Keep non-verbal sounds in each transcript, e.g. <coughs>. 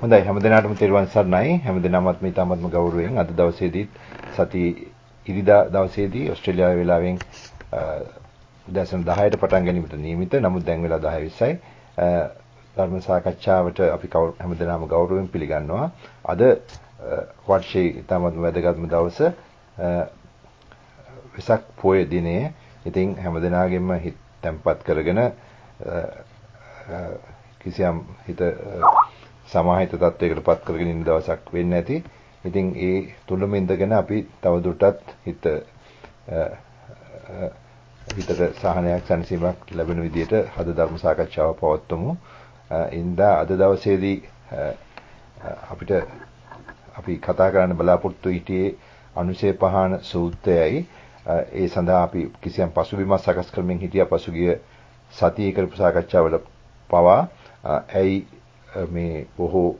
හොඳයි. හැමදෙනාටම තෙරුවන් සරණයි. හැමදෙනාමත් මේ තාමත්ම ගෞරවයෙන් අද දවසේදී සති ඉරිදා දවසේදී ඕස්ට්‍රේලියාවේ වෙලාවෙන් උදෑසන 10ට පටන් ගැනීමට නියමිත. නමුත් දැන් වෙලා 10:20යි ධර්ම සාකච්ඡාවට අපි හැමදෙනාම ගෞරවයෙන් පිළිගන්නවා. අද වර්ෂයේ තාමත්ම වැදගත්ම දවස වෙසක් පොය දිනේ ඉතින් හැමදෙනාගේම හිත තැම්පත් කරගෙන කිසියම් හිත සමාහිත තත්වයකට පත් කරගෙන ඉන්න දවසක් වෙන්න ඇති. ඉතින් ඒ තුලම ඉඳගෙන අපි තවදුරටත් හිත හිතට සහනයක් සැනසීමක් ලැබෙන විදිහට අද ධර්ම සාකච්ඡාව පවත්වමු. ඉන්දා අද දවසේදී අපිට අපි කතා කරන්න බලාපොරොත්තු හිටියේ අනුශේ පහන සූත්‍රයයි. ඒ සඳහා අපි කිසියම් පසුබිමක් සකස් කරමින් හිටියා පසුගිය සතියේ කරපු සාකච්ඡාවල පවා ඇයි මේ බොහෝ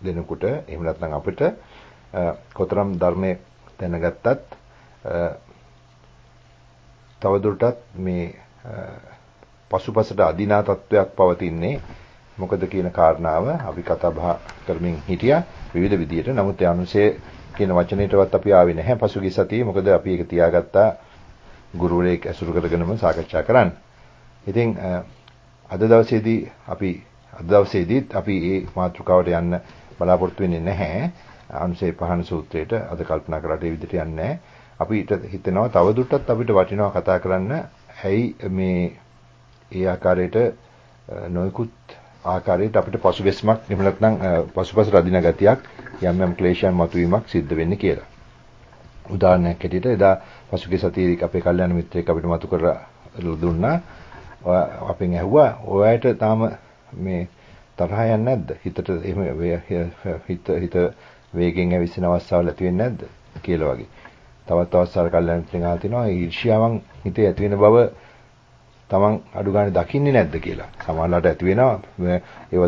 දෙනකොට එහෙම නැත්නම් අපිට කොතරම් ධර්මයේ දැනගත්තත් තවදුරටත් මේ පසුපසට අදිනා තත්වයක් පවතින්නේ මොකද කියන කාරණාව අපි කතා බහ කරමින් හිටියා විවිධ විදියට. නමුත් ඒ අනුසේ කියන වචනයටවත් අපි ආවේ නැහැ පසුගිය සතියේ. මොකද අපි ඒක තියාගත්තා ගුරුවරයෙක් ඇසුරු කරගෙනම සාකච්ඡා කරන්න. ඉතින් අද දවසේදී අපි අද දවසේදීත් අපි මේ මාතෘකාවට යන්න බලාපොරොත්තු වෙන්නේ නැහැ. අනුසේ පහන සූත්‍රයට අද කල්පනා කරලා ඒ විදිහට යන්නේ නැහැ. අපිට හිතෙනවා තවදුරටත් අපිට වටිනවා කතා කරන්න. ඇයි මේ ඒ ආකාරයට නොයෙකුත් ආකාරයට අපිට පසුබැස්මක් එහෙම නැත්නම් පසුපස රදින ගතියක් යම් යම් ක්ලේශයන් මතුවීමක් සිද්ධ වෙන්නේ කියලා. උදාහරණයක් ඇටියට එදා පසුගිය සතියේදී අපේ කල්යාණ මිත්‍රයෙක් අපිට මතු කරලා දුන්නා. අපෙන් ඇහුවා ඔයාලට තාම මේ තරහ යන්නේ නැද්ද? හිතට එහෙම හිත හිත වේගෙන් ඇවිස්සෙන අවස්ථාවල් ඇති වෙන්නේ නැද්ද කියලා වගේ. තවත් අවස්ථාවක කල්යනා මිත්‍රෙන් අහලා තිනවා ඊර්ෂ්‍යාවන් හිතේ ඇති වෙන බව තමන් අඩු ගන්න දකින්නේ නැද්ද කියලා. සමහරවිට ඇති වෙනවා. ඒව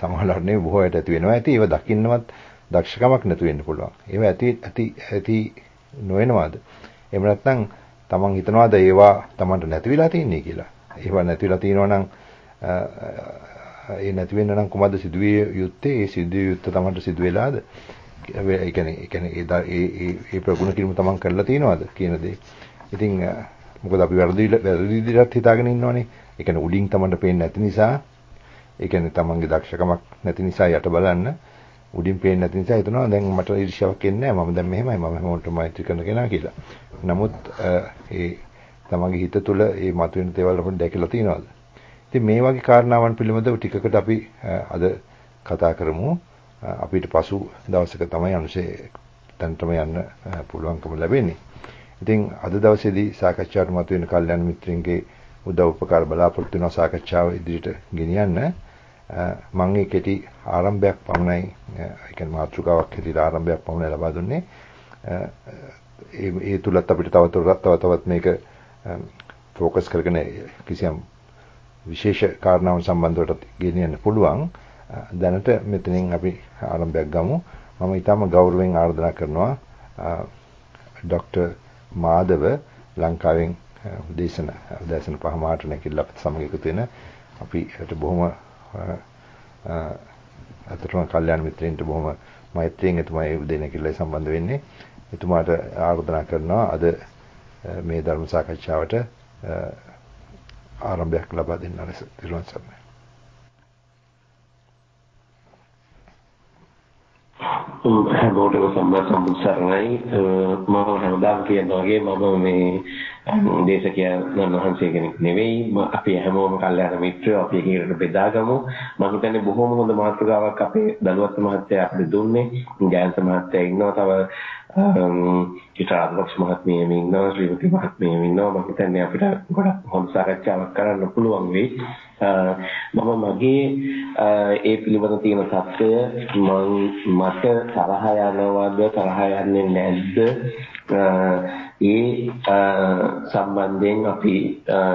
සමහරවිට නෙවෙයි බොහෝ අයට ඇති වෙනවා. ඇති ඒව දකින්නවත් දක්ෂකමක් නැතු වෙන්න පුළුවන්. ඒව ඇති ඇති ඇති නොවෙනවද? එහෙම නැත්නම් තමන් හිතනවාද ඒවා තමන්ට නැති වෙලා තියන්නේ කියලා. ඒවා නැති වෙලා තියෙනවා නම් ඒ නැති වෙන්න නම් කොහොමද සිදුවේ යුත්තේ? ඒ සිදුවේ යුත්ත තමන්ට සිදු වෙලාද? ඒ කියන්නේ ඒ කියන්නේ ඒ ඒ ප්‍රගුණ කිරීම තමන් කරලා තියෙනවද කියන දේ. ඉතින් මොකද අපි වැරදි වැරදි විදිහට හිතාගෙන ඉන්නවනේ. ඒ කියන්නේ උඩින් තමන්ට පේන්නේ නැති නිසා ඒ කියන්නේ තමන්ගේ දක්ෂකමක් නැති නිසා යට බලන්න උඩින් පේන්නේ නැති නිසා හිතනවා දැන් මට ඊර්ෂ්‍යාවක් එන්නේ නැහැ. මම දැන් මෙහෙමයි. මම හැමෝටම මෛත්‍රී කරන කෙනා කියලා. නමුත් ඒ තමන්ගේ හිත තුළ මේ මතුවෙන දේවල් අපිට දැකලා තියෙනවද? ඉතින් මේ වගේ කාරණාවන් පිළිබඳව ටිකකට අපි අද කතා කරමු. අපිට පසු දවසක තමයි අනුශේ තන්ටම යන්න පුළුවන්කම ලැබෙන්නේ. ඉතින් අද දවසේදී සාකච්ඡාවට මතුවෙන කල්යනා මිත්‍රින්ගේ උදව් උපකාර බලාපොරොත්තු වෙන සාකච්ඡාව ඉදිරියට ගෙනියන්න මම මේ කෙටි ආරම්භයක් පමණයි ඒ කියන්නේ මාතෘකාවක් හැටියට ආරම්භයක් පමණයි ලබා දුන්නේ. ඒ ඒ තුලත් අපිට තව තව තවත් මේක ફોકસ කරගෙන කිසියම් විශේෂ කාරණාවන් සම්බන්ධවට ගෙනියන්න පුළුවන්. දැනට මෙතනින් අපි ආරම්භයක් ගමු. මම ඊටම ගෞරවයෙන් ආරාධනා කරනවා ඩොක්ටර් මාදව ලංකාවෙන් දේශන දේශන පහමාට නැකිලා අපිට සමග එකතු වෙන අපිට බොහොම අතරම කල්යාණ මිත්‍රයින්ට බොහොම මෛත්‍රියෙන් එතුමා ඒ දෙන කියලා සම්බන්ධ වෙන්නේ. එතුමාට ආරාධනා කරනවා අද මේ ධර්ම සාකච්ඡාවට ආරම්භයක් ලබා දෙන්න ලෙස තිරුවන් සරණයි. හැමෝටම සම්මා සම්බුත් සරණයි. මම හැමදාම කියන වගේ මම මේ දේශකයන් වහන්සේ කෙනෙක් නෙවෙයි. අපි හැමෝම කල්යාණ මිත්‍රයෝ අපි එකිනෙකට බෙදාගමු. මම හිතන්නේ බොහොම හොඳ මාතෘකාවක් අපේ දලුවත් මහත්තයා අපිට දුන්නේ. ජයන්ත මහත්තයා ඉන්නවා. තව Um, ඉතාලොක්ස් මහත්මියම ඉන්නවා ශ්‍රීමති මහත්මියම ඉන්නවා. මම හිතන්නේ අපිට ගොඩක් හොඳ සාකච්ඡාවක් කරන්න පුළුවන් වෙයි. Uh, මම මගේ uh, ඒ පිළිබඳ තියෙන தත්ත්වය මම මට තරහ යනවද තරහ යන්නේ නැද්ද? Uh, ඒ සම්බන්ධයෙන් අපි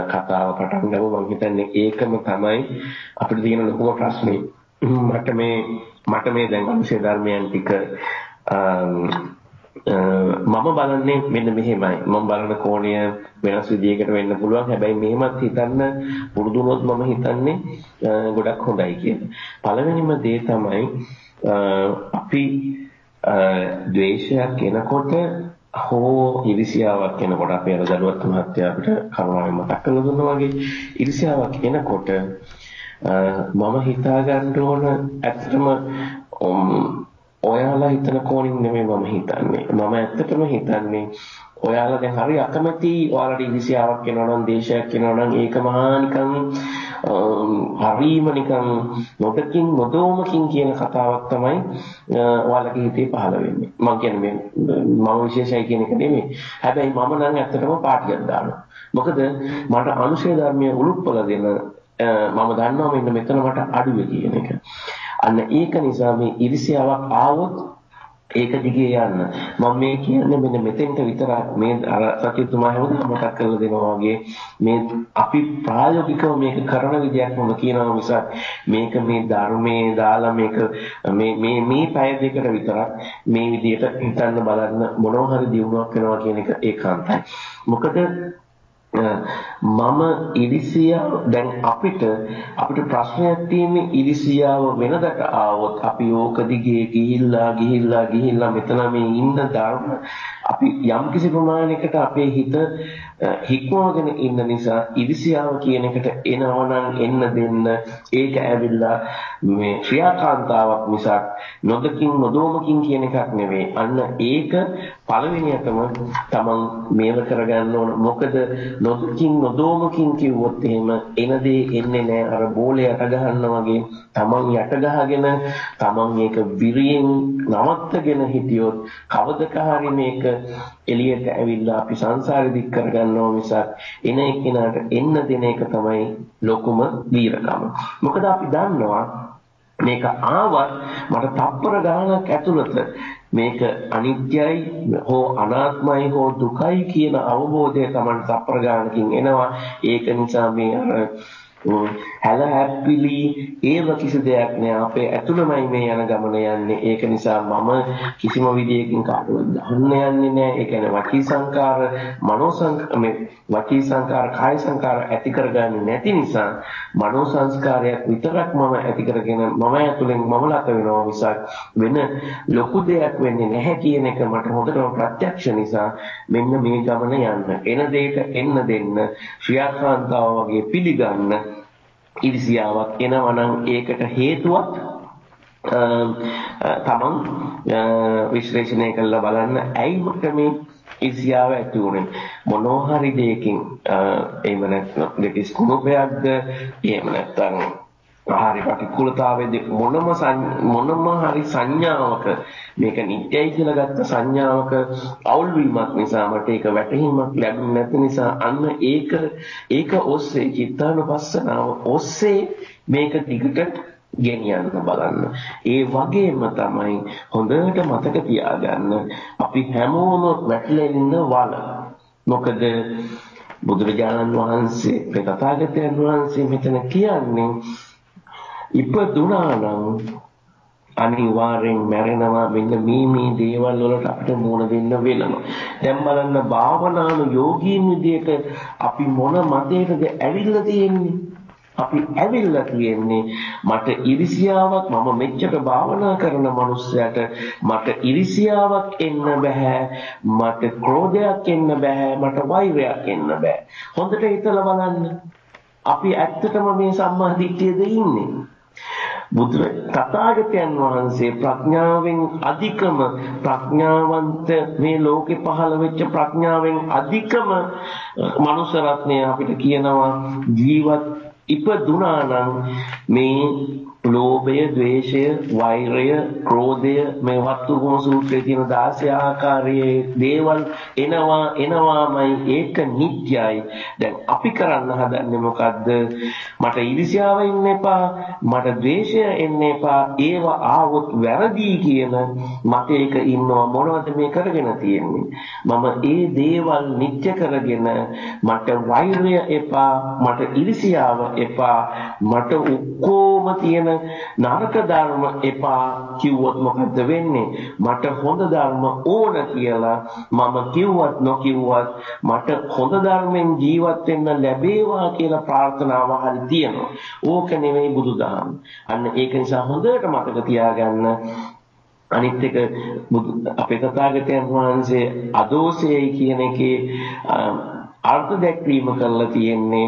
කතාව පටන් ගමු. මම හිතන්නේ ඒකම තමයි අපිට තියෙන ලොකුම ප්‍රශ්නේ. මට මේ මට මේ දැන් අනුශේ ධර්මයන් ටික um, මම බලන්නේ මෙන්න මෙහෙමයි. මම බලන කෝණය වෙනස් විදියකට වෙන්න පුළුවන්. හැබැයි මෙහෙමත් හිතන්න පුරුදු වුණොත් මම හිතන්නේ ගොඩක් හොඳයි කියලා. පළවෙනිම දේ තමයි අපි ද්වේෂයක් එනකොට හෝ ඉරිසියාවක් එනකොට අපි අර දරුවත් මහත්තයා අපිට කරුණාවෙන් මතක් කරලා දුන්නා වගේ ඉරිසියාවක් එනකොට මම හිතා ගන්න ඕන ඇත්තටම ඔයාලා හිතන කෝණින් නෙමෙයි මම හිතන්නේ. මම ඇත්තටම හිතන්නේ ඔයාලා දැන් හරි අකමැති ඔයාලට ඉරිසියාවක් එනවා නම් දේශයක් එනවා නම් ඒක මහා නිකන් හරීම නිකන් නොදකින් නොදෝමකින් කියන කතාවක් තමයි ඔයාලගේ හිතේ පහළ වෙන්නේ. මම කියන්නේ මම විශේෂයි කියන එක නෙමෙයි. හැබැයි මම නම් ඇත්තටම පාටියක් දානවා. මොකද මට අනුශය ධර්මයේ උලුප්පල දෙන මම දන්නවා මෙන්න මෙතන මට අඩුවේ කියන එක. අන්න ඒක නිසා මේ ඉරිසියාවක් ආවොත් ඒක දිගේ යන්න. මම මේ කියන්නේ මෙන්න මෙතෙන්ට විතරක් මේ අර සත්‍යතුමා හැමදාම මතක් කරලා දෙනවා වගේ මේ අපි ප්‍රායෝගිකව මේක කරන විදියක් මම කියනවා මිසක් මේක මේ ධර්මයේ දාලා මේක මේ මේ මේ පැය දෙකට විතරක් මේ විදියට හිතන්න බලන්න මොනවා හරි දියුණුවක් වෙනවා කියන එක ඒකාන්තයි. මොකද මම ඉරිසියාව දැන් අපිට අපිට ප්‍රශ්නයක් තියෙන්නේ ඉරිසියාව වෙනදට ආවොත් අපි ඕක දිගේ ගිහිල්ලා ගිහිල්ලා ගිහිල්ලා මෙතන මේ ඉන්න ධර්ම අපි යම්කිසි ප්‍රමාණයකට අපේ හිත හික්මවගෙන ඉන්න නිසා ඉරිසියාව කියන එකට එනවනම් එන්න දෙන්න. ඒක ඇවිල්ලා මේ ක්‍රියාකාන්තාවක් මිසක් නොදකින් නොදෝමකින් කියන එකක් නෙවෙයි. අන්න ඒක පළවෙනියටම තමන් මේව කරගන්න ඕන. මොකද නොදකින් නොදෝමකින් කිව්වොත් එහෙම එන දේ එන්නේ නැහැ අර බෝලේ යට ගහනවා වගේ තමන් යට ගහගෙන තමන් ඒක විරියෙන් නවත්තගෙන හිටියොත් කවදක හරි මේක එළියට ඇවිල්ලා අපි සංසාරෙ දික් කරගන්නවා මිසක් එන එකිනාට එන්න දෙන එක තමයි ලොකුම වීරකම. මොකද අපි දන්නවා මේක ආවත් මට තප්පර ගානක් ඇතුළත මේක අනිත්‍යයි හෝ අනාත්මයි හෝ දුකයි කියන අවබෝධය තමයි තප්පර ගානකින් එනවා. ඒක නිසා මේ අර හැල හැප්පිලි ඒව කිසි දෙයක් නෑ. අපේ ඇතුළමයි මේ යන ගමන යන්නේ. ඒක නිසා මම කිසිම විදියකින් කාටවත් දහන්න යන්නේ නෑ. ඒ කියන්නේ වචී සංකාර මනෝ සංකාර මේ වචී සංකාර කාය සංකාර ඇති කරගන්නේ නැති නිසා මනෝ සංස්කාරයක් විතරක් මම ඇති කරගෙන මම ඇතුළෙන් මම ලත වෙනවා මිසක් වෙන ලොකු දෙයක් වෙන්නේ නැහැ කියන එක මට හොඳටම ප්‍රත්‍යක්ෂ නිසා මෙන්න මේ ගමන යන්න එන දෙයට එන්න දෙන්න ක්‍රියාකාන්තාව වගේ පිළිගන්න ඉරිසියාවක් එනවනම් ඒකට හේතුවක් තමන් විශ්ලේෂණය කරලා බලන්න ඇයි මට මේ ඉරිසියාව ඇති වුනේ? මොනවා හරි දෙයකින් එහෙම නැත්නම් දෙකස් කුණුපයක්ද එහෙම නැත්නම් හරි ප්‍රතිකූලතාවයේදී මොනම මොනම හරි සංඥාවක මේක නිත්‍යයි කියලා ගත්ත සංඥාවක අවුල් වීමක් නිසා මට ඒක වැටහීමක් ලැබුණ නැති නිසා අන්න ඒක ඒක ඔස්සේ චිත්තානුපස්සනාව ඔස්සේ මේක දිගට ගෙනියන්න බලන්න. ඒ වගේම තමයි හොඳට මතක තියාගන්න අපි හැමෝම වැටලා ඉන්න වල. මොකද බුදුරජාණන් වහන්සේ ප්‍රතථාගතයන් වහන්සේ මෙතන කියන්නේ ඉපදුනා නම් අනිවාර්යෙන් මැරෙනවා මෙන්න මේ මේ දේවල් වලට අපිට මුණ දෙන්න වෙනවා. දැන් බලන්න භාවනානු යෝගීන් විදියට අපි මොන මතයකද ඇවිල්ලා තියෙන්නේ? අපි ඇවිල්ලා තියෙන්නේ මට ඉරිසියාවක් මම මෙච්චර භාවනා කරන මනුස්සයට මට ඉරිසියාවක් එන්න බෑ මට ක්‍රෝධයක් එන්න බෑ මට වෛරයක් එන්න බෑ හොඳට හිතලා බලන්න අපි ඇත්තටම මේ සම්මා දිට්ඨියද ඉන්නේ බුදු තථාගතයන් වහන්සේ ප්‍රඥාවෙන් අධිකම ප්‍රඥාවන්ත මේ ලෝකේ පහළ වෙච්ච ප්‍රඥාවෙන් අධිකම මනුෂ්‍ය රත්නය අපිට කියනවා ජීවත් ඉපදුනා නම් මේ ලෝභය, ද්වේෂය, වෛරය, ක්‍රෝධය මේ වත්තුගම සූත්‍රයේ තියෙන 16 ආකාරයේ දේවල් එනවා එනවාමයි ඒක නිත්‍යයි. දැන් අපි කරන්න හදන්නේ මොකද්ද? මට ඊර්ෂ්‍යාව එන්න එපා, මට ද්වේෂය එන්න එපා. ඒව ආවොත් වැරදි කියන මට ඒක ඉන්නවා මොනවද මේ කරගෙන තියෙන්නේ? මම ඒ දේවල් නිත්‍ය කරගෙන මට වෛරය එපා, මට ඊර්ෂ්‍යාව එපා, මට ඔක්කොම ඔහොම තියෙන නරක ධර්ම එපා කිව්වොත් මොකද වෙන්නේ? මට හොඳ ධර්ම ඕන කියලා මම කිව්වත් නොකිව්වත් මට හොඳ ධර්මෙන් ජීවත් වෙන්න ලැබේවා කියලා ප්‍රාර්ථනාව හරි තියෙනවා. ඕක නෙවෙයි බුදුදහම. අන්න ඒක නිසා හොඳට මතක තියාගන්න අනිත් එක අපේ තථාගතයන් වහන්සේ අදෝසයයි කියන එකේ අර්ථ දැක්වීම කරලා තියෙන්නේ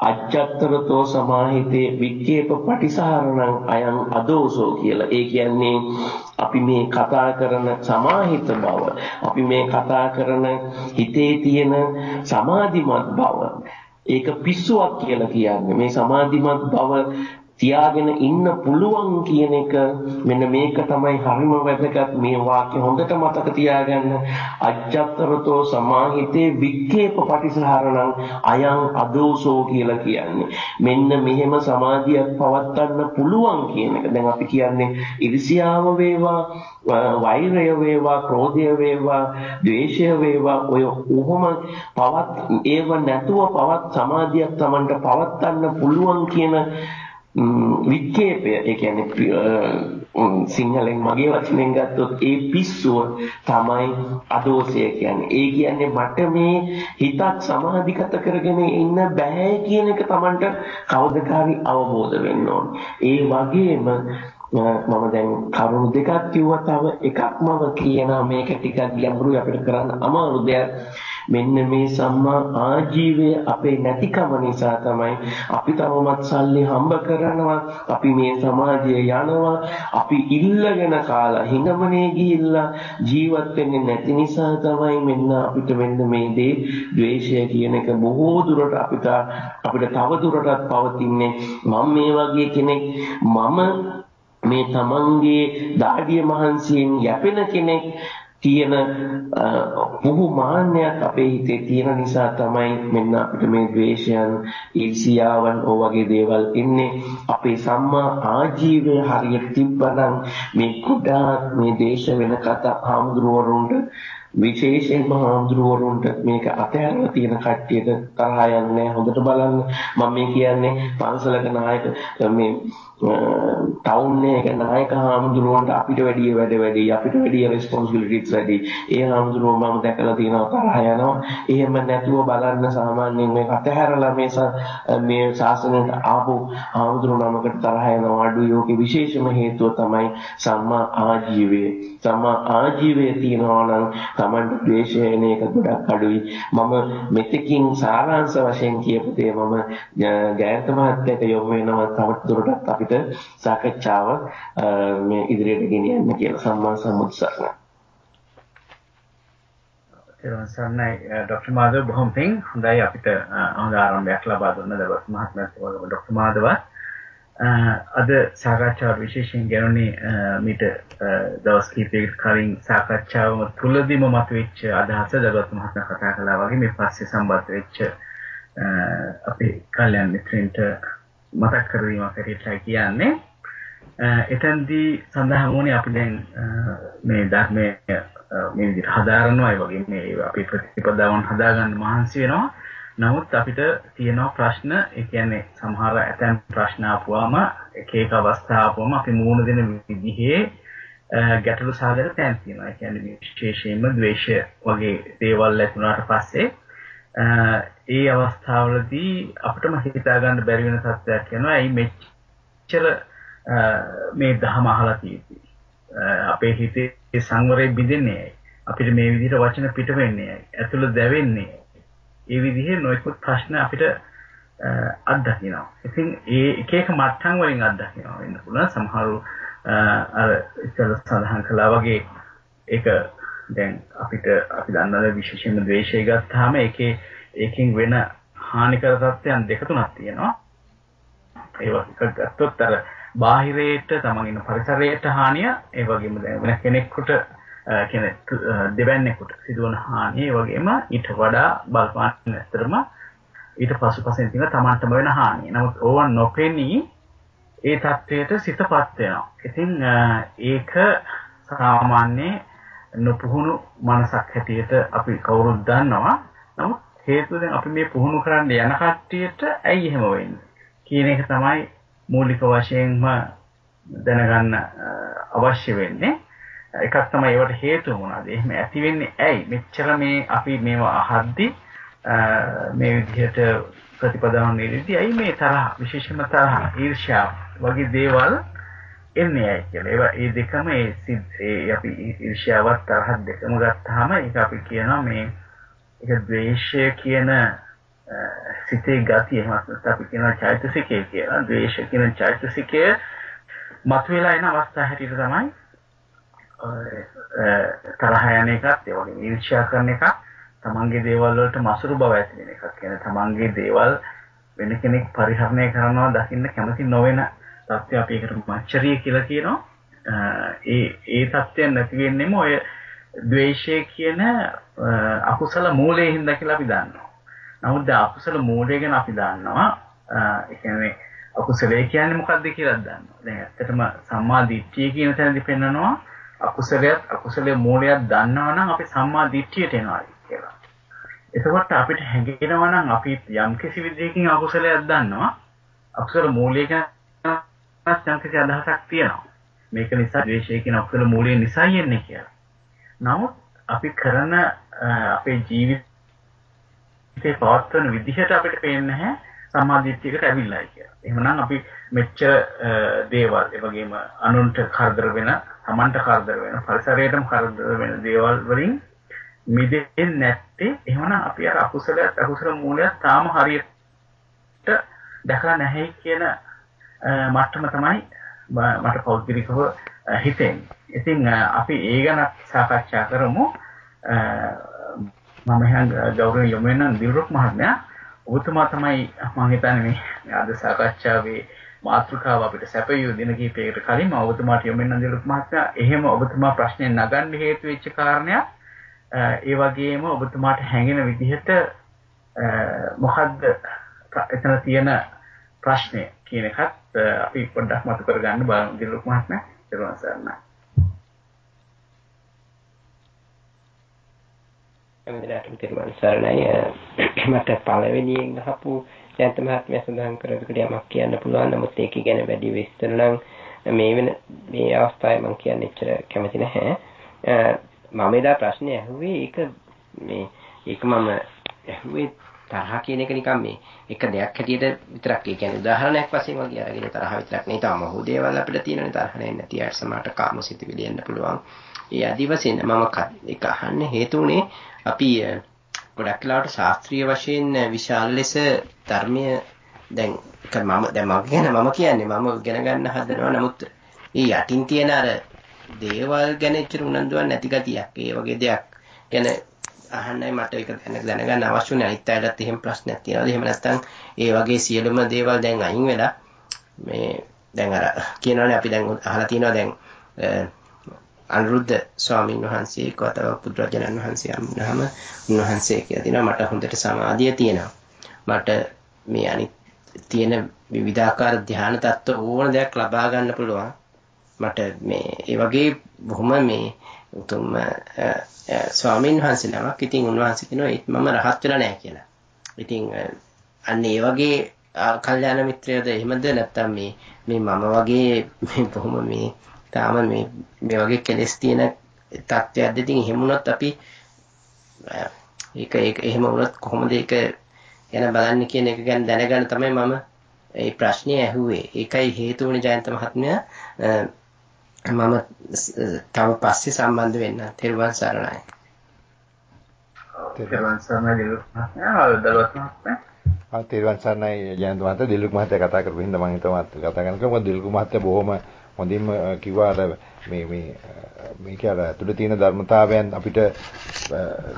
අජ්ජත්තරතෝ සමාහිතේ වික්කේප පටිසහරණං අයං අදෝසෝ කියලා. ඒ කියන්නේ අපි මේ කතා කරන සමාහිත බව, අපි මේ කතා කරන හිතේ තියෙන සමාධිමත් බව ඒක පිස්සුවක් කියලා කියන්නේ. මේ සමාධිමත් බව තියාගෙන ඉන්න පුළුවන් කියන එක මෙන්න මේක තමයි හරිම වැදගත්. මේ වාක්‍ය හොඳට මතක තියාගන්න. අජ්ජත්තරතෝ සමාහිතේ වික්කේප පටිසහරණං අයං අදෝසෝ කියලා කියන්නේ. මෙන්න මෙහෙම සමාධියක් පවත්වන්න පුළුවන් කියන එක. දැන් අපි කියන්නේ ඉරිසියාව වේවා වෛරය වේවා ක්‍රෝධය වේවා ද්වේෂය වේවා ඔය කොහොම පවත් ඒව නැතුව පවත් සමාධියක් Tamanට පවත්වන්න පුළුවන් කියන වික්කේපය ඒ කියන්නේ සිංහලෙන් මගේ වචනෙන් ගත්තොත් ඒ පිස්සුව තමයි අදෝසය කියන්නේ. ඒ කියන්නේ මට මේ හිතක් සමාධිගත කරගෙන ඉන්න බෑ කියන එක Tamanට කවදකාරි අවබෝධ වෙන්න ඕනේ. ඒ වගේම මම දැන් කරුණු දෙකක් කිව්වා තව එකක්ම කියනවා මේක ටිකක් ගැඹුරුයි අපිට කරන්න අමාරු දෙයක්. මෙන්න මේ සම්මා ආජීවය අපේ නැතිකම නිසා තමයි අපි තවමත් සල්ලි හම්බ කරනවා අපි මේ සමාජයේ යනවා අපි ඉල්ලගෙන කාලා හිඟමනේ ගිහිල්ලා ජීවත් වෙන්නේ නැති නිසා තමයි මෙන්න අපිට මෙන්න මේ දේ ද්වේෂය කියන එක බොහෝ දුරට අපිට අපිට තව දුරටත් පවතින්නේ. මම මේ වගේ කෙනෙක් මම මේ තමන්ගේ දාඩිය මහන්සියෙන් යැපෙන කෙනෙක් තියෙන පුහු මාන්නයක් අපේ හිතේ තියෙන නිසා තමයි මෙන්න අපිට මේ ද්වේෂයන් ඊර්ෂියාවන් ඕ වගේ දේවල් එන්නේ. අපේ සම්මා ආජීවය හරියට තිබ්බනම් මේ කුඩා මේ දේශ වෙන කතා හාමුදුරුවරුන්ට විශේෂයෙන්ම හාමුදුරුවරුන්ට මේක අතහැරලා තියෙන කට්ටියට තරහ යන්නේ හොඳට බලන්න. මම මේ කියන්නේ පන්සලක නායක මේ ටවුන් එක නායක හාමුදුරුවන්ට අපිට වැඩිය වැඩ වැඩි අපිට වැඩිය රෙස්පොන්සිබිලිටිස් වැඩි. ඒ හාමුදුරුවෝ මම දැකලා තියෙනවා තරහ යනවා. එහෙම නැතුව බලන්න සාමාන්‍යයෙන් මේක අතහැරලා මේ මේ ශාසනයට ආපු හාමුදුරුවෝ නමකට තරහ යනවා. අඩු යෝකේ විශේෂම හේතුව තමයි සම්මා ආජීවය. සම්මා ආජීවය තියනවා නම් Tamanට ද්වේෂය එන එක ගොඩක් අඩුයි. මම මෙතකින් සාරාංශ වශයෙන් කියපු දේ මම ජයන්ත මහත්තයාට යොමු වෙනවා තවත් දුරටත් අපි අපිට සාකච්ඡාව මේ ඉදිරියට ගෙනියන්න කියලා. සම්මා සම්බුද්සරණ. ඒවන් සන්නයි ඩොක්ටර් මාධව බොහොම පිං හොඳයි අපිට හොඳ ආරම්භයක් ලබා දුන්න දවස් මහත්මයාත් වගේම ඩොක්ටර් මාධව. අද සාකච්ඡාව විශේෂයෙන් ගැනුනේ මීට දවස් කිහිපයකට කලින් සාකච්ඡාවම තුලදීම මතුවෙච්ච අදහස දවස් මහත්මයා කතා කළා වගේ මේ පස්සේ සම්බන්ධ වෙච්ච අපේ කල්යන් මිත්‍රන්ට මතක් කරවීමක් හැටියටයි කියන්නේ. එතෙන්දී සඳහන් වුණේ අපි දැන් මේ ධර්මයේ මේ විදිහට හදාරනවා ඒ වගේ මේ අපි ප්‍රතිපදාවන් හදාගන්න මහන්සි වෙනවා. නමුත් අපිට තියෙනවා ප්‍රශ්න ඒ කියන්නේ සමහර ඇතැම් ප්‍රශ්න ආපුවාම එක එක අවස්ථා ආපුවම අපි මූණ දෙන විදිහේ ගැටලු සාගර තැන් තියෙනවා. ඒ කියන්නේ විශේෂයෙන්ම ද්වේෂය වගේ දේවල් ඇතුණාට පස්සේ ඒ අවස්ථාවලදී අපිටම හිතා ගන්න බැරි වෙන තත්ත්වයක් වෙනවා. ඇයි මෙච්චර මේ දහම අහලා තියෙන්නේ? අපේ හිතේ සංවරය බිඳෙන්නේ ඇයි? අපිට මේ විදිහට වචන පිට වෙන්නේ ඇයි? ඇතුළ දැවෙන්නේ ඇයි? ඒ විදිහේ නොයෙකුත් ප්‍රශ්න අපිට අත්දකිනවා. ඉතින් ඒ එක එක මට්ටම් වලින් අත්දකිනවා වෙන්න පුළුවන්. සමහරු අර ඉස්සෙල්ලා සඳහන් කළා වගේ ඒක දැන් අපිට අපි දන්නා විශේෂයෙන්ම ද්වේෂය ගත්තාම ඒකේ ඒකෙන් වෙන හානිකර තත්ත්වයන් දෙක තුනක් තියෙනවා. ඒවා එක ගත්තොත් අර බාහිරයට තමන් ඉන්න පරිසරයට හානිය ඒ වගේම දැන් වෙන කෙනෙකුට කෙනෙක් දෙවැන්නෙකුට සිදුවන හානිය වගේම ඊට වඩා බලපාන ඇත්තරම ඊට පසුපසින් තියෙන තමන්ටම වෙන හානිය. නමුත් ඕවා නොපෙනී ඒ தത്വයට සිතපත් වෙනවා. ඉතින් ඒක සාමාන්‍ය නොපුහුණු මනසක් හැටියට අපි කවුරුත් දන්නවා. නමුත් හේතුව දැන් අපි මේ පුහුණු කරන්න යන කට්ටියට ඇයි එහෙම වෙන්නේ කියන එක තමයි මූලික වශයෙන්ම දැනගන්න අවශ්‍ය වෙන්නේ. එකක් තමයි ඒවට හේතුව මොනවාද? එහෙම ඇති වෙන්නේ ඇයි? මෙච්චර මේ අපි මේවා අහද්දි මේ විදිහට ප්‍රතිපදාව නිරෙදි ඇයි මේ තරහ විශේෂම තරහ ඊර්ෂ්‍යාව වගේ දේවල් එන්නේ ඇයි කියලා. ඒවා ඒ දෙකම ඒ ඒ අපි ඊර්ෂ්‍යාවත් තරහත් දෙකම ගත්තාම ඒක අපි කියනවා මේ ඒක ද්වේෂය කියන සිතේ ගතිය එහෙමත් අපි කියනවා චෛතසිකය කියලා. ද්වේෂ කියන චෛතසිකය මතුවලා එන අවස්ථා හැටියට තමයි තරහ යන එකත් ඒ වගේ ඊර්ෂ්‍යා කරන එකත් තමන්ගේ දේවල් වලට මසුරු බව ඇති වෙන එකක්. කියන්නේ තමන්ගේ දේවල් වෙන කෙනෙක් පරිහරණය කරනවා දකින්න කැමති නොවන තත්ත්වය අපි ඒකට මච්චරිය කියලා කියනවා. ඒ ඒ තත්ත්වයන් නැති වෙන්නෙම ඔය ද්වේෂය කියන අකුසල මූලයේ හින්දා කියලා අපි දන්නවා. නමුත් අකුසල මූලය ගැන අපි දන්නවා. ඒ කියන්නේ අකුසලයේ කියන්නේ මොකක්ද කියලා දන්නවා. දැන් ඇත්තටම සම්මා දිට්ඨිය කියන තැනදී පෙන්නනවා අකුසලයක් අකුසලයේ මූලයක් දන්නවා නම් අපි සම්මා දිට්ඨියට එනවා කියලා. එතකොට අපිට හැඟෙනවා නම් අපි යම් කිසි විදිහකින් අකුසලයක් දන්නවා. අකුසල මූලය ගැන යම් කිසි අදහසක් තියෙනවා. මේක නිසා ද්වේෂය කියන අකුසල මූලය නිසායි එන්නේ කියලා. නමුත් අපි කරන අපේ ජීවිතේ පවත්වන විදිහට අපිට පේන්නේ නැහැ සම්මාදිට්ඨියකට ඇවිල්ලායි කියලා. එහෙමනම් අපි මෙච්චර දේවල් ඒ වගේම අනුන්ට කරදර වෙන, Tamanට කරදර වෙන, පරිසරයටම කරදර වෙන දේවල් වලින් මිදෙන්නේ නැත්තේ එහෙමනම් අපි අර අකුසලයක් අකුසල මූලයක් තාම හරියට දැකලා නැහැ කියන මට්ටම තමයි මට පෞද්ගලිකව හිතෙන්නේ. ඉතින් අපි ඒ ගැන සාකච්ඡා කරමු. මම එහෙනම් ගෞරවයෙන් යොමු වෙන දිල්රුක් මහත්මයා ඔබතුමා තමයි මම හිතන්නේ මේ අද සාකච්ඡාවේ මාතෘකාව අපිට සැපයූ දින කිහිපයකට කලින් මම ඔබතුමාට යොමු වෙන දිල්රුක් මහත්මයා එහෙම ඔබතුමා ප්‍රශ්නේ නගන්න හේතු වෙච්ච කාරණයක්. ඒ වගේම ඔබතුමාට හැඟෙන විදිහට මොකද්ද එතන තියෙන ප්‍රශ්නේ කියන එකත් අපි පොඩ්ඩක් මතු කරගන්න බලමු දිල්රුක් මහත්මයා. ඊට පස්සේ හැමදෙනාටම තෙරුවන් සරණයි. මට පළවෙනියෙන් අහපු ජයන්ත මහත්මයා සඳහන් කරපු යමක් කියන්න පුළුවන්. නමුත් ඒක ගැන වැඩි විස්තර නම් මේ වෙන මේ අවස්ථාවේ මම කියන්න එච්චර කැමති නැහැ. මම එදා ප්‍රශ්නේ ඇහුවේ ඒක මේ ඒක මම ඇහුවේ තරහ කියන එක නිකන් මේ එක දෙයක් හැටියට විතරක් ඒ කියන්නේ උදාහරණයක් වශයෙන් වගේ අරගෙන තරහ විතරක් නෙවෙයි තාම මොහොත දේවල් අපිට තියෙනනේ තරහ නැති අයට සමහරට කාමසිතුවිලි එන්න පුළුවන්. ඒ আদি වශයෙන් මම ඒක අහන්න හේතු උනේ අපි ගොඩක් වෙලාවට ශාස්ත්‍රීය වශයෙන් විශාල ලෙස ධර්මය දැන් මම දැන් මම කියන මම කියන්නේ මම ඉගෙන ගන්න හදනවා. නමුත් ඒ යටින් තියෙන අර දේවල් ගැන ඉච්චර උනන්දුවක් නැති ගතියක් ඒ වගේ දෙයක් ගැන අහන්නයි මට ඒක දැනගන්න අවශ්‍ය වුණේ. අනිත් අයටත් එහෙම ප්‍රශ්නයක් තියෙනවද? එහෙම නැත්නම් ඒ වගේ සියලුම දේවල් දැන් අයින් වෙලා මේ දැන් අර කියනවනේ අපි දැන් අහලා තියෙනවා දැන් අනුරුද්ධ ස්වාමීන් වහන්සේ කතාව පුදුරජනන් වහන්සේ අම්නහම උන්වහන්සේ කියලා තියෙනවා. මට හොඳට සමාධිය තියෙනවා. මට මේ අනිත් තියෙන විවිධාකාර ධ්‍යාන තත්ත්ව ඕන දෙයක් ලබා ගන්න පුළුවන්. මට මේ ඒ වගේ බොහොම මේ උතුම් ස්වාමීන් වහන්සේ නමක්. ඉතින් උන්වහන්සේ කියනවා ඒත් මම රහත් වෙලා නැහැ කියලා. ඉතින් අන්න ඒ වගේ කල්යාණ මිත්‍රයද එහෙමද නැත්නම් මේ මේ මම වගේ මේ බොහොම මේ තාම මේ මේ වගේ කෙලස් තියෙන තත්ත්වයක්ද ඉතින් එහෙම වුණොත් අපි ඒක ඒක එහෙම වුණොත් කොහොමද ඒක ගැන බලන්නේ කියන එක ගැන දැනගන්න තමයි මම ඒ ප්‍රශ්නේ ඇහුවේ. ඒකයි හේතු වුණේ ජයන්ත මහත්මයා මම තව පස්සේ සම්බන්ධ වෙන්න. තෙරුවන් සරණයි. තෙරුවන් සරණයි දිලුක් මහත්මයා. මහත්මයා. ආ තෙරුවන් සරණයි ජයන්ත මහත්තයා දිලුක් මහත්තයා කතා කරපු හින්දා මම හිතුවා කතා කරනකොට මොකද දිලුක් මහත්තයා බොහොම හොඳින්ම කිව්වා අර මේ මේ මේක අර ඇතුළේ තියෙන ධර්මතාවයන් අපිට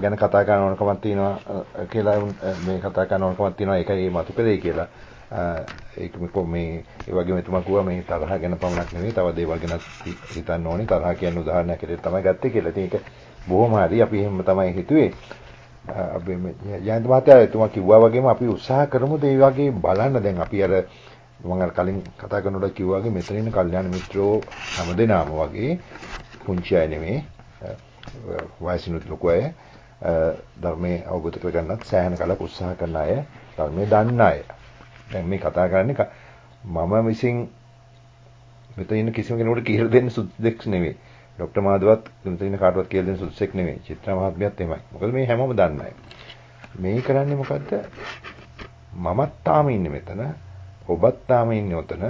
ගැන කතා කරන්න ඕනකමක් තියෙනවා කියලා මේ කතා කරන්න ඕනකමක් තියෙනවා ඒකයි මේ මතුපෙරේ කියලා. ඒක මේ ඒ වගේම එතුමා කිව්වා මේ තරහ ගැන පමණක් නෙවෙයි තව දේවල් ගැන හිතන්න ඕනේ තරහ කියන්නේ උදාහරණයක් විදිහට තමයි ගත්තේ කියලා. ඉතින් ඒක බොහොම හරි අපි එහෙම තමයි හිතුවේ. අපි මේ ජයන්ත මහත්තයා එතුමා කිව්වා වගේම අපි උත්සාහ කරමු ඒ වගේ බලන්න දැන් අපි අර මම අර කලින් කතා කරනකොට කිව්වා වගේ මෙතන ඉන්න කල්යාණ මිත්‍රෝ හැමදෙනාම වගේ පුංචි අය නෙමෙයි වයසිනුත් ලොකු අය ධර්මයේ අවබෝධ කරගන්නත් සෑහෙන කලක් උත්සාහ කරන අය ධර්මයේ දන්න අය. දැන් මේ කතා කරන්නේ මම විසින් මෙතන ඉන්න කිසිම කෙනෙකුට කියලා දෙන්න සුදුසුෙක් නෙවෙයි. ડોક્ટર මාධවත් මෙතන ඉන්න කාටවත් කියලා දෙන්න සුදුසුෙක් නෙවෙයි. චිත්‍රා මහත්මියත් එමය. මොකද මේ හැමෝම දන්නයි. මේ කරන්නේ මොකද්ද? මමත් තාම ඉන්නේ මෙතන. ඔබත් තාම ඉන්නේ ඔතන.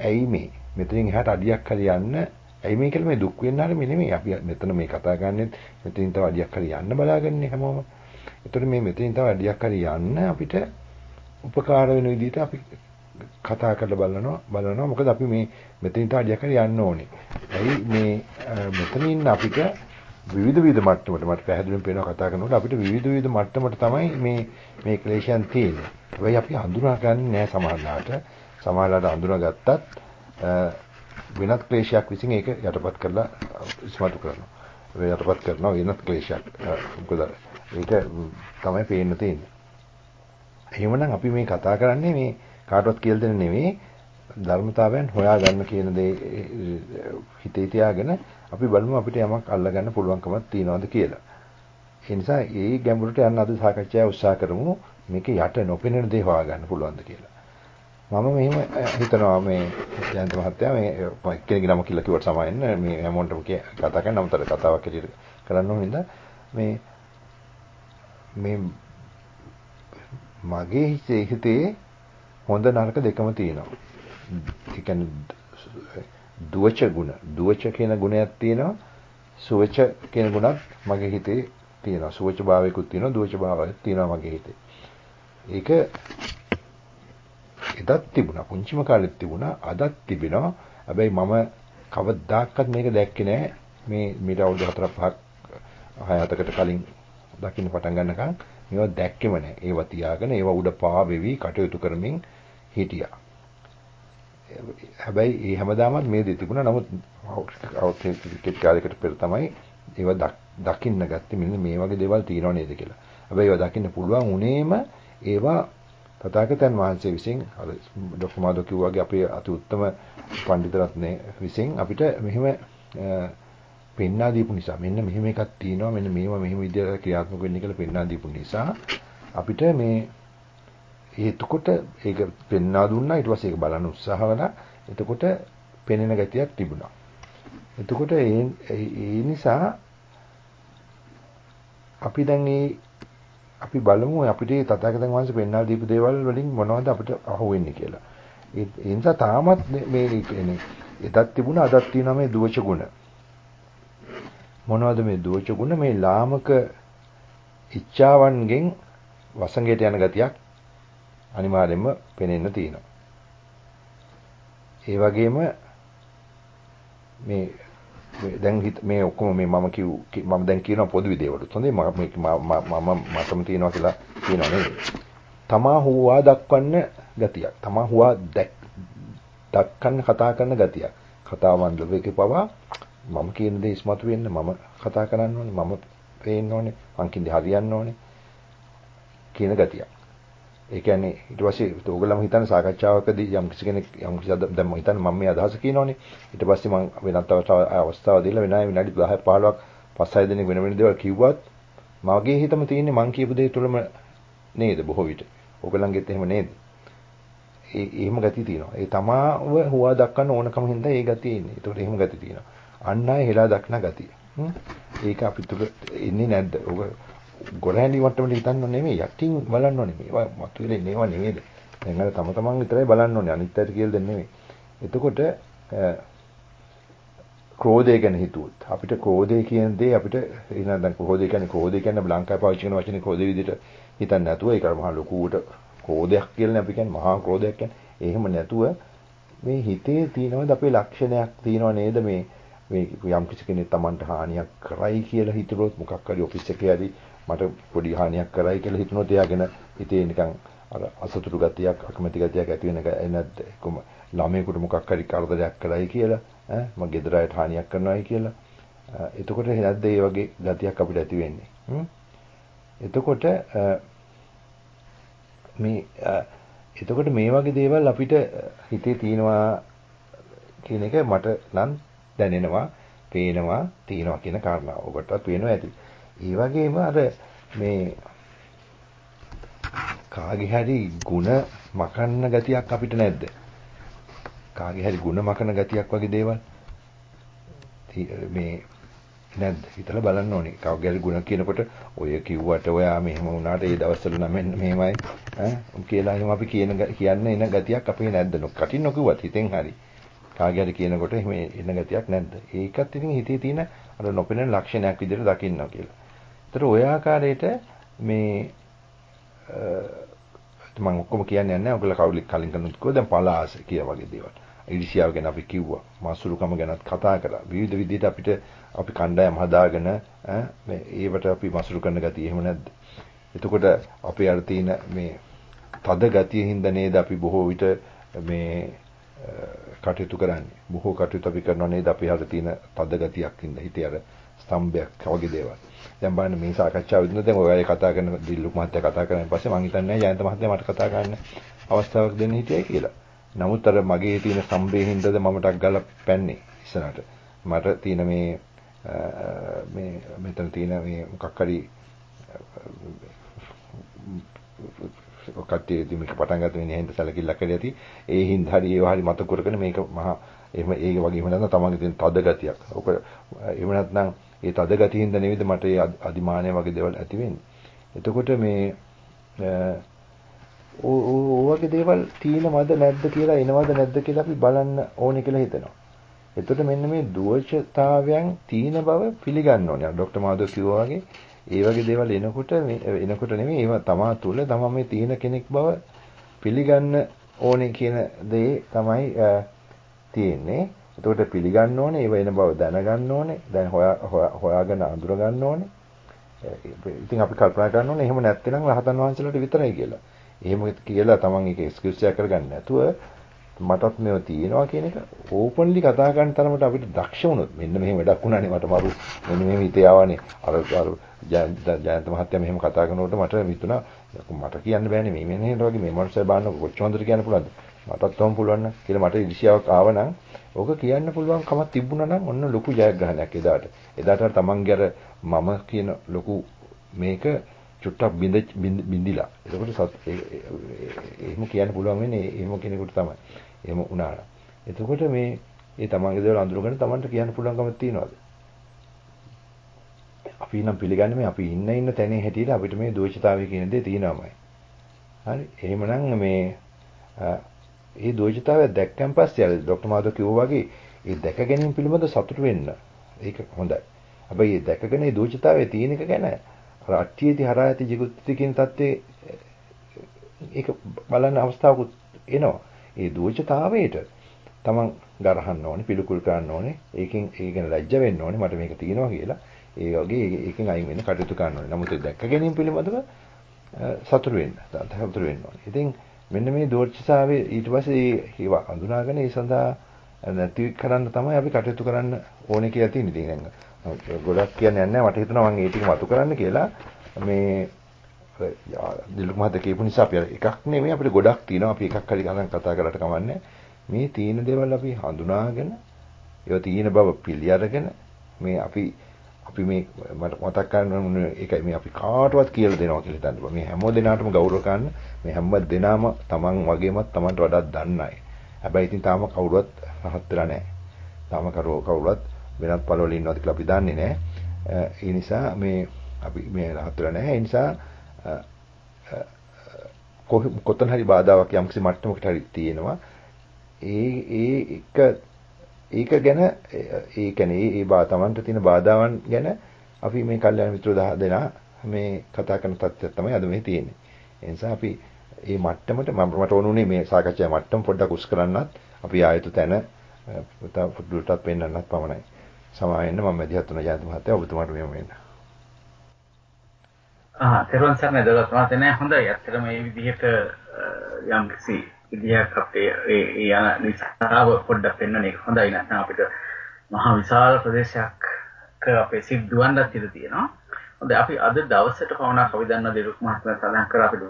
ඇයි මේ? මෙතනින් එහාට අඩියක් හරි යන්න ඇයි මේ කියලා මේ දුක් වෙන්න හරි නෙමෙයි. අපි මෙතන මේ කතා කරන්නේ මෙතනින් තව අඩියක් හරි යන්න බලාගන්නේ හැමෝම. ඒතර මේ මෙතනින් තව අඩියක් හරි යන්න අපිට උපකාර වෙන විදිහට අපි කතා කරලා බලනවා බලනවා මොකද අපි මේ මෙතනින් තව අඩියක් හරි යන්න ඕනේ. ඇයි මේ මෙතන ඉන්න අපිට විවිධ විවිධ මට්ටමට මට පැහැදිලිවම පේනවා කතා කරනකොට අපිට විවිධ විවිධ මට්ටමට තමයි මේ මේ ක්ලේශයන් තියෙන්නේ. හැබැයි අපි හඳුනාගන්නේ නැහැ සමහරලාට. සමහරලාට හඳුනාගත්තත් වෙනත් ක්ලේශයක් විසින් ඒක යටපත් කරලා ඉස්මතු කරනවා. ඒ යටපත් කරනවා වෙනත් ක්ලේශයක්. මොකද ඒක තමයි පේන්න තියෙන්නේ. එහෙමනම් අපි මේ කතා කරන්නේ මේ කාටවත් කියලා දෙන්න නෙවෙයි ධර්මතාවයන් හොයාගන්න කියන දේ හිතේ තියාගෙන අපි බලමු අපිට යමක් අල්ලගන්න පුළුවන්කමක් තියනවද කියලා. ඒ නිසා ඒ ගැඹුරට යන්න අද සාකච්ඡාව උත්සාහ කරමු මේක යට නොපෙනෙන දේ හොයාගන්න පුළුවන්ද කියලා. මම මෙහෙම හිතනවා මේ ජයන්ත මහත්තයා මේ කෙනෙක් නම කියලා කිව්වට සමාවෙන්න මේ හැමෝටම කතා කරන අමතර කතාවක් ඇටියට කරන්න ඕන හින්දා මේ මේ මගේ හිතේ හොඳ නරක දෙකම තියෙනවා. ඒ කියන්නේ දුවච ගුණ. දුවච කියන ගුණයක් තියෙනවා. සුවච කියන ගුණත් මගේ හිතේ තියෙනවා. සුවච භාවයකුත් තියෙනවා දුවච භාවයක් තියෙනවා මගේ හිතේ. ඒක එදත් තිබුණා. පුංචිම කාලෙත් තිබුණා. අදත් තිබෙනවා. හැබැයි මම කවදාකවත් මේක දැක්කේ නෑ මේ මීට අවුරුදු 4 5ක් 6 7කට කලින් දකින්න පටන් ගන්නකම් මේවා දැක්කෙම නෑ ඒවා තියාගෙන ඒවා උඩ පාවෙවි කටයුතු කරමින් හිටියා. හැබැයි ඒ හැමදාමත් මේ දේ තිබුණා. නමුත් ක්‍රිකට් කාලයකට පෙර තමයි ඒවා දකින්න ගත්තේ මෙන්න මේ වගේ දේවල් තියෙනව නේද කියලා. හැබැයි ඒවා දකින්න පුළුවන් උනේම ඒවා තථාගතයන් වහන්සේ විසින් අර ඩොක්ටර් මාදෝ කිව්වාගේ අපේ අති උත්තම පඬිත රත්නේ විසින් අපිට මෙහෙම පෙන්වා දීපු නිසා මෙන්න මෙහෙම එකක් තියෙනවා මෙන්න මේවා මෙහෙම විදිහට ක්‍රියාත්මක වෙන්නේ කියලා පෙන්වා දීපු නිසා අපිට මේ එතකොට ඒක පෙන්වා දුන්නා ඊට පස්සේ ඒක බලන්න උත්සාහ කළා. එතකොට පෙනෙන ගතියක් තිබුණා. එතකොට ඒ නිසා අපි දැන් මේ අපි බලමු අපිට තථාගතයන් වහන්සේ පෙන්වා දීපු දේවල් වලින් මොනවද අපිට අහුවෙන්නේ කියලා. ඒ නිසා තාමත් මේ කියන්නේ එදත් තිබුණා අදත් තියෙනවා මේ දුවච ගුණ. මොනවද මේ දුවච ගුණ මේ ලාමක ඉච්ඡාවන්ගෙන් වසඟයට යන ගතියක් අනිවාර්යයෙන්ම පෙනෙන්න තියෙනවා. ඒ වගේම මේ දැන් මේ ඔක්කොම මේ මම කිව් මම දැන් කියනවා පොදු විදේවලුත් හොඳේ මම මම මටම තියනවා කියලා කියනවා නේද? තමා හුවා දක්වන්න ගතියක්. තමා හුවා දක්වන්න කතා කරන ගතියක්. කතාවන් ලෝකේ පවා මම කියන දේ ඉස්මතු වෙන්න මම කතා කරන්න ඕනේ මම පේන්න ඕනේ මං කින්දේ හරියන්න ඕනේ කියන ගතියක්. ඒ කියන්නේ ඊට පස්සේ ඕගොල්ලම හිතන්නේ සාකච්ඡාවකදී යම් කිසි කෙනෙක් යම් කිසි දැන් මම හිතන්නේ මම මේ අදහස කියනෝනේ. ඊට පස්සේ මම වෙනත් අවස්ථාව දීලා වෙනයි විනාඩි 10 15ක් පස් හය දෙනෙක් වෙන වෙන දේවල් කිව්වත් මගේ හිතම තියෙන්නේ මං කියපු දේ තුළම නේද බොහෝ විට. ඕගොල්ලන්ගෙත් එහෙම නේද? ඒ එහෙම ගතිය තියෙනවා. ඒ තමාව හුවා දක්වන්න ඕනකම හින්දා ඒ ගතිය ඉන්නේ. ඒකට එහෙම ගතිය තියෙනවා. අන්න අය හෙලා දක්න ගතිය. ඒක අපි තුල ඉන්නේ නැද්ද? ඔබ ගොරහැඳි මට්ටමට හිතන්න නෙමෙයි යටින් බලන්න ඕනේ. මේවා මතුවෙලා ඉන්නේවා නෙමෙයිද දැන් අර තම තමන් විතරයි බලන්න ඕනේ අනිත් අයට කියලා දෙන්නේ නෙමෙයි. එතකොට ක්‍රෝධය ගැන හිතුවොත් අපිට ක්‍රෝධය කියන දේ අපිට ඊළඟ දැන් ක්‍රෝධය කියන්නේ ක්‍රෝධය කියන්නේ ලංකාවේ පාවිච්චි කරන වචනේ ක්‍රෝධය විදිහට හිතන්නේ නැතුව ඒක මහා ලොකුවට ක්‍රෝධයක් කියලා අපි කියන්නේ මහා ක්‍රෝධයක් කියන්නේ. එහෙම නැතුව මේ හිතේ තියෙනවද අපේ ලක්ෂණයක් තියෙනව නේද? මේ මේ යම් කිසි කෙනෙක් Tamanට හානියක් කරයි කියලා හිතුනොත් මොකක් හරි ඔෆිස් එකේ හරි මට පොඩි හානියක් කරයි කියලා හිතනොත් එයාගෙන හිතේ නිකන් අර අසතුටු ගතියක් අකමැති ගතියක් ඇති වෙන එක නැද්ද? කොම ළමයෙකුට මොකක් හරි කරදරයක් කරයි කියලා ඈ? මම ගෙදර අයට හානියක් කරනවායි කියලා. එතකොට නැද්ද මේ වගේ ගතියක් අපිට ඇති වෙන්නේ? එතකොට මේ එතකොට මේ වගේ දේවල් අපිට හිතේ තියෙනවා කියන එක මට නම් දැනෙනවා පේනවා තියෙනවා කියන කාරණාව. ඔබටත් පේනවා ඇති. ඒ වගේම අර මේ කාගේ හරි ಗುಣ මකන්න ගතියක් අපිට නැද්ද? කාගේ හරි ಗುಣ මකන ගතියක් වගේ දේවල් මේ නැද්ද? හිතලා බලන්න ඕනේ. කවගේ හරි ಗುಣ කියනකොට ඔය කිව්වට ඔයා මෙහෙම වුණාට ඒ දවස්වල නම් මෙහෙමයි ඈ කියලා එහෙම අපි කියන කියන්න එන ගතියක් අපේ නැද්ද? කටින් නොකියුවත් හිතෙන් හරි. කාගේ හරි කියනකොට එහෙම එන ගතියක් නැද්ද? ඒකත් ඉතින් හිතේ තියෙන අර නොපෙනෙන ලක්ෂණයක් විදිහට දකින්නවා කියලා. ඒතර ඔය ආකාරයට මේ මම ඔක්කොම කියන්නේ නැහැ. ඔයගොල්ලෝ කවුරුත් කලින් කනුත් කිව්වා දැන් පලාස කිය වගේ දේවල්. ඉරිසියාව ගැන අපි කිව්වා. මාසුරුකම ගැනත් කතා කළා. විවිධ විදිහට අපිට අපි කණ්ඩායම් හදාගෙන ඈ මේ ඒවට අපි මාසුරු කරන ගතිය එහෙම නැද්ද? එතකොට අපේ අර තියෙන මේ තද ගතිය හින්දා නේද අපි බොහෝ විට මේ කටයුතු කරන්නේ. බොහෝ කටයුතු අපි කරනවා නේද අපි අර තියෙන තද ගතියක් හින්දා හිතේ අර ස්තම්භයක් වගේ දේවල්. දැන් බලන්න මේ සාකච්ඡාව විදිහට දැන් ඔයලා කතා කරන දිල්ලුක් මහත්තයා කතා කරන පස්සේ මම හිතන්නේ ජයන්ත මහත්තයා මට කතා කරන්න අවස්ථාවක් දෙන්න හිටියයි කියලා. නමුත් අර මගේ තියෙන සම්බේ හින්දාද මම ටක් ගාලා පැන්නේ ඉස්සරහට. මට තියෙන මේ මේ මෙතන තියෙන මේ මොකක් හරි කට්ටිය ඉතින් මේක පටන් ගන්න වෙන්නේ හින්දා සැලකිල්ලක් කරලා ඇති. ඒ හින්දා හරි ඒව හරි මත කරගෙන මේක මහා එහෙම ඒ වගේම නැත්නම් තමන්ගේ තියෙන තද ගතියක්. ඔක එහෙම නැත්නම් ඒ තද ගතිය හින්දා නෙවෙයිද මට ඒ අදිමානය වගේ දේවල් ඇති වෙන්නේ. එතකොට මේ ඕ වගේ දේවල් තියෙනවද නැද්ද කියලා එනවද නැද්ද කියලා අපි බලන්න ඕනේ කියලා හිතනවා. එතකොට මෙන්න මේ දුවචතාවයන් තියෙන බව පිළිගන්න ඕනේ. ડોક્ટર මාධව කිව්වා වගේ ඒ වගේ දේවල් එනකොට එනකොට නෙමෙයි ඒවා තමා තුළ තමා මේ තියෙන කෙනෙක් බව පිළිගන්න ඕනේ කියන දේ තමයි තියෙන්නේ. එතකොට පිළිගන්න ඕනේ ඒව එන බව දැනගන්න ඕනේ. දැන් හොයා හොයාගෙන අඳුර ගන්න ඕනේ. ඉතින් අපි කල්පනා කරන්න ඕනේ එහෙම නැත්නම් රහතන් වහන්සේලාට විතරයි කියලා. එහෙම කියලා තමන් ඒක එක්ස්කියුස් එකක් කරගන්න නැතුව මටත් මේව තියෙනවා කියන එක ඕපන්ලි කතා කරන තරමට අපිට දක්ෂ වුණොත් මෙන්න මෙහෙම වැඩක් වුණානේ මට මරු මෙන්න මෙහෙම හිතේ ආවනේ අර අර ජයන්ත මහත්තයා මෙහෙම කතා කරනකොට මට හිතුණා මට කියන්න බෑනේ මේ මෙන්න වගේ මේ මනුස්සය බාන්න කොච්චර හොඳට කියන්න පුළුවන්ද මටත් තෝම පුළුවන් නම් කියලා මට ඉරිසියාවක් ආවනම් ඕක කියන්න පුළුවන් කමක් තිබුණා නම් ඔන්න ලොකු ජයග්‍රහණයක් එදාට එදාට තමන්ගේ අර මම කියන ලොකු මේක චුට්ටක් බින්ද බින්දිලා. එතකොට එහෙම කියන්න පුළුවන් වෙන්නේ එහෙම කෙනෙකුට තමයි. එහෙම වුණා. එතකොට මේ ඒ තමන්ගේ දේවල් අඳුරගෙන තමන්ට කියන්න පුළුවන්කම තියනවාද? අපි නම් පිළිගන්නේ මේ අපි ඉන්න ඉන්න තැනේ හැටියට අපිට මේ දෝෂතාවය කියන දේ තියෙනවාමයි. හරි. එහෙමනම් මේ ඒ දෝෂිතාවය දැක්කන් පස්සේ අර ડોක්ටර් මාධව කිව්වා වගේ ඒ දැක ගැනීම පිළිබඳ සතුට වෙන්න. ඒක හොඳයි. හැබැයි මේ දැකගෙන ඒ දෝෂිතාවය තියෙන එක ගැන අර අට්ඨියති හරායති jigutti කියන தත්තේ ඒක බලන්න අවස්ථාවකුත් එනවා. ඒ දෝෂතාවයට තමන් ගරහන්න ඕනේ, පිළිකුල් කරන්න ඕනේ. ඒකෙන් ඒ ගැන ලැජ්ජ වෙන්න ඕනේ. මට මේක තියෙනවා කියලා. ඒ වගේ ඒකෙන් අයින් වෙන්න කටයුතු කරන්න ඕනේ. නමුත් දැක ගැනීම පිළිබඳව සතුට වෙන්න. සතුට වෙන්න ඕනේ. ඉතින් මෙන්න මේ දෝර්චිතාවේ ඊට පස්සේ ඒව අඳුනාගෙන ඒ සඳහා නැති කරන්න තමයි අපි කටයුතු කරන්න ඕනේ කියලා තියෙන්නේ. ඉතින් ගොඩක් කියන්නේ නැහැ මට හිතුණා මම ඒ ටික මතු කරන්න කියලා. මේ දිලුක් මහත්තයා කියපු නිසා අපි එකක් නෙමෙයි අපිට ගොඩක් තියෙනවා. අපි එකක් හරි ගණන් කතා කරලා කමන්නේ. මේ තියෙන දේවල් අපි හඳුනාගෙන ඒවා තියෙන බව පිළි අරගෙන මේ අපි අපි මේ මට මතක් කරගන්න ඒකයි මේ අපි කාටවත් කියලා දෙනවා කියලා හිතන්න මේ හැම දෙනාටම ගෞරව කරන්න මේ හැම දෙනාම Taman වගේමත් Tamanට වඩා දන්නයි හැබැයි ඉතින් තාම කවුරුවත් රහත් වෙලා නැහැ තාම කවුරුවත් වෙනත් පළවල ඉන්නවද කියලා අපි දන්නේ නැහැ. ඒ නිසා මේ අපි මේ රහත් වෙලා නැහැ. ඒ නිසා කොතන හරි බාධාවක් යම්කිසි මට්ටමකට හරි තියෙනවා. ඒ ඒ එක ඒක ගැන ඒ කියන්නේ ඒ බා තමන්ට තියෙන බාධාවන් ගැන අපි මේ කල්යාණ මිත්‍රෝ 10 දෙනා මේ කතා කරන තත්ත්වයක් තමයි අද මේ තියෙන්නේ. ඒ නිසා අපි මේ මට්ටමට මම මට ඕනුනේ මේ සාකච්ඡා මට්ටම පොඩ්ඩක් උස් කරන්නත් අපි ආයතු තැන පුදුටත් පෙන්වන්නත් පමණයි. සමාවෙන්න මම මැදිහත් වුණ ජයන්ත මහත්තයා ඔබතුමාට මෙහෙම වෙන්න. ආ තෙරුවන් සරණයි දලත් මහත්තයා හොඳයි. ඇත්තටම මේ විදිහට යම් කිසි විදිහක් අපේ ඒ යන නිසාව පොඩ්ඩක් පෙන්වන එක හොඳයි නැත්නම් අපිට මහා විශාල ප්‍රදේශයක් අපේ සිද්ධවන්නත් ඉඩ තියෙනවා. හොඳයි අපි අද දවසට පවණක් අපි දන්න දෙරුක් මහත්මයා සඳහන් කර අපිට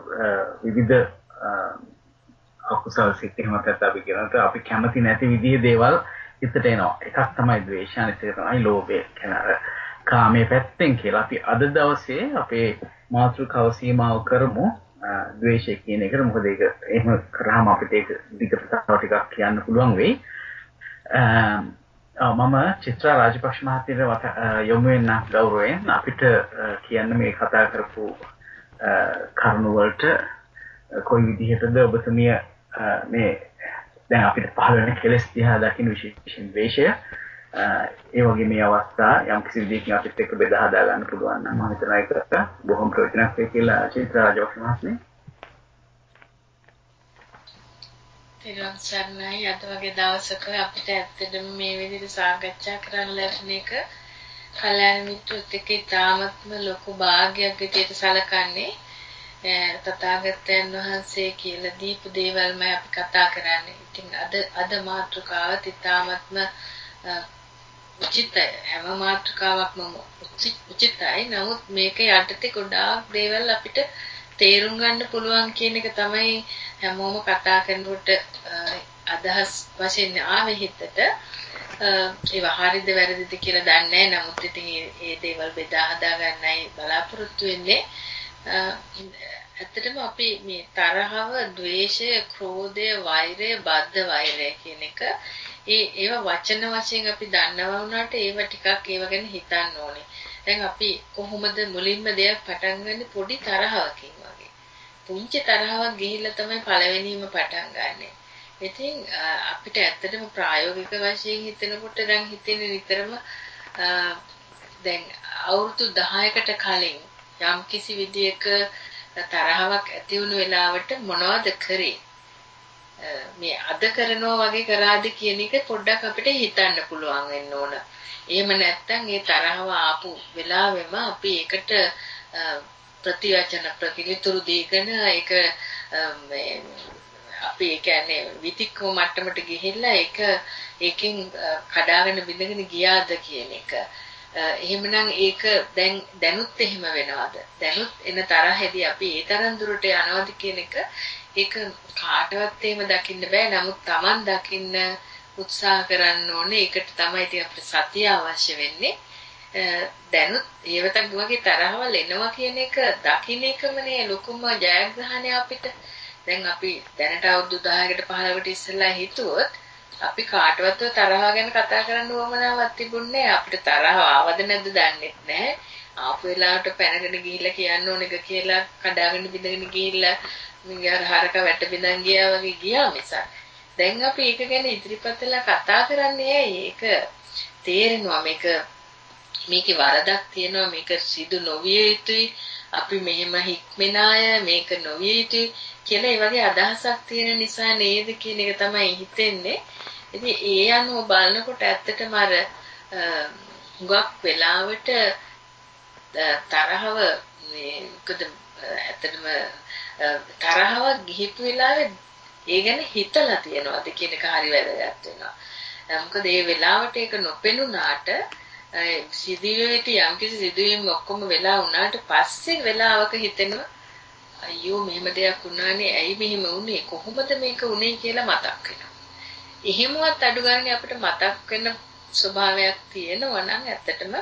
විවිධ අකුසල් සිත් එහෙම නැත්නම් අපි කියනකට අපි කැමති නැති විදිහේ දේවල් හිතට එනවා. එකක් තමයි ද්වේෂය අනිත් එක තමයි ලෝභය. කියන අර කාමයේ පැත්තෙන් කියලා අපි අද දවසේ අපේ මාතෘකාව සීමාව කරමු ද්වේෂය කියන එකට මොකද ඒක එහෙම කරාම අපිට ඒක දිගට තව ටිකක් කියන්න පුළුවන් වෙයි. මම චිත්‍රා රාජපක්ෂ මහත්මියට යොමු වෙන ගෞරවයෙන් අපිට කියන්න මේ කතා කරපු කරුණු වලට කොයි විදිහටද ඔබතුමිය මේ දැන් අපිට පහළ වෙන කෙලෙස් දිහා දකින්න විශේෂයෙන් ද්වේෂය ඒ වගේ මේ අවස්ථා යම් කිසි විදිහකින් අපිත් එක්ක බෙදා හදා ගන්න පුළුවන් නම් මම හිතනවා ඒක බොහොම ප්‍රයෝජනක් වෙයි කියලා චිත්‍රා රාජපක්ෂ මහත්මිය තිරුවන් සරණයි අද වගේ දවසක අපිට ඇත්තටම මේ විදිහට සාකච්ඡා කරන්න ලැබෙන එක කල්‍යාණ මිත්‍රොත් එක්ක ඉතාමත්ම ලොකු භාගයක් විදිහට සැලකන්නේ තථාගතයන් වහන්සේ කියලා දීපු දේවල්මයි අපි කතා කරන්නේ. ඉතින් අද අද මාතෘකාවත් ඉතාමත්ම උචිතයි. හැම මාතෘකාවක්ම උචිතයි. නමුත් මේක යටතේ ගොඩාක් දේවල් අපිට තේරුම් ගන්න පුළුවන් කියන එක තමයි හැමෝම කතා කරනකොට අදහස් වශයෙන් ආවේ හිතට ඒවා හරිද වැරදිද කියලා දන්නේ නැහැ. නමුත් ඉතින් මේ දේවල් බෙදා හදා ගන්නයි බලාපොරොත්තු වෙන්නේ. ඇත්තටම අපි මේ තරහව, ద్వේෂය, ක්‍රෝධය, වෛරය, බද්ධ වෛරය කියන එක ඒ ඒවා වචන වශයෙන් අපි දන්නවා වුණාට ඒවා ටිකක් ඒව ගැන හිතන්න ඕනේ. දැන් අපි කොහොමද මුලින්ම දෙයක් පටන් ගන්න පොඩි තරහවකින් පුංචි තරහවක් ගිහිල්ලා තමයි පළවෙනිම පටන් ගන්නෙ. ඉතින් අපිට ඇත්තටම ප්‍රායෝගික වශයෙන් හිතනකොට දැන් හිතෙන්නේ නිතරම දැන් අවුරුදු 10කට කලින් යම් කිසි විදියක තරහවක් ඇති වුණු වෙලාවට මොනවද කරේ? මේ අද කරනවා වගේ කරාද කියන එක පොඩ්ඩක් අපිට හිතන්න පුළුවන් වෙන්න ඕන. එහෙම නැත්නම් ඒ තරහව ආපු වෙලාවෙම අපි ඒකට ප්‍රතිවචන ප්‍රතිවිතුරු දීගෙන ඒක අපි ඒ කියන්නේ විතික්කම මට්ටමට ගිහිල්ලා ඒක ඒකෙන් කඩාගෙන බිඳගෙන ගියාද කියන එක. එහෙමනම් ඒක දැන් දැනුත් එහෙම වෙනවද? දැනුත් එන තරහෙදී අපි ඒ තරම් දුරට යනවද කියන එක ඒක කාටවත් එහෙම දකින්න බෑ. නමුත් Taman දකින්න උත්සාහ කරන්න ඕනේ. ඒකට තමයි ඉතින් අපිට සතිය අවශ්‍ය වෙන්නේ. දැනුත් ඒවතක් වගේ තරහවල් එනවා කියන එක දකින්න එකමනේ ලොකුම ජයග්‍රහණය අපිට. දැන් අපි දැනට අවුරුදු 10කට 15කට ඉස්සෙල්ලා හිතුවොත් අපි කාටවත් තරහ ගැන කතා කරන්න උවමනාවක් තිබුණේ අපිට තරහ ආවද නැද්ද දන්නේ නැහැ. ආපු වෙලාවට පැනගෙන ගිහිල්ලා කියන්න ඕන එක කියලා කඩාගෙන බිඳගෙන ගිහිල්ලා මිගාර හරක වැට බිඳන් ගියා වගේ ගියා මිසක්. දැන් අපි ඒක ගැන ඉදිරිපත් වෙලා කතා කරන්නේ ඇයි? ඒක තේරෙනවා මේක මේකේ වරදක් තියෙනවා මේක සිදු නොවිය යුතුයි අපි මෙහෙම හික්මෙන අය මේක නොවිය යුතුයි කියලා ඒ වගේ අදහසක් තියෙන නිසා නේද කියන එක තමයි හිතෙන්නේ ඉතින් ඒ අනුව බලනකොට ඇත්තටම අර හුඟක් වෙලාවට තරහව මේ මොකද ඇත්තටම තරහව ගිහිපු වෙලාවේ ඒ ගැන හිතලා තියනවාද කියන එක හරි වැදගත් වෙනවා. මොකද ඒ වෙලාවට ඒක නොපෙනුනාට සිදුවෙට යම්කිසි සිදුවීම් ඔක්කොම වෙලා වුණාට පස්සේ වෙලාවක හිතෙනවා අයියෝ මෙහෙම දෙයක් වුණානේ ඇයි මෙහෙම වුනේ කොහොමද මේක වුනේ කියලා මතක් වෙනවා. එහෙමවත් අඩු ගන්න අපිට මතක් වෙන ස්වභාවයක් තියෙනවා නම් ඇත්තටම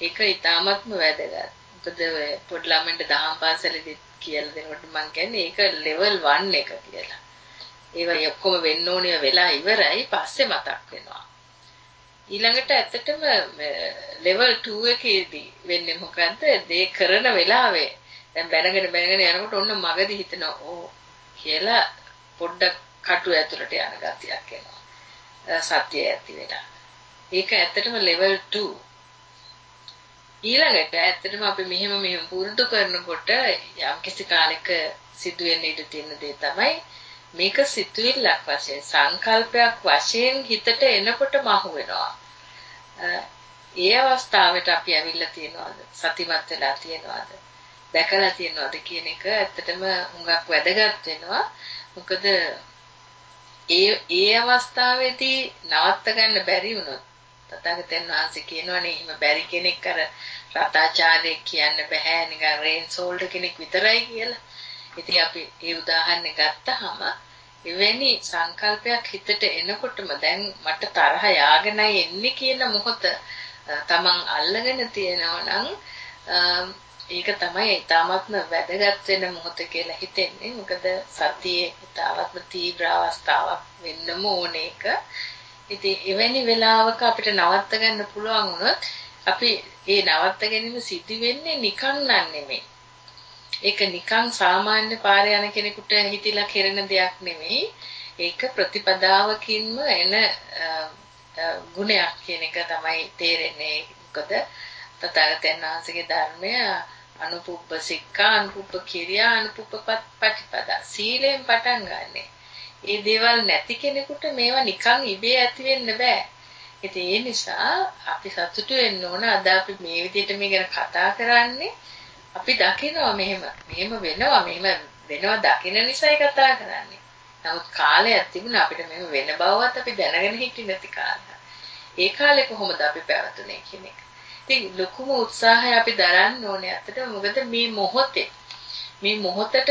ඒක ඊටාත්ම වැදගත්. මොකද පොඩි ළමයින්ට දහම් පාසලේදී කියලා දෙනකොට මම කියන්නේ ඒක ලෙවල් 1 එක කියලා. ඒවා ඔක්කොම වෙන්න ඕනේ වෙලා ඉවරයි පස්සේ මතක් වෙනවා. ඊළඟට ඇත්තටම ලෙවල් 2 එකේදී වෙන්නේ මොකද්ද? දේ කරන වෙලාවේ දැන් බැනගෙන බැනගෙන යනකොට ඔන්න මගදී හිතනවා ඕ කියලා පොඩ්ඩක් කටු ඇතුළට යන ගතියක් එනවා. සත්‍යය ඇති වෙලා. ඒක ඇත්තටම ලෙවල් 2. ඊළඟට ඇත්තටම අපි මෙහෙම මෙහෙම පුරුදු කරනකොට යම්කිසි කාලයක සිදුවෙන්න ඉඩ තියෙන දේ තමයි මේක සිතුවිල්ලක් වශයෙන් සංකල්පයක් වශයෙන් හිතට එනකොට මහු වෙනවා. ඒ අවස්ථාවට අපි ඇවිල්ලා තියනවාද? සතිමත් වෙලා තියනවාද? දැකලා තියනවාද කියන එක ඇත්තටම හුඟක් වැදගත් වෙනවා. මොකද ඒ ඒ අවස්ථාවේදී නවත්ත ගන්න බැරි වුණොත් තථාගතයන් වහන්සේ කියනවනේ එහෙම බැරි කෙනෙක් අර රතාචාර්යෙක් කියන්න බෑ නිකන් රේන් සෝල්ඩර් කෙනෙක් විතරයි කියලා. ඉතින් අපි ඒ උදාහරණය ගත්තාම එවැනි සංකල්පයක් හිතට එනකොටම දැන් මට තරහ යාගෙනයි එන්නේ කියන මොහොත තමන් අල්ලගෙන තියෙනවා නම් ඒක තමයි ඊ타මත්ම වැදගත් වෙන මොහොත කියලා හිතෙන්නේ. මොකද සතියේ ඊ타මත්ම තීව්‍ර අවස්ථාවක් වෙන්නම ඕන එක. ඉතින් එවැනි වෙලාවක අපිට නවත්ත ගන්න පුළුවන් වුණොත් අපි ඒ නවත්ත ගැනීම සිදු වෙන්නේ නිකන් නන් නෙමෙයි. ඒක නිකන් සාමාන්‍ය පාරේ යන කෙනෙකුට හිතිලා කරන දෙයක් නෙමෙයි. ඒක ප්‍රතිපදාවකින්ම එන ගුණයක් කියන එක තමයි තේරෙන්නේ. මොකද තථාගතයන් වහන්සේගේ ධර්මය අනුපුප්ප සික්ඛා අනුපුප්ප කිරියා අනුපුප්ප පටිපදා සීලෙන් පටන් ගන්නෙ. ඒ දේවල් නැති කෙනෙකුට මේවා නිකන් ඉබේ ඇති වෙන්න බෑ. ඉතින් ඒ නිසා අපි සතුටු වෙන්න ඕන අද අපි මේ විදිහට මේ ගැන කතා කරන්නේ අපි දකිනවා මෙහෙම මෙහෙම වෙනවා මෙහෙම වෙනවා දකින නිසායි කතා කරන්නේ. නමුත් කාලයක් තිබුණා අපිට මෙහෙම වෙන බවවත් අපි දැනගෙන හිටියේ නැති කාලයක්. ඒ කාලේ කොහොමද අපි පැවතුනේ කියන එක. ඉතින් ලොකුම උත්සාහය අපි දරන්න ඕනේ අතට මොකද මේ මොහොතේ මේ මොහොතට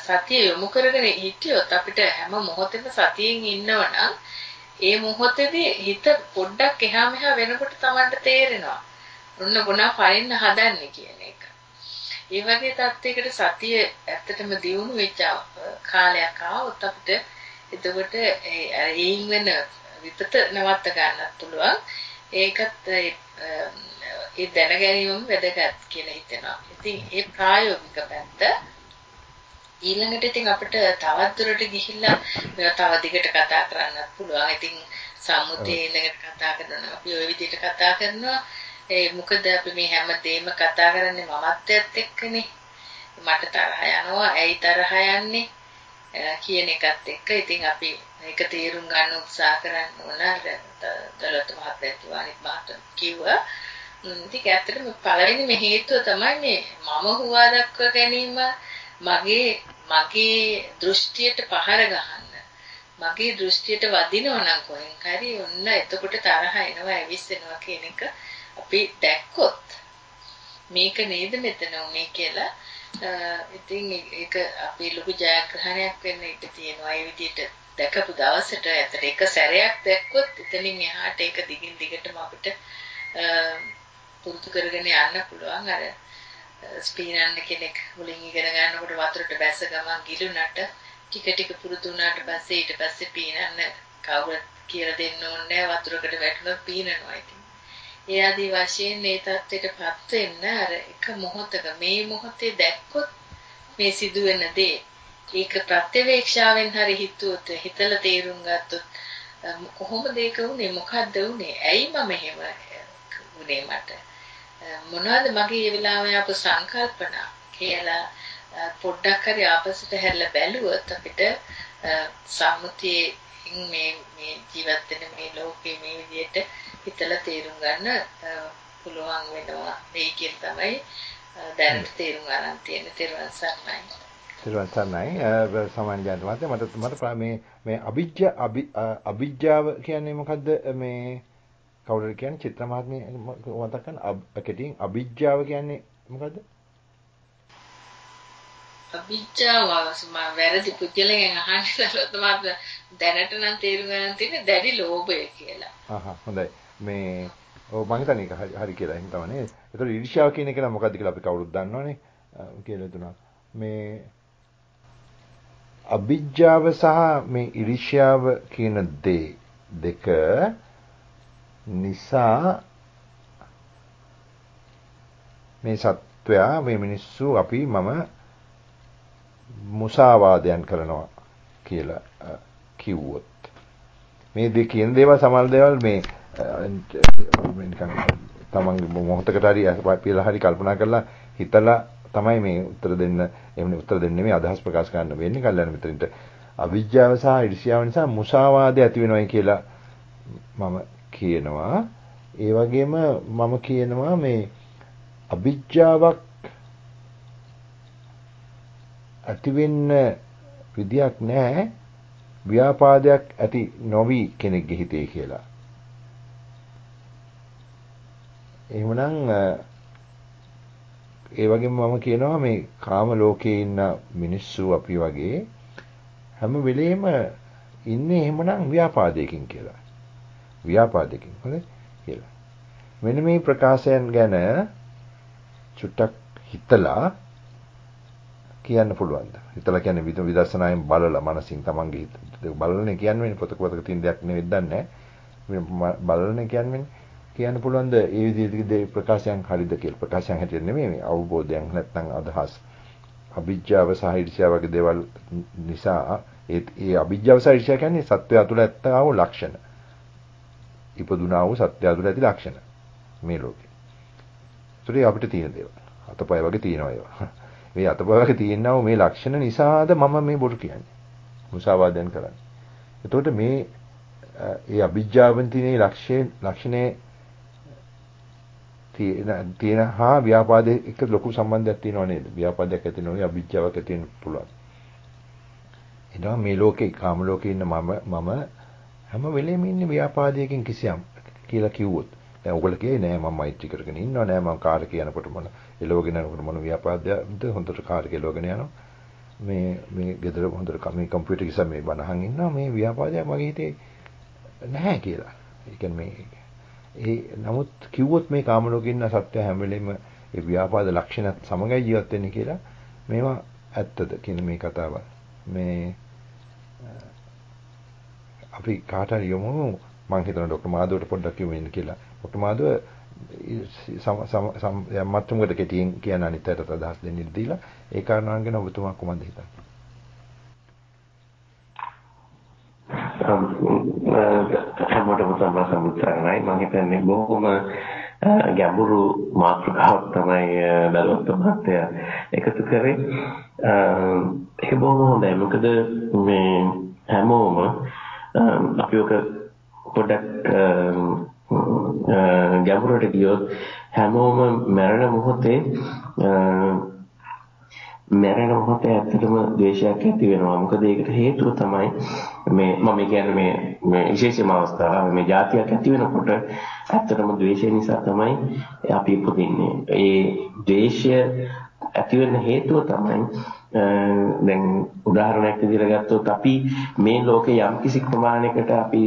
සතිය යොමු කරගෙන හිටියොත් අපිට හැම මොහොතෙම සතියෙන් ඉන්නවනම් ඒ මොහොතේදී හිත පොඩ්ඩක් එහා මෙහා වෙනකොට Tamanට තේරෙනවා. ඔන්න ගුණා පයින්න හදන්නේ කියන එක. ඒ වගේ තත්යකට සතිය ඇත්තටම දියුණු වෙච්ච කාලයක් ආවොත් අපිට එතකොට ඒයින් වෙන විපත නවත්ත ගන්නත් පුළුවන්. ඒකත් ඒ දැන ගැනීමම වැදගත් කියලා හිතෙනවා. ඉතින් ඒ ප්‍රායෝගික පැත්ත ඊළඟට ඉතින් අපිට තවත් දුරට ගිහිල්ලා තව දිගට කතා කරන්නත් පුළුවන්. ඉතින් සම්මුතිය ඊළඟට කතා කරනවා. අපි ওই විදිහට කතා කරනවා. ඒ මොකද අපි මේ හැම දෙයක්ම කතා කරන්නේ මමත්වයත් එක්කනේ. මට තරහ යනවා, ඇයි තරහ යන්නේ කියන එකත් එක්ක ඉතින් අපි ඒක තේරුම් ගන්න උත්සාහ කරන්න ඕන. දලත් මහත්තයා කිව්වා අනිත් මහත්තයා කිව්වා. ඉතින් ඇත්තටම පළවෙනිම හේතුව තමයි මේ මම හුවා දක්ව ගැනීම මගේ මගේ දෘෂ්ටියට පහර ගහන්න. මගේ දෘෂ්ටියට වදිනවා නම් කොහෙන් හරි ඔන්න එතකොට තරහ එනවා ඇවිස්සෙනවා කියන එක අපි දැක්කොත් මේක නේද මෙතන උනේ කියලා ඉතින් ඒක අපේ ලොකු ජයග්‍රහණයක් වෙන්න ඉඩ තියෙනවා. ඒ විදිහට දැකපු දවසට ඇතට එක සැරයක් දැක්කොත් එතනින් එහාට ඒක දිගින් දිගටම අපිට පුරුදු කරගෙන යන්න පුළුවන්. අර ස්පීනන්න කෙනෙක් මුලින් ඉගෙන ගන්නකොට වතුරට බැස ගමන් ගිලුනට ටික ටික පුරුදු වුණාට පස්සේ ඊට පස්සේ පීනන්න කවුරුත් කියලා දෙන්න ඕනේ වතුරකට වැටුණොත් පීනනවා ඉතින්. ඒ ආදී වශයෙන් මේ தත්ත්වයටපත් වෙන්න අර එක මොහොතක මේ මොහොතේ දැක්කොත් මේ සිදුවෙන දේ. ඒක ප්‍රත්‍යවේක්ෂාවෙන් හරි හිතුවොත් හිතලා තේරුම් ගත්තොත් කොහොමද ඒක උනේ? මොකද්ද උනේ? ඇයි මම එහෙම උනේ මට? මොනවද මගේ මේ වෙලාවේ ආපු සංකල්පනා කියලා පොඩ්ඩක් හරි ආපස්සට හැරිලා බැලුවොත් අපිට සම්මුතියේ මේ මේ ජීවත් වෙන මේ ලෝකේ මේ විදිහට හිතලා තේරුම් ගන්න පුළුවන් වෙනවා. මේ කියන තමයි දැනට තේරුම් ගන්න තියෙන තේරුම් සරණයි. තේරුම් සරණයි. සාමාන්‍ය ජනතාවට මට මට මේ මේ අභිජ්ජ අභිජ්ජාව කියන්නේ මොකද්ද? මේ කවුරුද කියන්නේ චිත්‍ර මහත්මිය මතක් කරන කෙටියෙන් අභිජ්ජාව කියන්නේ මොකද්ද? අභිජ්ජාව මම වැරදි පුජ්‍යලෙන් අහන්න තමයි දැනට නම් තේරුම් ගන්න තියෙන්නේ දැඩි ලෝභය කියලා. අහහ හොඳයි. මේ ඔව් මම හිතන්නේ ඒක හරි කියලා තමයි නේද? ඒතකොට ඊර්ෂ්‍යාව කියන එක නම් මොකද්ද කියලා අපි කවුරුත් දන්නවනේ. කියලා දුනා. මේ අභිජ්ජාව සහ මේ ඊර්ෂ්‍යාව කියන දේ දෙක නිසා මේ සත්වයා මේ මිනිස්සු අපි මම මුසාවාදයන් කරනවා කියලා කිව්වොත්. මේ දෙක කියන දේවල් සමහර දේවල් මේ නිකන් තමන්ගේ මොහොතකට හරි පිළලා හරි කල්පනා කරලා හිතලා තමයි මේ උත්තර දෙන්න එහෙම උත්තර දෙන්නේ නෙමෙයි අදහස් ප්‍රකාශ කරන්න වෙන්නේ කල්යන මිත්‍රින්ට. අවිජ්ජාව සහ ඊර්ෂ්‍යාව නිසා මුසාවාදය ඇති වෙනවයි කියලා මම කියනවා ඒ වගේම මම කියනවා මේ අවිජ්ජාවක් ඇති වෙන්න විදියක් නැහැ ව්‍යාපාදයක් ඇති නොවි කෙනෙක්ගේ හිතේ කියලා. එහෙමනම් ඒ වගේම මම කියනවා මේ කාම ලෝකයේ ඉන්න මිනිස්සු අපි වගේ හැම වෙලෙම ඉන්නේ එහෙමනම් ව්‍යාපාදයකින් කියලා. ව්‍යාපාදයකින් හොඳයි කියලා. මෙන්න මේ ප්‍රකාශයන් ගැන චුට්ටක් හිතලා කියන්න පුළුවන්ද? හිතලා කියන්නේ විද විදර්ශනායෙන් බලලා මනසින් තමන්ගේ බලන්නේ කියන්නේ පොතක පොතක තියෙන දෙයක් නෙවෙයි දන්නේ නැහැ. බලන්නේ කියන්නේ කියන්න පුළුවන්ද ඒ විදිහට ප්‍රකාශයන් හරිද කියලා. ප්‍රකාශයන් හැටියට නෙමෙයි මේ අවබෝධයන් නැත්නම් අදහස්. අභිජ්ජාව සහ ඊර්ෂ්‍යාව වගේ දේවල් නිසා ඒ ඒ අභිජ්ජාව සහ ඊර්ෂ්‍යාව කියන්නේ සත්වයා තුළ ඇත්තා වූ ලක්ෂණ. ඉපදුනා වූ සත්වයා තුළ ඇති ලක්ෂණ මේ ලෝකේ. ඒතරේ අපිට තියෙන දේවල්. අතපය වගේ තියෙනවා ඒවා. <laughs> මේ අතපය වගේ තියෙනා වූ මේ ලක්ෂණ නිසාද මම මේ බොරු කියන්නේ. මුසාවාදයන් කරන්නේ. එතකොට මේ ඒ අභිජ්ජාවෙන් තියෙන ලක්ෂයේ ලක්ෂණේ තියෙන තියෙන හා ව්‍යාපාදයේ එක ලොකු සම්බන්ධයක් තියෙනව නේද? ව්‍යාපාදයක් ඇති නොවි අභිජ්ජාවක් ඇති වෙන්න පුළුවන්. එනවා මේ ලෝකේ කාම ලෝකේ ඉන්න මම මම හැම වෙලෙම ඉන්නේ ව්‍යාපාදයකින් කිසියම් කියලා කිව්වොත්. දැන් ඔයගොල්ලෝ කියේ නෑ මම මෛත්‍රී කරගෙන ඉන්නවා නෑ මම කාර් එක යනකොට මොන එලවගෙන යනකොට මොන ව්‍යාපාදයක්ද හොඳට කාර් එක එලවගෙන යනවා. මේ මේ ගෙදර හොඳට මේ කම්පියුටර් කිසම මේ බනහන් ඉන්නවා මේ ව්‍යාපාදයක් මගේ හිතේ නැහැ කියලා. ඒ කියන්නේ මේ ඒ නමුත් කිව්වොත් මේ කාම ලෝකේ ඉන්න සත්‍ය හැම වෙලෙම ඒ ව්‍යාපාද ලක්ෂණත් සමගයි ජීවත් වෙන්නේ කියලා මේවා ඇත්තද කියන මේ කතාව. මේ අපි කාට හරි යමු මම හිතනවා ડોક્ટર මාධවට පොඩ්ඩක් කියවෙන්න කියලා. ડોક્ટર මාධව සම සම යම් මට්ටමකට කෙටියෙන් කියන අනිත් අයට අදහස් දෙන්න දීලා ඒ කාරණාවන් ගැන ඔබතුමා කොහොමද හිතන්නේ? හැමෝටම සම්මා සම්බුද්ධාරණයි මම හිතන්නේ බොහොම ගැඹුරු මාතෘකාවක් තමයි දලුවත් මහත්තයා එකතු කරේ ඒක බොහොම හොඳයි මොකද මේ හැමෝම අපි ඔක පොඩ්ඩක් ගැඹුරට ගියොත් හැමෝම මරණ මොහොතේ මැරෙන මොහොතේ ඇත්තටම ද්වේෂයක් ඇති වෙනවා. මොකද ඒකට හේතුව තමයි මේ මම කියන්නේ මේ මේ විශේෂම අවස්ථාව මේ જાතියක් ඇති වෙනකොට ඇත්තටම ද්වේෂය නිසා තමයි අපි ඉපදින්නේ. ඒ ද්වේෂය ඇති වෙන්න හේතුව තමයි දැන් උදාහරණයක් විදිහට ගත්තොත් අපි මේ ලෝකේ යම් කිසි ප්‍රමාණයකට අපි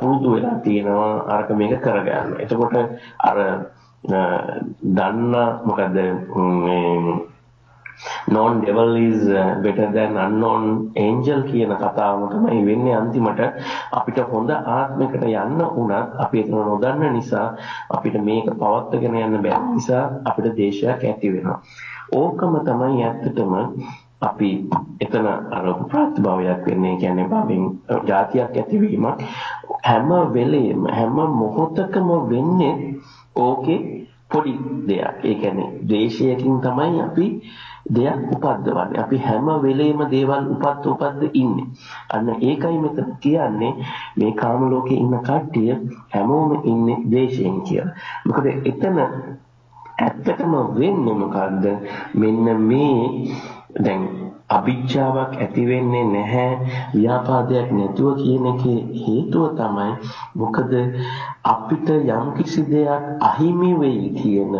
පුරුදු වෙලා තියෙනවා අරක මේක කරගන්න. එතකොට අර දන්න මොකද මේ known devil is uh, better than unknown angel කියන කතාවම තමයි වෙන්නේ අන්තිමට අපිට හොඳ ආත්මයකට යන්න උනත් අපි ඒක නොදන්න නිසා අපිට මේක පවත්වාගෙන යන්න බැරි නිසා අපිට දේශයක් ඇති වෙනවා. ඕකම තමයි ඇත්තටම අපි එතන අර ප්‍රාත්භාවයක් වෙන්නේ කියන්නේ භවෙන් જાතියක් ඇතිවීමක් හැම වෙලෙම හැම මොහොතකම වෙන්නේ ඕකේ පොඩි දෙයක්. ඒ කියන්නේ ද්වේෂයකින් තමයි අපි දෙයක් උපද්දවන්නේ. අපි හැම වෙලෙම දේවල් උපත් උපද්ද ඉන්නේ. අන්න ඒකයි මෙතන කියන්නේ මේ කාම ලෝකේ ඉන්න කට්ටිය හැමෝම ඉන්නේ ද්වේෂයෙන් කියලා. මොකද එතන ඇත්තටම වෙන්නේ මොකද්ද? මෙන්න මේ දැන් අභිජ්ජාවක් ඇති වෙන්නේ නැහැ ව්‍යාපාදයක් නැතුව කියන එකේ හේතුව තමයි මොකද අපිට යම් කිසි දෙයක් අහිමි වෙයි කියන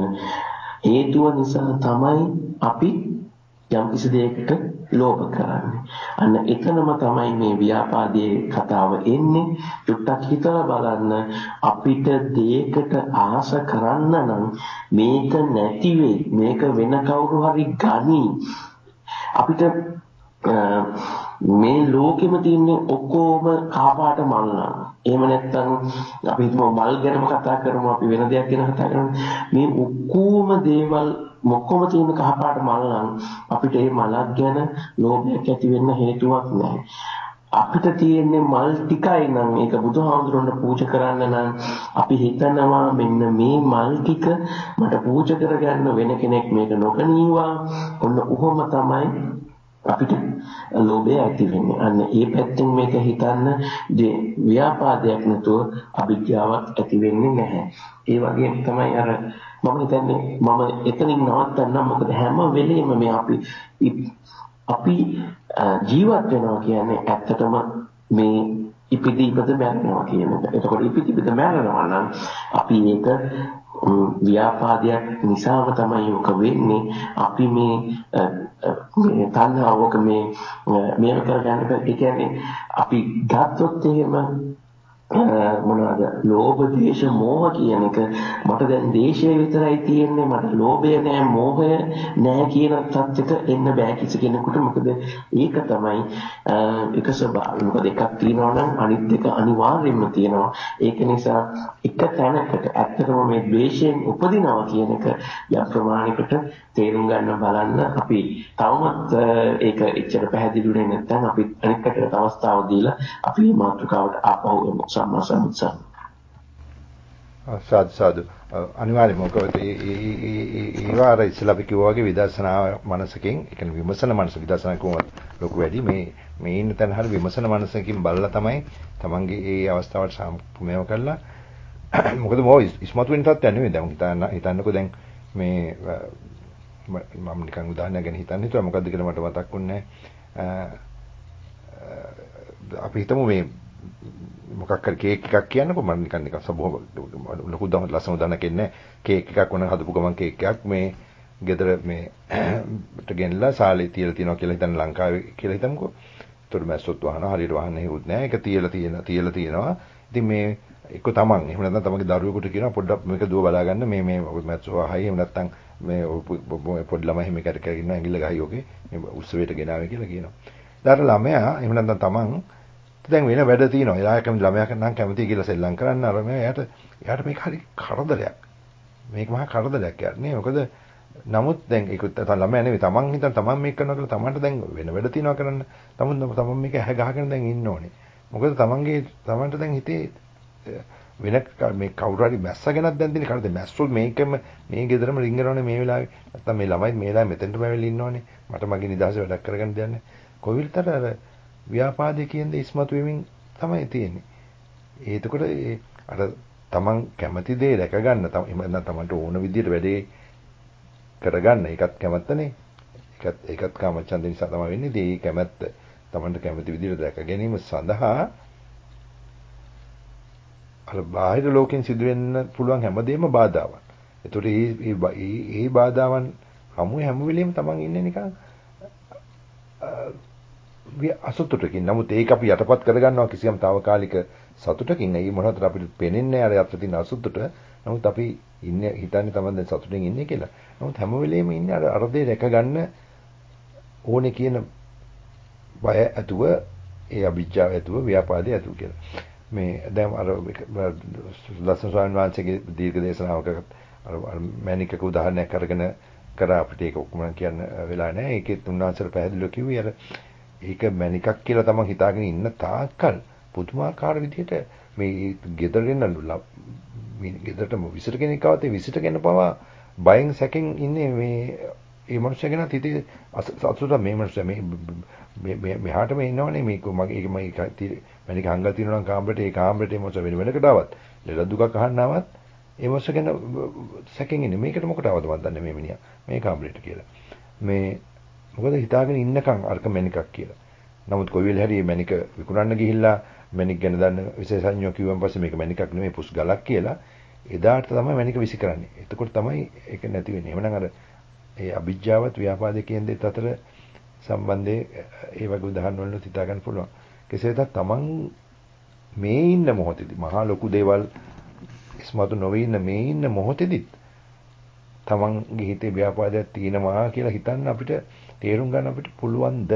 හේතුව නිසා තමයි අපි යම් කිසි දෙයකට ලෝභ කරන්නේ. අන්න එතනම තමයි මේ ව්‍යාපාදයේ කතාව එන්නේ. චුට්ටක් හිතලා බලන්න අපිට දෙයකට ආස කරන්න නම් මේක නැති මේක වෙන කවුරු හරි ගනි. අපිට මේ ලෝකෙම තියෙන ඔක්කොම කහපාට මල් නම් එහෙම නැත්නම් අපි හිතමු මල් ගැනම කතා කරමු අපි වෙන දෙයක් ගැන කතා කරමු. මේ ඔක්කොම දේවල් මොක්කොම තියෙන කහපාට මල් නම් අපිට මේ මලක් ගැන ලෝභයක් ඇති වෙන්න හේතුවක් නැහැ. අපිට තියෙන්නේ මල් ටිකයි නම් ඒක බුදුහාමුදුරන්ට පූජා කරන්න නම් අපි හිතනවා මෙන්න මේ මල් ටික මට පූජා කරගන්න වෙන කෙනෙක් මේක නොකනීවා ඔන්න උහොම තමයි අපිට ලෝභය ඇති වෙන්නේ. අන්න ඒ පැත්තෙන් මේක හිතන්න ව්‍යාපාදයක් නැතුව අවිද්‍යාවක් ඇති වෙන්නේ නැහැ. ඒ වගේම තමයි අර මම හිතන්නේ මම එතනින් නවත්තන්නම් මොකද හැම වෙලෙම මේ අපි අපි ජීවත් වෙනවා කියන්නේ ඇත්තටම මේ ඉපිදි ඉපද මැරෙනවා කියන එක. එතකොට ඉපිදි ඉපද මැරෙනවා නම් අපි ඒක ව්‍යාපාදයක් නිසාම තමයි ඔක වෙන්නේ. අපි මේ මේ තණ්හාවක මේ මේක කරගන්න බෑ. ඒ කියන්නේ අපි ගත්තොත් එහෙම මොනවාද? ලෝභ දේශ මෝහ කියන එක. මට දැන් දේශය විතරයි තියෙන්නේ. මට ලෝභය නෑ මෝහය නෑ කියන තත්ත්වයක එන්න බෑ කිසි කෙනෙකුට. මොකද ඒක තමයි එක ස්වභාවය. මොකද එකක් තියෙනවා නම් අනිත් එක අනිවාර්යයෙන්ම තියෙනවා. ඒක නිසා එක තැනකට ඇත්තටම මේ ද්වේෂයෙන් උපදිනවා කියන එක යම් ප්‍රමාණයකට තේරුම් ගන්න බලන්න අපි තවමත් ඒක එච්චර පැහැදිලිුනේ නැත්නම් අපි අනිත් පැත්තට අවස්ථාව දීලා අපි මේ මාතෘකාවට ආපහු එමු. සම්මා සම්බුත්සන් සාදු. සාදු අනිවාර්යයෙන්ම මොකද ඒ ඒ වාර ඉස්සලා අපි කිව්වා වගේ විදර්ශනා මනසකින් ඒ කියන්නේ විමසන මනස විදර්ශනා කොහොමද ලොකු වැඩි. මේ මේ ඉන්න තැන හරිය විමසන මනසකින් බලලා තමයි තමන්ගේ ඒ අවස්ථාවට සම්පූර්ණව කරලා <clears throat> මොකද මොව ඉස්මතු වෙන තත්ත්වයක් නෙමෙයි. දැන් හිතන්න හිතන්නකෝ දැන් මේ මම නිකන් උදාහරණයක් ගැන හිතන්න හිතුවා. මොකද්ද කියලා මට මතක් වුණේ අපි හිතමු මේ මොකක් හරි කේක් එකක් කියන්නකො මම නිකන් නිකන් සබොහොම ලොකු දම ලස්සන උදාහරණයක් ඉන්නේ කේක් එකක් වුණා හදපු ගමන් කේක් එකක් මේ ගෙදර මේ ට ගෙනලා සාලේ තියලා තියනවා කියලා හිතන්න ලංකාවේ කියලා හිතමුකෝ. ඒතකොට මැස්සොත් වහනවා හරියට වහන්න හේවුත් නැහැ. ඒක තියලා තියෙන තියලා තියෙනවා. ඉතින් මේ එක්ක තමන් එහෙම නැත්නම් තමන්ගේ දරුවෙකුට කියනවා පොඩ්ඩක් මේක දුව බලා ගන්න මේ මේ මැස්සෝ වහයි එහෙම නැත්නම් මේ පොඩි ළමයි එහෙම කර කර ඉන්න ඇඟිල්ල ගහයි ඔකේ මේ උත්සවයට ගෙනාවේ කියලා කියනවා. ඊට ළමයා එහෙම නැත්නම් තමන් දැන් වෙන වැඩ තියෙනවා. එයා කැමති ළමයා නම් කැමති කියලා සෙල්ලම් කරන්න අර මේ එයාට එයාට මේක හරි කරදරයක්. මේක මහා කරදරයක් යාන්නේ. මොකද නමුත් දැන් ඒක ළමයා නෙවෙයි තමන් හිතන තමන් මේක කරනවා කියලා තමන්ට දැන් වෙන වැඩ තියෙනවා කරන්න. තමුන් තමන් මේක ඇහ ගහගෙන දැන් ඉන්න ඕනේ. මොකද තමන්ගේ තමන්ට දැන් හිතේ වෙන මේ කවුරු හරි මැස්ස ගැනත් දැන් තියෙන කරද මැස්සොත් මේකම මේ ගෙදරම රින්ගනවනේ මේ වෙලාවේ නැත්තම් මේ ළමයි මේ වෙලාවේ මෙතෙන්ටම ඇවිල්ලා ඉන්නවනේ මට මගේ නිදහස වැඩක් කරගන්න දෙන්නේ කොවිල්තර අර ව්‍යාපාදේ කියන දේ ඉස්මතු වෙමින් තමයි තියෙන්නේ. ඒතකොට අර තමන් කැමති දේ දැක ගන්න එහෙම නැත්නම් තමන්ට ඕන විදිහට වැඩේ කරගන්න ඒකත් කැමැත්තනේ. ඒකත් ඒකත් කාමචන්ද නිසා තමයි වෙන්නේ. ඒ කැමැත්ත තමන්ට කැමති විදිහට දැක ගැනීම සඳහා අර බාහිර ලෝකෙන් සිදුවෙන්න පුළුවන් හැමදේම බාධාවන්. ඒතකොට මේ මේ බාධාවන් හමු හැම වෙලෙම තමන් ඉන්නේ නිකන් අසතුටකින්. නමුත් ඒක අපි යටපත් කරගන්නවා කිසියම් తాවකාලික සතුටකින්. ඒ මොනවද අපිට පේන්නේ අර අපිට තියෙන අසතුට. නමුත් අපි ඉන්නේ හිතන්නේ තමයි දැන් සතුටින් ඉන්නේ කියලා. නමුත් හැම වෙලෙම ඉන්නේ අර අර දේ රැක ගන්න ඕනේ කියන බය ඇතුව ඒ අභිජ්ජාව ඇතුව ව්‍යාපාදේ ඇතුව කියලා. මේ දැන් අර ලස්සන ස්වාමීන් වහන්සේගේ දීර්ඝ දේශනාවක අර මැනිකක උදාහරණයක් අරගෙන කරා අපිට ඒක ඔක්කොම කියන්න වෙලා නැහැ. ඒකෙත් උන්වහන්සේට පැහැදිලිව කිව්වේ අර ඒක මැනිකක් කියලා තමන් හිතාගෙන ඉන්න තාක්කල් පුදුමාකාර විදිහට මේ ගෙදරින් මේ ගෙදරට විසිට කෙනෙක් ආවත් ඒ විසිට කෙන පවා බයෙන් සැකෙන් ඉන්නේ මේ ඒ මනුස්සයා ගැන හිතේ අසතුට මේ මනුස්සයා මේ මෙහාට මේ ඉන්නවනේ මේක මගේ ඒක මගේ මැනික හංගල් තියෙනවා නම් කාමරේට ඒ කාමරේට ඒ මනුස්සයා වෙන වෙනකට ආවත් ලෙඩ දුකක් අහන්න ආවත් ඒ මනුස්සයා ගැන සැකෙන් ඉන්නේ. මේකට මොකට ආවද මන් දන්නේ මේ මිනිහා? මේ කාමරේට කියලා. මේ මොකද හිතාගෙන ඉන්නකම් අර්ක මැනිකක් කියලා. නමුත් කොයි වෙලේ හරි මේ මැනික විකුණන්න ගිහිල්ලා මැනික් ගැන දන්න විශේෂඥයෝ කිව්වන් පස්සේ මේක මැනිකක් නෙමෙයි පුස් ගලක් කියලා එදාට තමයි මැනික විසි කරන්නේ. එතකොට තමයි ඒක නැති වෙන්නේ. එහෙනම් අර ඒ අභිජ්ජාවත් ව්‍යාපාදේ කියන දෙත් අතර සම්බන්ධයේ ඒ වගේ උදාහරණ වලින් හිතා ගන්න පුළුවන්. කෙසේ වෙතත් තමන් මේ ඉන්න මොහොතේදී මහා ලොකු දේවල් ඉස්මතු නොවේ ඉන්න මේ ඉන්න මොහොතේදීත් තමන්ගේ හිතේ ව්‍යාපාදයක් තියෙනවා කියලා හිතන්න අපිට තේරුම් ගන්න අපිට පුළුවන්ද?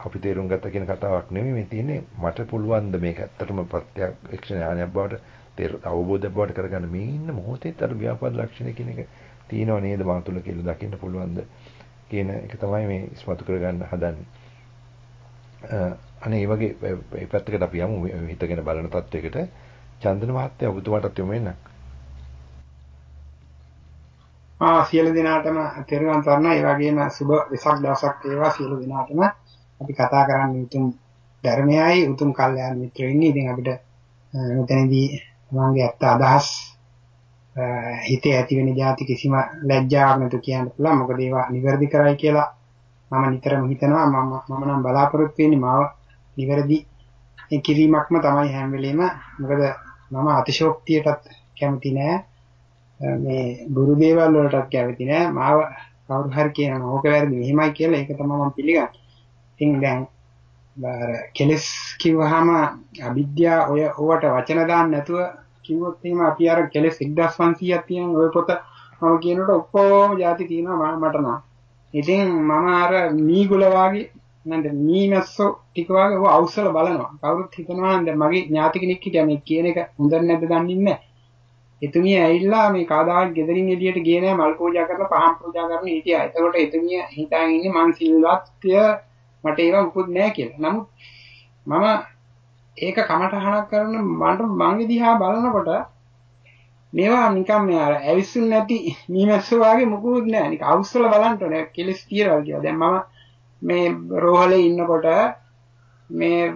අපි තේරුම් ගත්ත කියන කතාවක් නෙමෙයි. මේ තියෙන්නේ මට පුළුවන්ද මේක ඇත්තටම ප්‍රත්‍යක්ෂ ඥානයක් බවට තේර අවබෝධයක් බවට කරගන්න මේ ඉන්න මොහොතේ අර ව්‍යාපාද ලක්ෂණ කියන එක තියෙනව නේද? මා තුළ කියලා දකින්න පුළුවන්ද කියන එක තමයි මේ ඉස්මතු කරගන්න හදන්නේ. අනේ මේ වගේ මේ පැත්තකට අපි යමු. හිතගෙන බලන තත්වයකට. චන්දන මහත්තයා ඔබතුමාටත් යොමු වෙන්න. ආ සියලු දෙනාටම තෙරුවන් සරණයි. ඒ වගේම සුබ වෙසක් දවසක් වේවා සියලු දෙනාටම. අපි කතා කරන්නේ උතුම් ධර්මයයි උතුම් කල්යාණ මිත්‍රයෝ ඉන්නේ. ඉතින් අපිට මෙතනදී තමන්ගේ ඇත්ත අදහස් හිතේ ඇති වෙන જાති කිසිම ලැජ්ජාවක් නැතු කියන්න පුළුවන්. මොකද ඒවා නිවැරදි කරයි කියලා මම නිතරම හිතනවා. මම මම නම් බලාපොරොත්තු වෙන්නේ මාව නිවැරදි කිරීමක්ම තමයි හැම වෙලෙම. මොකද මම අතිශෝක්තියටත් කැමති නෑ. මේ ගුරු දේවල් වලටත් කැමති නෑ මාව කවුරු හරි කියනවා ඕක වැරදි මෙහෙමයි කියලා ඒක තමයි මම පිළිගන්නේ. ඉතින් දැන් බාර කෙලස් කිව්වහම අවිද්‍යාව ඔය ඕවට වචන දාන්න නැතුව කිව්වොත් එහෙම අපි අර කෙලස් 1500ක් තියෙන ඔය පොත මම කියනකොට ඔක්කොම ಜಾති තියෙනවා මට නම්. ඉතින් මම අර මීගුල වාගේ නේද මීමැස්සෝ ටික වාගේ ඔය අවසල බලනවා. කවුරුත් හිතනවා නම් මගේ ඥාති කෙනෙක් හිටියා මේ කියන එක හොඳ නැද්ද දන්නේ නැහැ. එතුමිය ඇවිල්ලා මේ කාදාවත් ගෙදරින් එළියට ගියේ නැහැ මල් පූජා කරලා පහන් පූජා කරන හිටියා. එතකොට එතුමිය හිතාගෙන ඉන්නේ මං සිල්වත්ය මට ඒවා මුකුත් නැහැ කියලා. නමුත් මම ඒක කමටහනක් කරන මට මං දිහා බලනකොට මේවා නිකන් මේ අර ඇවිස්සුන් නැති <laughs> මීමැස්සෝ වගේ මුකුත් නැහැ. නිකන් අවුස්සල බලන්න ඕනේ. කෙලස් තියරවල් කියලා. දැන් මම මේ රෝහලේ ඉන්නකොට මේ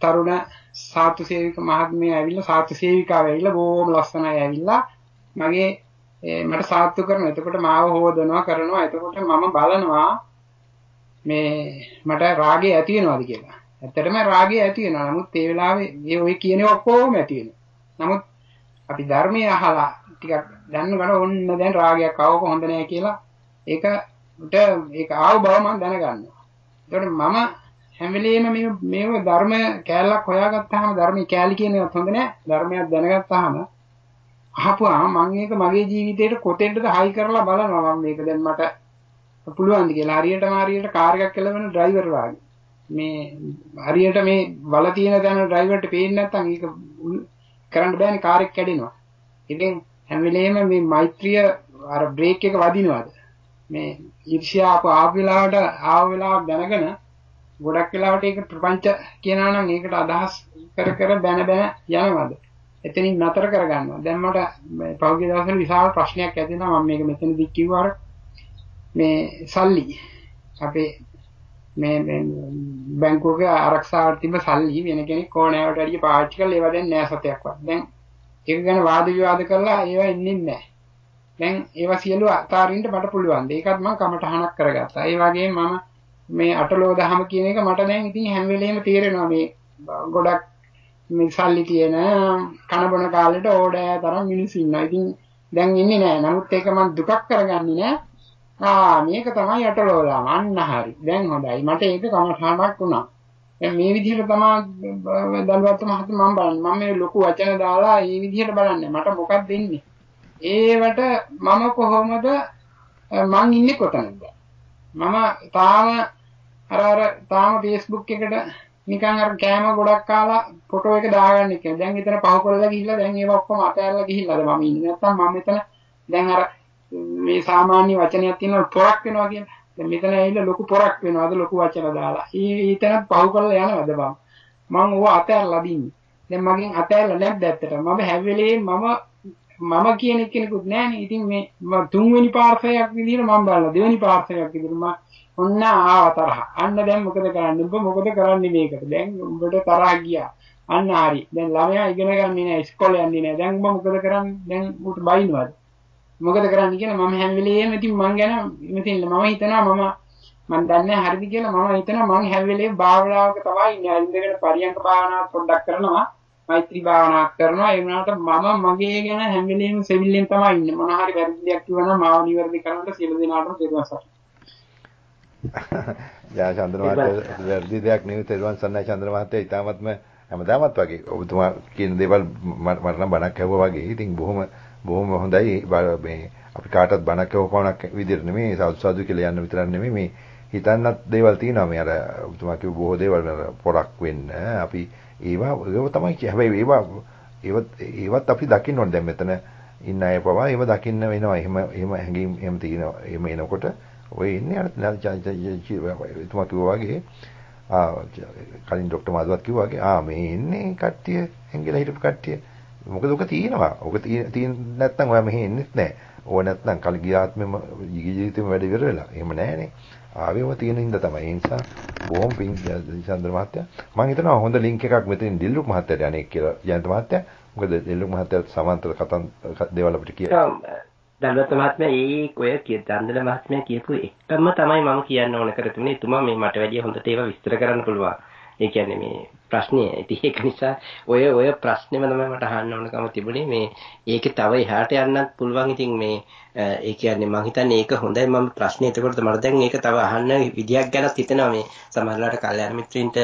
තරුණ සාතු සේවික මහත්මිය ඇවිල්ලා සාතු සේවිකාව ඇවිල්ලා බොහොම ලස්සනයි ඇවිල්ලා මගේ මට සාත්තු කරනවා. එතකොට මාව හොදනවා කරනවා. එතකොට මම බලනවා මේ මට රාගය ඇති වෙනවද කියලා. ඇත්තටම රාගය ඇති වෙනවා. නමුත් ඒ වෙලාවේ මේ ඔය කියන ඔක්කොම ඇති වෙනවා. නමුත් අපි ධර්මය අහලා ටිකක් දැනගන්න ඕන්න දැන් රාගයක් ආවක හොඳ නෑ කියලා ඒකට ඒක ආව බව මම දැනගන්නවා. ඒකට මම හැම වෙලෙම මේ මේව ධර්ම කෑල්ලක් හොයාගත්තාම ධර්මයේ කෑලි කියන එකත් හොඳ නෑ. ධර්මයක් දැනගත්තාම අහපුවාම මම මේක මගේ ජීවිතේට කොතෙන්ද හයි කරලා බලනවා මම මේක දැන් මට පුළුවන්ද කියලා. හරියටම හරියට කාර් එකක් කෙලවෙන ඩ්‍රයිවර් වාගේ. මේ හරියට මේ වල තියෙන තැන ඩ්‍රයිවර්ට පේන්නේ නැත්නම් ඒක කරන්න බෑනේ කාර් එක කැඩෙනවා. ඉතින් හැම වෙලෙම මේ මෛත්‍රිය අර බ්‍රේක් එක වදිනවද? මේ ඊර්ෂ්‍යා අප ආව වෙලාවට ආව වෙලාවක් දැනගෙන ගොඩක් වෙලාවට ඒක ප්‍රපංච කියනවා නම් ඒකට අදහස් කර කර බැන බැන යනවද? එතනින් නතර කරගන්නවා. දැන් මට පහුගිය දවස්වල විශාල ප්‍රශ්නයක් ඇති වුණා මම මේක මෙතනදී කිව්වා මේ සල්ලි අපේ මේ බැංකුවක ආරක්ෂාවට තිබ්බ සල්ලි වෙන කෙනෙක් ඕනෑවට වැඩිය පාවිච්චි කරලා ඒවා දැන් නෑ සතයක්වත්. දැන් ඒක ගැන වාද විවාද කරලා ඒවා ඉන්නේ නැහැ. දැන් ඒවා සියලු අතාරින්න මට පුළුවන්. ඒකත් මම කමටහනක් කරගත්තා. ඒ වගේම මම මේ අටලෝ දහම කියන එක මට දැන් ඉතින් හැම වෙලෙම තේරෙනවා මේ ගොඩක් මේ සල්ලි තියෙන කන බොන කාලෙට ඕඩෑ තරම් මිනිස්සු ඉන්නවා. ඉතින් දැන් ඉන්නේ නැහැ. නමුත් ඒක මම දුකක් කරගන්නේ නැහැ. ආ මේක තමයි අටලෝලා අන්න හරි. දැන් හොඳයි. මට ඒක කමඨාණක් වුණා. දැන් මේ විදිහට තමයි දල්වත් මහත්මයා මම බලන්නේ. මම මේ ලොකු වචන දාලා මේ විදිහට බලන්නේ. මට මොකක්ද දෙන්නේ ඒවට මම කොහොමද මං ඉන්නේ කොතනද? මම තාම අර අර තාම Facebook එකට නිකන් අර කෑම ගොඩක් කාලා ෆොටෝ එක දාගන්න එක. දැන් එතන පහු කරලා ගිහිල්ලා දැන් ඒව ඔක්කොම අතහැරලා ගිහිල්ලාද මම ඉන්නේ. නැත්තම් මම මෙතන දැන් අර මේ සාමාන්‍ය වචනයක් තියෙනවා පොරක් වෙනවා කියන. දැන් මෙතන ඇවිල්ලා ලොකු පොරක් වෙනවාද ලොකු වචන දාලා. ඊතනත් පහු කරලා යනවාද බං. මං ඕවා අතහැරලා දින්නේ. දැන් මගෙන් අතහැරලා නැද්ද ඇත්තට? මම හැම වෙලේම මම මම කියන කෙනෙකුත් නෑනේ. ඉතින් මේ තුන්වෙනි පාර්ශවයක් විදිහට මම බලලා දෙවෙනි පාර්ශවයක් විදිහට මම ඔන්න ආව තරහ. අන්න දැන් මොකද කරන්නේ? උඹ මොකද කරන්නේ මේකට? දැන් උඹට තරහ ගියා. අන්න හරි. දැන් ළමයා ඉගෙන ගන්නේ නෑ ඉස්කෝලේ යන්නේ නෑ. දැන් උඹ මොකද කරන්නේ? දැන් උට බයින්නවද? මොකද කරන්න කියලා මම හැම වෙලේම ඉතින් මං ගැන ඉතින් මම හිතනවා මම මම දන්නේ හරිද කියලා මම හිතනවා මං හැම වෙලේම භාවනාවක තමයි ඉන්නේ. ඉඳගෙන පරියන්ක භාවනාවක් පොඩ්ඩක් කරනවා. මෛත්‍රී භාවනාවක් කරනවා. ඒ වුණාට මම මගේ ගැන හැම වෙලේම සෙවිල්ලෙන් තමයි ඉන්නේ. මොන හරි වැරදි දෙයක් කිව්වනම් මාව නිවැරදි කරන්න සියලු දෙනාටම තෙරුවන් <laughs> යා චන්ද්‍ර මහත්තයා වැරදි දෙයක් නෙවෙයි තෙරුවන් සන්නයි චන්ද්‍ර මහත්තයා ඊටාත්ම හැමදාමත් වගේ ඔබතුමා කියන දේවල් මට නම් බණක් ඇහුවා වගේ. ඉතින් බොහොම බොහොම හොඳයි මේ අපි කාටවත් බණක් කියවපමණක් විදිහට නෙමෙයි සාදු සාදු කියලා යන්න විතරක් නෙමෙයි මේ හිතන්නත් දේවල් තියෙනවා මේ අර ඔබතුමා කිව්ව බොහෝ දේවල් පොරක් වෙන්න අපි ඒවා ඒව තමයි. හැබැයි ඒවා ඒවත් ඒවත් අපි දකින්න ඕනේ දැන් මෙතන ඉන්න අය පවා ඒව දකින්න වෙනවා. එහෙම එහෙම හැඟීම් එහෙම තියෙනවා. එහෙම එනකොට ඔය ඉන්නේ අර එතුමා කිව්වා වගේ ආ කලින් ડોක්ටර් මාදවත් කිව්වා වගේ ආ මේ ඉන්නේ කට්ටිය හැංගිලා හිටපු කට්ටිය මොකද ඔක තියෙනවා. ඔක තියෙන නැත්නම් ඔයා මෙහෙ එන්නෙත් නැහැ. ඕව නැත්නම් කල් ගියාත්මෙම ජීවිතේම වැඩ ඉවර වෙලා. එහෙම නැහනේ. ආවෙම තියෙන හින්දා තමයි. ඒ නිසා බොහොම පිං චන්ද්‍ර මහත්තයා. මම හිතනවා හොඳ ලින්ක් එකක් මෙතනින් දිල්ලුක් මහත්තයාට යන්නේ කියලා ජයන්ත මහත්තයා. මොකද දිල්ලුක් මහත්තයාට සමාන්තර කතන් දේවල් අපිට කියලා. දල්වත් මහත්මයා ඒ ඔය චන්දන මහත්මයා කියපු එකම තමයි මම කියන්න ඕන කරතුනේ. එතුමා මේ මට වැඩිය හොඳට ඒවා විස්තර කරන්න පුළුවන්. ඒ කියන්නේ මේ ප්‍රශ්නේ. ඉතින් ඒක නිසා ඔය ඔය ප්‍රශ්නේම තමයි මට අහන්න ඕනකම තිබුණේ. මේ ඒකේ තව එහාට යන්නත් පුළුවන්. ඉතින් මේ ඒ කියන්නේ මම හිතන්නේ ඒක හොඳයි මම ප්‍රශ්නේ එතකොට මට දැන් ඒක තව අහන්න විදියක් ගැනත් හිතෙනවා මේ සමහරලාට කල්යාණ මිත්‍රින්ට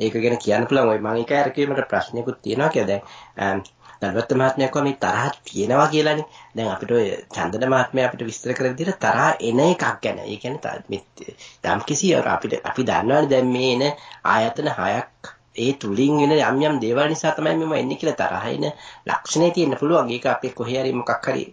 ඒක ගැන කියන්න පුළුවන්. ඔය මම එක අර කිව්වමට ප්‍රශ්නයකුත් තියෙනවා කියලා දැන් දල්වත් මහත්මයා කිව්වා මේ තරහ තියෙනවා කියලානේ. දැන් අපිට ඔය චන්දන මහත්මයා අපිට විස්තර කරන විදිහට තරහ එන එකක් ගැන. ඒ කියන්නේ මේ යම් කිසි අපිට අපි දන්නවනේ දැන් මේ එන ආයතන හයක් ඒ තුලින් වෙන යම් යම් දේවල් නිසා තමයි මෙම එන්නේ කියලා තරහ එන ලක්ෂණේ තියෙන්න පුළුවන්. ඒක අපි කොහේ හරි මොකක් හරි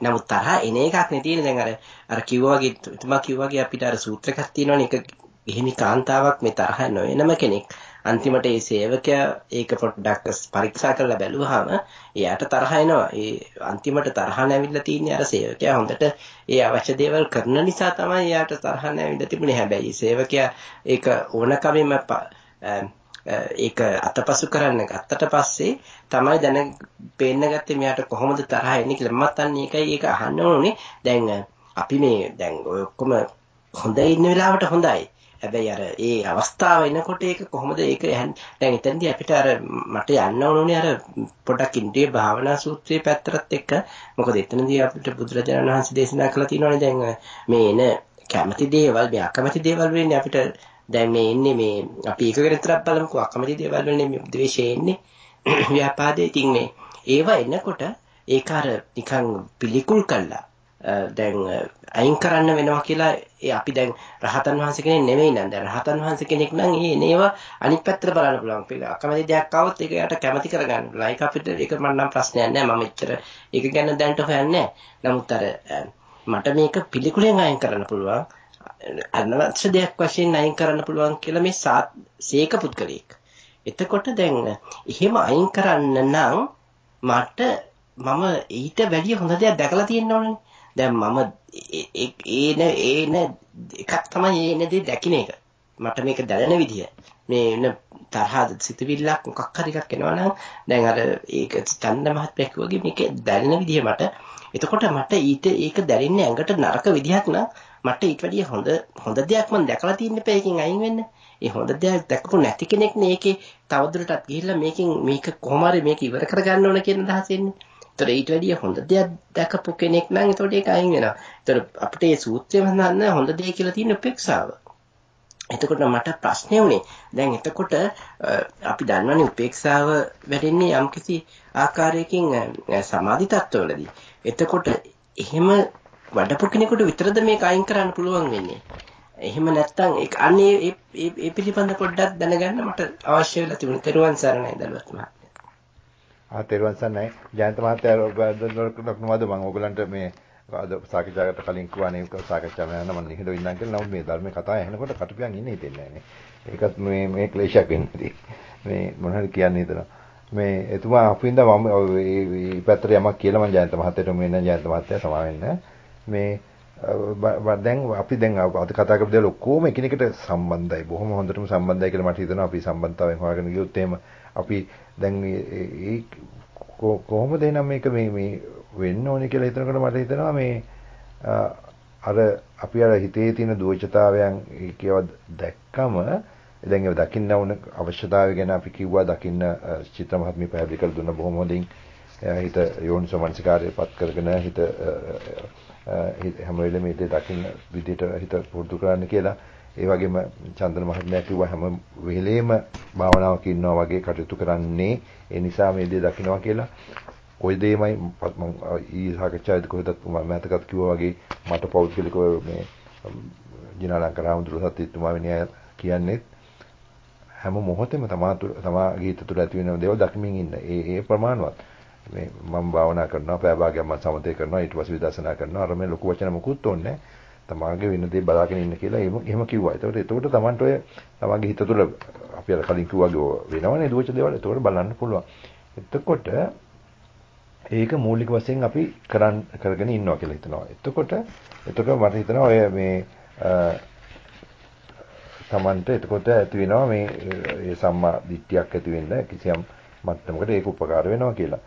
නමුත් තරහ එන එකක් නේ තියෙන්නේ. දැන් අර අර කිව්වා වගේ තුමා කිව්වා වගේ අපිට අර සූත්‍රයක් තියෙනවනේ ඒක එහෙමි කාන්තාවක් මේ තරහ නොවෙනම කෙනෙක්. අන්තිමට ඒ සේවකයා ඒක පොඩ්ඩක් පරීක්ෂා කරලා බැලුවාම එයාට තරහ එනවා. ඒ අන්තිමට තරහ නැවිලා තින්නේ අර සේවකයා හොඳට ඒ අවශ්‍ය දේවල් කරන නිසා තමයි එයාට තරහ නැවිලා තිබුණේ. හැබැයි සේවකයා ඒක ඕනකමෙම ඒක අතපසු කරන්න ගත්තට පස්සේ තමයි දැන පේන්න ගත්තේ මෙයාට කොහොමද තරහ එන්නේ කියලා මමත් අන්න ඒකයි ඒක අහන්න ඕනේ දැන් අපි මේ දැන් ඔය ඔක්කොම හොඳ ඉන්න වෙලාවට හොඳයි හැබැයි අර ඒ අවස්ථාව එනකොට ඒක කොහොමද? ඒක දැන් එතනදී අපිට අර මට යන්න ඕනුනේ අර පොඩක් ඉන්ද්‍රිය භාවනා සූත්‍රයේ පැත්තට එක්ක. මොකද එතනදී අපිට බුදුරජාණන් වහන්සේ දේශනා කළා තියෙනවානේ දැන් මේ එන කැමති දේවල් මේ අකමැති දේවල් වෙන්නේ අපිට දැන් මේ ඉන්නේ මේ අපි එක ගැන විතරක් බලමුකෝ. අකමැති දේවල් වලනේ මේ ද්වේෂය එන්නේ <coughs> ව්‍යාපාදේ ඉතින් මේ ඒවා එනකොට ඒක අර නිකන් පිළිකුල් කළා. දැන් අයින් කරන්න වෙනවා කියලා ඒ අපි දැන් රහතන් වහන්සේ කෙනෙක් නෙමෙයි නේද දැන් රහතන් වහන්සේ කෙනෙක් නම් ඒ නේව අනිත් පැත්තට බලන්න පුළුවන්. පිළ අකමැති දෙයක් ආවොත් ඒක යට කැමති කරගන්න පුළුවන්. ඒක අපිට ඒක මම නම් ප්‍රශ්නයක් නෑ. මම එච්චර ඒක ගැන දැනට හොයන්නේ නමුත් අර මට මේක පිළිකුලෙන් අයින් කරන්න පුළුවන්. අනවශ්‍ය දෙයක් වශයෙන් අයින් කරන්න පුළුවන් කියලා මේ සීක පුද්ගලයෙක්. එතකොට දැන් එහෙම අයින් කරන්න නම් මට මම ඊට වැඩිය හොඳ දෙයක් දැකලා තියෙන්න ඕනනේ. දැන් මම ඒන ඒන එකක් තමයි ඒන දේ දකින්න එක. මට මේක දැනෙන විදිය. මේ වෙන තරහද සිතවිල්ලක් මොකක් හරි එකක් එනවා නම් දැන් අර ඒක චන්ද මහත්මයා කිව්වගේ මේක දැනෙන විදිය මට එතකොට මට ඊට ඒක දැනෙන්නේ ඇඟට නරක විදියක් නම් මට ඊට වැඩිය හොඳ හොඳ දෙයක් මම දැකලා තින්න එපා ඒකෙන් අයින් වෙන්න. ඒ හොඳ දෙයක් දැකපු නැති කෙනෙක් නේ ඒකේ තවදුරටත් ගිහිල්ලා මේකෙන් මේක කොහොම හරි මේක ඉවර කරගන්න ඕන කියන අදහස එන්නේ. ඒතර ඊට වැඩිය හොඳ දෙයක් දැකපු කෙනෙක් නම් ඒතකොට ඒක අයින් වෙනවා. ඒතර අපිට මේ සූත්‍රයෙන් හඳන්න හොඳ දෙය කියලා තියෙන උපේක්ෂාව. එතකොට මට ප්‍රශ්නේ උනේ දැන් එතකොට අපි දන්නවනේ උපේක්ෂාව වැඩෙන්නේ යම්කිසි ආකාරයකින් සමාධි තත්ත්වවලදී. එතකොට එහෙම වඩපු කෙනෙකුට විතරද මේක අයින් කරන්න පුළුවන් වෙන්නේ. එහෙම නැත්නම් ඒක අන්නේ ඒ ඒ පිළිබඳ පොඩ්ඩක් දැනගන්න මට අවශ්‍ය වෙලා තිබුණා. තෙරුවන් සරණයි දලුවත් මහත්මයා. ආ තෙරුවන් සරණයි. ජයන්ත මහත්තයා ඔබ මම ඔයගලන්ට මේ අද සාකච්ඡාකට කලින් කිව්වානේ සාකච්ඡා කරන්න මම නිහඬව ඉන්නම් කියලා. නමුත් මේ ධර්ම කතාව ඇහෙනකොට කටුපියන් ඉන්නේ හිතෙන්නේ නැහැ නේ. ඒකත් මේ මේ ක්ලේශයක් වෙන්නේ. මේ මොන හරි කියන්නේ හිතනවා. මේ එතුමා අපින්ද මම මේ පැත්තට යමක් කියලා මම ජයන්ත මහත්තයට මෙන්න ජයන්ත මහත්තයා සමා වෙන්න. මේ දැන් අපි දැන් අද කතා කරපු දේවල් ඔක්කොම එකිනෙකට සම්බන්ධයි. බොහොම හොඳටම සම්බන්ධයි කියලා මට හිතෙනවා. අපි සම්බන්ධතාවයෙන් හොයාගෙන ගියොත් එහෙම අපි දැන් මේ කොහොමද එහෙනම් මේක මේ මේ වෙන්න ඕනේ කියලා හිතනකොට මට හිතෙනවා මේ අර අපි අර හිතේ තියෙන දුවචතාවයන් කියව දැක්කම දැන් ඒක දකින්න ඕන අවශ්‍යතාවය ගැන අපි කිව්වා දකින්න චිත්‍ර මහත්මිය පැහැදිලි කර දුන්න බොහොම හොඳින්. හිත යෝනිසෝ මනසිකාරයපත් කරගෙන හිත හැම වෙලෙම මේ දකින්න විදිහට හිත පුරුදු කරන්න කියලා. ඒ වගේම චන්දන මහත්මයා කිව්වා හැම වෙලෙම භාවනාවක ඉන්නවා වගේ කටයුතු කරන්නේ ඒ නිසා මේ දේ දකින්නවා කියලා ওই දෙයමයි මම ඊ සාකච්ඡාවේදී කොහෙදත් මම මතකත් කිව්වා වගේ මට පෞද්ගලිකව මේ ජිනාලංකර හඳුරු සත්‍යතුමා වෙන කියන්නේ හැම මොහොතෙම තමා තමාගේ හිත තුළ ඇති වෙන දේවල් දකිමින් ඉන්න. ඒ ඒ ප්‍රමාණවත්. මේ මම භාවනා කරනවා පැය භාගයක් මම සමතේ කරනවා ඊට පස්සේ විදර්ශනා කරනවා අර මේ ලොකු වචන මොකුත් ඕනේ තමාගේ වෙන දේ බලාගෙන ඉන්න කියලා එහෙම එහෙම කිව්වා. ඒතකොට එතකොට Tamanට ඔය තමාගේ හිත තුළ අපි අර කලින් කිව්වාගේ වෙනවනේ දුවච දේවල්. එතකොට බලන්න පුළුවන්. එතකොට ඒක මූලික වශයෙන් අපි කරන් කරගෙන ඉන්නවා කියලා හිතනවා. එතකොට එතකොට මට හිතෙනවා ඔය මේ Tamanට එතකොට ඇති වෙනවා මේ ඒ සම්මා දිට්ඨියක් ඇති වෙන්න කිසියම් මට්ටමකට ඒක උපකාර වෙනවා කියලා.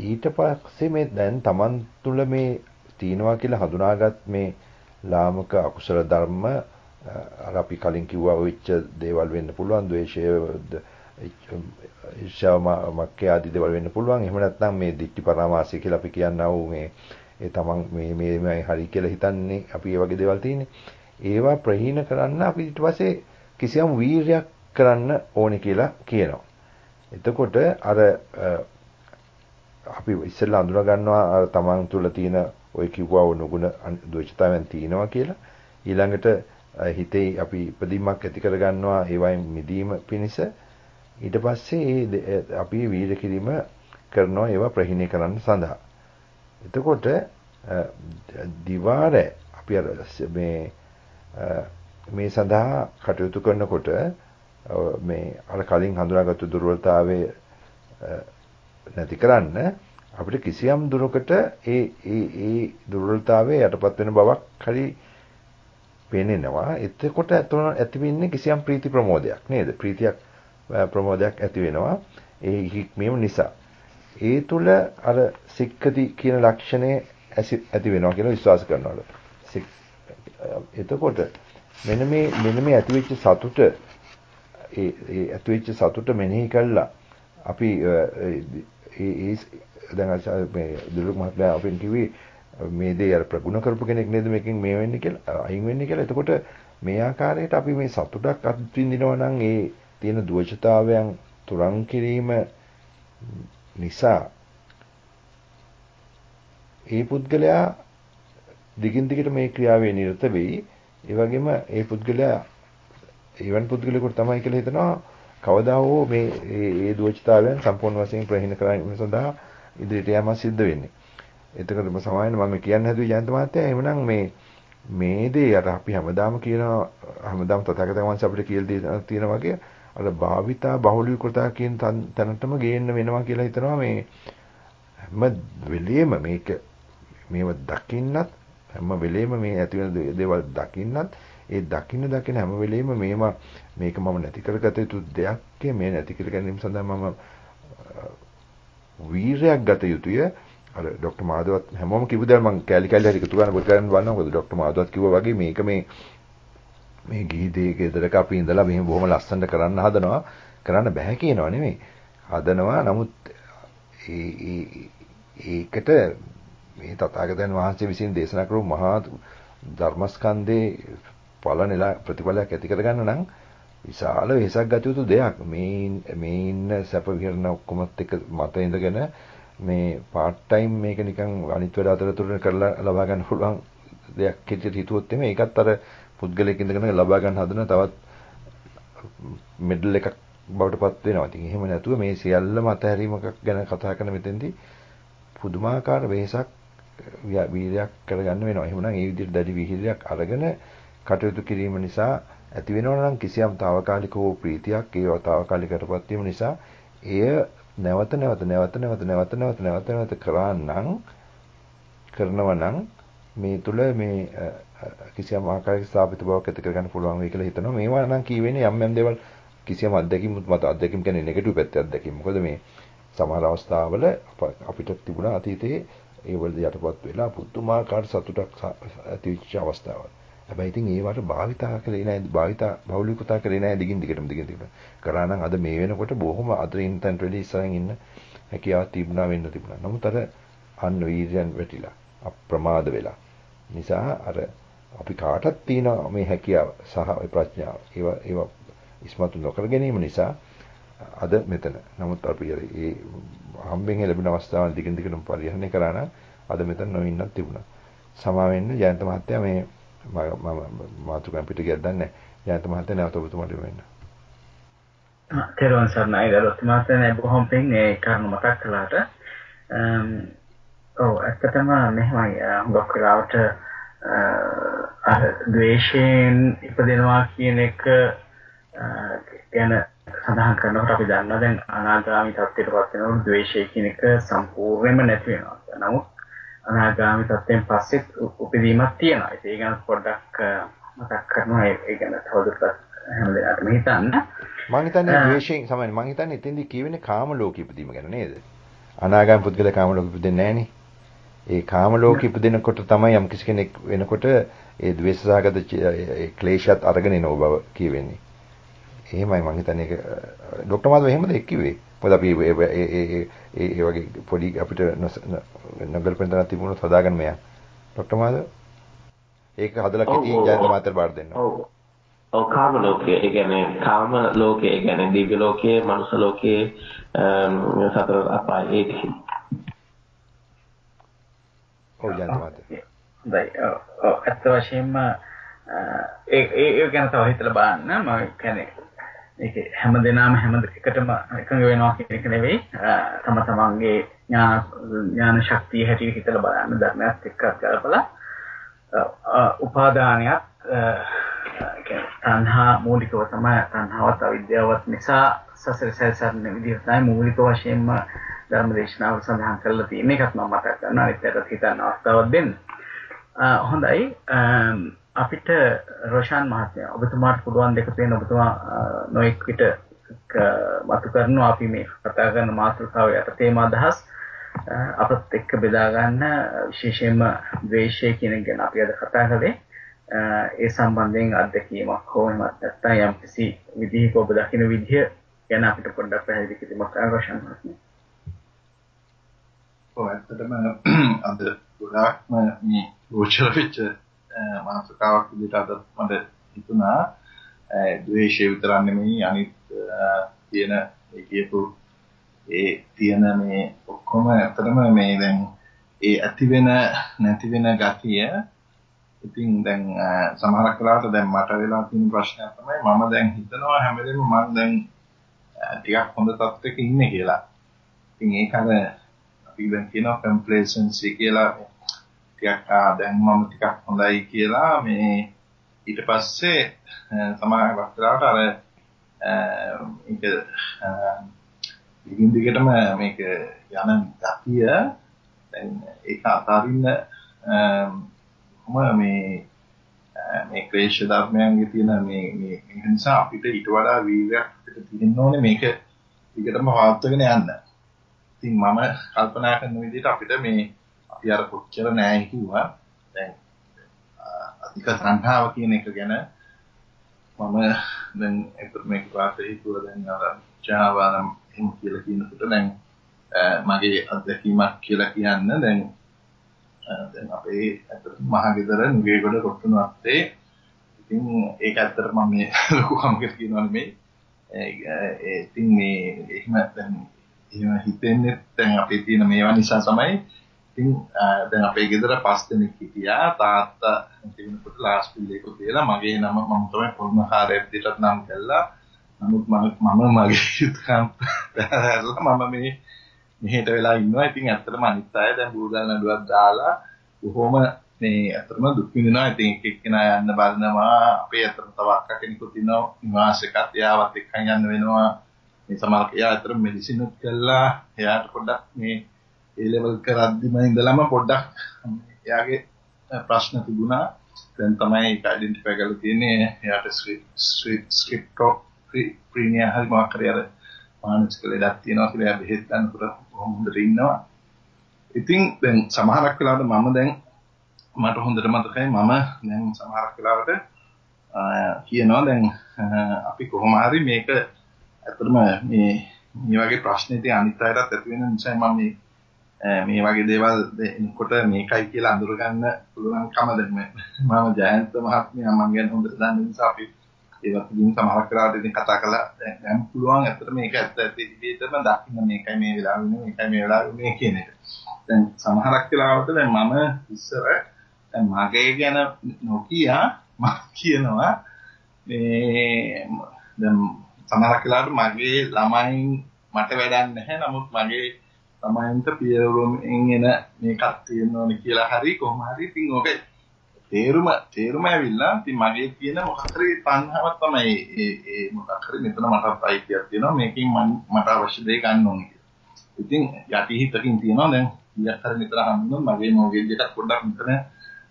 ඊට පස්සේ මේ දැන් Taman තුල මේ තියනවා කියලා හඳුනාගත් මේ ලාමක අකුසල ධර්ම අර අපි කලින් කිව්වා වෙච්ච දේවල් වෙන්න පුළුවන් ද්වේෂය ඉෂාමක්කේ ආදී දේවල් වෙන්න පුළුවන් එහෙම නැත්නම් මේ දික්ටි පරාමාසය කියලා අපි කියනවා වූ මේ ඒ තමන් මේ මේ මේ හරි කියලා හිතන්නේ අපි ඒ වගේ දේවල් තියෙන්නේ ඒවා ප්‍රහීන කරන්න අපි ඊට පස්සේ කිසියම් වීරයක් කරන්න ඕනේ කියලා කියනවා. එතකොට අර අපි ඉස්සෙල්ලා අඳුන ගන්නවා අර තමන් තුළ තියෙන ওই කිව්වා වුණු ගුණ ද්වේෂතාවයන් තියෙනවා කියලා. ඊළඟට හිතේ අපි ඉපදීමක් ඇති කර ගන්නවා ඒවයින් මිදීම පිණිස. ඊට පස්සේ අපි වීර කිරීම කරනවා ඒවා ප්‍රහීණය කරන්න සඳහා. එතකොට දිවාර අපි අර මේ මේ සඳහා කටයුතු කරනකොට මේ අර කලින් හඳුනාගත්තු දුර්වලතාවයේ නැති කරන්න අපිට කිසියම් දුරකට ඒ ඒ ඒ දුර්වලතාවයේ යටපත් වෙන බවක් හරි පේනෙනවා. එතකොට ඇති වෙන්නේ කිසියම් ප්‍රීති ප්‍රමෝදයක් නේද? ප්‍රීතියක් ප්‍රමෝදයක් ඇති වෙනවා. ඒ හික්මීම නිසා. ඒ තුල අර සික්කති කියන ලක්ෂණය ඇති වෙනවා කියලා විශ්වාස කරනවලු. එතකොට මෙන්න මේ මෙන්න මේ ඇතිවෙච්ච සතුට ඒ ඒ ඇතිවෙච්ච සතුට මෙනෙහි කළා අපි ඒ දැන් මේ දුලුක් මහත්මයා අපෙන් කිව්වේ මේ දේ අර ප්‍රගුණ කරපු කෙනෙක් නේද මේකෙන් මේ වෙන්නේ කියලා අයින් වෙන්නේ කියලා. එතකොට මේ ආකාරයට අපි මේ සතුටක් අත්විඳිනවා නම් ඒ තියෙන දුවචතාවයන් තුරන් කිරීම නිසා ඒ පුද්ගලයා දිගින් දිගට මේ ක්‍රියාවේ නිරත වෙයි. ඒ වගේම ඒ පුද්ගලයා එවන් පුද්ගලයෙකුට තමයි කියලා හිතනවා කවදා හෝ මේ ඒ දුවචතාවයන් සම්පූර්ණ වශයෙන් ප්‍රහීන කරගන්න සඳහා ඉදිරියට යෑම සිද්ධ වෙන්නේ. එතකොට මම සමාවෙන්න මම කියන්න හැදුවේ ජයන්ත මහත්තයා එහෙමනම් මේ මේ දේ අර අපි හැමදාම කියනවා හැමදාම තථාගතයන් වහන්සේ අපිට කියලා තියෙන වගේ අර භාවිතා බහුලීකృత කියන තැනටම ගේන්න වෙනවා කියලා හිතනවා මේ හැම වෙලෙම මේක මේව දකින්නත් හැම වෙලෙම මේ ඇති වෙන දේවල් දකින්නත් ඒ දකින්න දකින හැම වෙලෙම මේම මේක මම නැති කරගත යුතු දෙයක් මේ නැති කර ගැනීම සඳහා මම වීරයක් ගත යුතුය. අර ડોක්ටර් මාදවත් හැමෝම කිව්ව දා මම කැලි කැලි හරි එකතු කරන්න බලන්න බලනවා මොකද ડોක්ටර් මාදවත් කිව්වා වගේ මේක මේ මේ ගීතේ ගෙදරක අපි ඉඳලා මෙහෙම බොහොම ලස්සනට කරන්න හදනවා. කරන්න බෑ කියනවා නෙමෙයි. හදනවා. නමුත් ඒකට මේ තථාගතයන් වහන්සේ විසින් දේශනා කරපු මහා ධර්මස්කන්ධේ ඵල නෙලා ප්‍රතිඵලයක් ඇති කරගන්න නම් විශාල වෙහසක් ගත යුතු දෙයක්. මේ මේ ඉන්න සැප විහරණ ඔක්කොමත් එක මත ඉඳගෙන මේ part time මේක නිකන් අනිත් වැඩ අතරතුර කරලා ලබා ගන්න පුළුවන් දෙයක් කියලා හිතුවොත් එමේ ඒකත් අර පුද්ගලයෙක් ඉඳගෙන ලබා ගන්න හදන තවත් මෙඩල් එකක් බවට පත් වෙනවා. ඉතින් එහෙම නැතුව මේ සියල්ලම අතහැරීමක් ගැන කතා කරන මෙතෙන්දී පුදුමාකාර වෙහසක් වීර්යයක් කරගන්න වෙනවා. එහෙමනම් ඒ විදිහට දැඩි වීර්යයක් අරගෙන කටයුතු කිරීම නිසා ඇති වෙනවා නම් කිසියම් తాවකාලික හෝ ප්‍රීතියක් ඒ తాවකාලිකටපත් වීම නිසා එය නැවත නැවත නැවත නැවත නැවත නැවත නැවත නැවත කරානම් කරනවා නම් මේ තුල මේ කිසියම් ආකාරයක ස්ථාපිත බවක් ඇති කරගන්න පුළුවන් වෙයි කියලා හිතනවා. මේවා නම් කියවෙන්නේ යම් යම් දේවල් කිසියම් අත්දැකීම් මත අත්දැකීම් කියන්නේ නෙගටිව් පැත්තේ අත්දැකීම්. මොකද මේ සමහර අවස්ථාවල අපිට තිබුණා අතීතයේ ඒ වලද යටපත් වෙලා පුදුමාකාර සතුටක් ඇතිවෙච්ච අවස්ථාවල්. හැබැයි ඉතින් ඒවට භාවිතා කරේ නැහැ භාවිතා බෞලිකතා කරේ නැහැ දිගින් දිගටම දිගින් දිගට. කරා නම් අද මේ වෙනකොට බොහොම අදින් තැන් රෙඩි ඉස්සරහින් ඉන්න හැකියාවක් තිබුණා වෙන්න තිබුණා. නමුත් අර අන්න වීර්යයන් වැටිලා අප්‍රමාද වෙලා. නිසා අර අපි කාටත් තියෙන මේ හැකියාව සහ ප්‍රඥාව ඒවා ඒවා ඉස්මතු නොකර ගැනීම නිසා අද මෙතන. නමුත් අපි ඒ හම්බෙන් ලැබෙන අවස්ථාවල් දිගින් දිගටම පරිහරණය කරා නම් අද මෙතන නොඉන්නත් තිබුණා. සමා වෙන්න ජයන්ත මහත්තයා මේ මම මාතුකම් පිට ගියද දන්නේ නැහැ. ජයන්ත මහත්තයා නැවත ඔබතුමාට වෙන්න. තෙරුවන් සරණයි දරුවත් මහත්තයා බොහොම පිං ඒ කරුණ මතක් කළාට ඔව් ඇත්තටම මෙහෙමයි හුඟක් වෙලාවට අර ද්වේෂයෙන් ඉපදෙනවා කියන එක ගැන සඳහන් කරනකොට අපි දන්නවා දැන් අනාගාමී තත්ත්වයටපත් වෙනකොට ද්වේෂය කියන එක සම්පූර්ණයෙන්ම නැති වෙනවා. නමුත් අනාගාමී තත්ත්වයෙන් පස්සෙත් උපදීමක් තියෙනවා. ඒක ගැන පොඩ්ඩක් මතක් කරනවා ඒ ගැන තවදුරටත් හැමදේටම හිතන්න. මම හිතන්නේ ද්වේෂයෙන් සමහරවිට මම හිතන්නේ එතෙන්දී කියවෙන්නේ කාම ලෝක ඉපදීම ගැන නේද? අනාගාමී පුද්ගල කාම ලෝක ඉපදෙන්නේ නැහනේ. ඒ කාම ලෝක ඉපදෙනකොට තමයි යම් කිසි කෙනෙක් වෙනකොට ඒ ද්වේෂසහගත ඒ ක්ලේශයත් අරගෙන එන බව කියවෙන්නේ. එහෙමයි මම හිතන්නේ ඒක ડોක්ටර් මාධව එහෙමද කිව්වේ? මොකද අපි ඒ ඒ ඒ වගේ පොඩි අපිට නගර පෙන්තන තිබුණොත් හදාගන්න මෙයා. ડોක්ටර් මාද? ඒක හදලා කෙටි ජයන්ත මාතර බාර දෙන්න. ඔව්. ඔව් කාම ලෝකයේ. ඒ කියන්නේ කාම ලෝකයේ ඒ කියන්නේ දිව්‍ය ලෝකයේ මනුෂ්‍ය ලෝකයේ සතර අපායේ ඔව් ජනවාද හොඳයි. ඔව් ඇත්ත වශයෙන්ම ඒ ඒ ගැන තව හිතලා බලන්න. මම කියන්නේ ඒක හැම දිනම හැම එකටම එකඟ වෙනවා කියන එක නෙවෙයි. තම තමන්ගේ ඥාන ඥාන ශක්තිය හැටියට හිතලා බලන්න ධර්මයත් එක්ක ගලපලා උපාදානයක් තණ්හා මූලිකව තමයි තණ්හාවත් අවිද්‍යාවත් නිසා සසර සැරිසරන විදිහ තමයි මූලික වශයෙන්ම ධර්ම දේශනාව සඳහන් කරලා තියෙන එකත් මම මතක් කරනවා. අනිත් පැත්තට හිතන්න අවස්ථාවක් දෙන්න. හොඳයි. අපිට රොෂාන් මහත්මයා ඔබතුමාට පුළුවන් දෙක පේන ඔබතුමා නොඑක් විට මතු කරනවා. අපි මේ කතා කරන මාතෘකාව යටතේම අදහස්. අපත් එක්ක බෙදා ගන්න විශේෂයෙන්ම ද්වේෂය කියන එක ගැන අපි අද කතා කළේ. ඒ සම්බන්ධයෙන් අත්දැකීමක් හෝ එහෙමත් නැත්නම් යම්කිසි විදිහක ඔබ දකින විදිහ ගැන අපිට පොඩ්ඩක් පැහැදිලි කිරීමක් කරන්න රොෂාන් මහත්මයා. ඔව් ඇත්තටම අද ගොඩාක්ම මේ ගෝචර වෙච්ච මාතෘකාවක් විදිහට අද මට හිතුණා. ද්වේෂය විතරක් නෙමෙයි අනිත් තියෙන ඒ කියපු ඒ තියෙන මේ ඔක්කොම ඇත්තටම මේ දැන් ඒ ඇති වෙන නැති වෙන ගතිය. ඉතින් දැන් සමහරක් වෙලාවට දැන් මට වෙලා තියෙන ප්‍රශ්නයක් තමයි මම දැන් හිතනවා හැම වෙලෙම මම දැන් ටිකක් හොඳ තත්ත්වයක ඉන්නේ කියලා. ඉතින් ඒක අර අපි දැන් කියනවා complacency කියලා. ටිකක් දැන් මම ටිකක් හොඳයි කියලා මේ ඊට පස්සේ සමහර වෙලාවට අර මේක දිගින් දිගටම මේක යන ගතිය දැන් ඒක අතාරින්න කොහොම මේ මේ ක්ලේශ ධර්මයන්ගේ තියෙන මේ මේ නිසා අපිට ඊට වඩා වීර්යයක් අපිට තියෙන්න ඕනේ මේක දිගටම පවත්වාගෙන යන්න. ඉතින් මම කල්පනා කරන විදිහට අපිට මේ අපි අර කොච්චර නෑ කිව්වා දැන් අධික සංඛාව කියන එක ගැන මම දැන් ඒත් මේක වාර්තා හිතුවා. දැන් අර ජාවානම් එහෙම කියලා කියනකොට දැන් මගේ අත්දැකීමක් කියලා කියන්න දැන් දැන් අපේ අතට මහගෙදර නුගේගොඩ කොට්ටුන අත්තේ. ඉතින් ඒක ඇත්තට මම මේ <laughs> ලොකු කමකට කියනවා නෙමෙයි. ඒ ඉතින් මේ එහෙම දැන් එහෙම හිතෙන්නේ දැන් අපේ තියෙන මේවා නිසා තමයි ඉතින් දැන් අපේ ගෙදර පස් දෙනෙක් හිටියා තාත්තා තිබුණකොට ලාස් පිල්ලේක තියලා මගේ නම මම තමයි පොල්මකාරයෙක් විදිහට නම් කළා නමුත් මම මගේ යුතුයකම් පැහැරලා මම මේ මෙහෙට වෙලා ඉන්නවා. ඉතින් ඇත්තටම අනිත් අය දැන් බූදල් නඩුවක් දාලා බොහොම මේ ඇත්තටම දුක් විඳිනවා. ඉතින් එක එක්කෙනා යන්න බලනවා. අපේ ඇත්තටම තව අක්කා කෙනෙකුත් ඉන්නවා. නිවාසයකට එයාවත් එක්කන් යන්න වෙනවා. මේ සමහර එයා ඇත්තටම මෙඩිසින් උත් කළා. එයාට පොඩ්ඩක් මේ ඒ ලෙවල් කරද්දිම ඉඳලම පොඩ්ඩක් එයාගේ ප්‍රශ්න තිබුණා. දැන් තමයි ඒක ඩෙන්ටිෆයි කරලා තියෙන්නේ. එයාට ස්ක්‍රිප්ටෝ ප්‍රීමියම් හරි මොකක් හරි අර මානසික ලෙඩක් තියෙනවා කියලා බෙහෙත් ගන්නකොට හොඳට ඉන්නවා. ඉතින් දැන් සමහරක් වෙලාවට මම දැන් මට හොඳට මතකයි මම දැන් සමහරක් වෙලාවට කියනවා දැන් අපි කොහොම හරි මේක ඇත්තටම මේ මේ වගේ ප්‍රශ්න ඉතින් අනිත් අයටත් ඇති වෙන නිසා මම මේ මේ වගේ දේවල් එනකොට මේකයි කියලා අඳුර ගන්න පුළුවන්කම දැන් මම ජයන්ත මහත්මයා මම ගැන හොඳට දන්න නිසා අපි ඒවත් ඉතින් සමහරක් වෙලාවට ඉතින් කතා කළා. දැන් පුළුවන් ඇත්තට මේක ඇත්ත ඇති විදිහටම දකින්න මේකයි මේ වෙලාවෙ වෙන්නේ මේකයි මේ වෙලාවෙ වෙන්නේ කියන එක. දැන් සමහරක් වෙලාවට දැන් මම ඉස්සර දැන් මගේ ගැන නොකිය මම කියනවා මේ දැන් සමහරක් වෙලාවට මගේ ළමයින් මට වැඩක් නැහැ. නමුත් මගේ ළමයින්ට පියවරුමින් එන මේකක් තියෙනවනේ කියලා හරි කොහොම හරි ඉතින් ඕක තේරුම තේරුම ඇවිල්ලා ඉතින් මගේ තියෙන මොකක් හරි තණ්හාවක් තමයි ඒ ඒ මොකක් හරි මෙතන මටත් අයිතියක් තියෙනවා මේකෙන් මට අවශ්‍ය දේ ගන්න ඕනේ කියලා. ඉතින් යටි හිතකින් තියෙනවා දැන් ඊයක් හරි මෙතන හම්බුනොත් මගේ මොගේජ් එකක් පොඩ්ඩක් මෙතන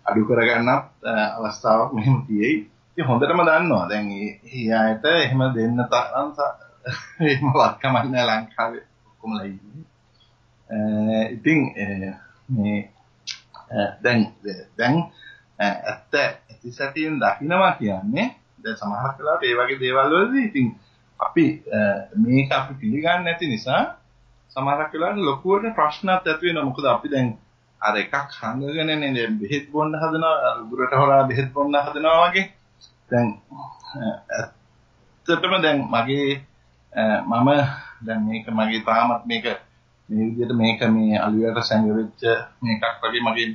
අඩු කරගන්නත් අවස්ථාවක් මෙහෙම තියෙයි. ඉතින් හොඳටම දන්නවා දැන් ඒ ආයත එහෙම දෙන්න තරම් එහෙම වත්කමක් නෑ ලංකාවේ ඔක්කොමලා ඉන්නේ. Eh, ඉතින් eh, මේ eh, දැන් දැන් ඇත්ත ඇති සැටියෙන් දකින්නවා කියන්නේ දැන් සමහරක් වෙලාවට ඒ වගේ දේවල් වලදී ඉතින් අපි මේක අපි පිළිගන්නේ නැති නිසා සමහරක් වෙලාවට ලොකුවට ප්‍රශ්නත් ඇති වෙනවා. මොකද අපි දැන් අර එකක් හංගගෙන නේ බෙහෙත් බොන්න හදනවා උගුරට හොරා බෙහෙත් බොන්න හදනවා වගේ. දැන් ඇත්තටම දැන් මගේ මම දැන් මේක මගේ තාමත් මේක මේ විදිහට මේක මේ අලුයට සැඟවෙච්ච මේකක් වගේ මගේ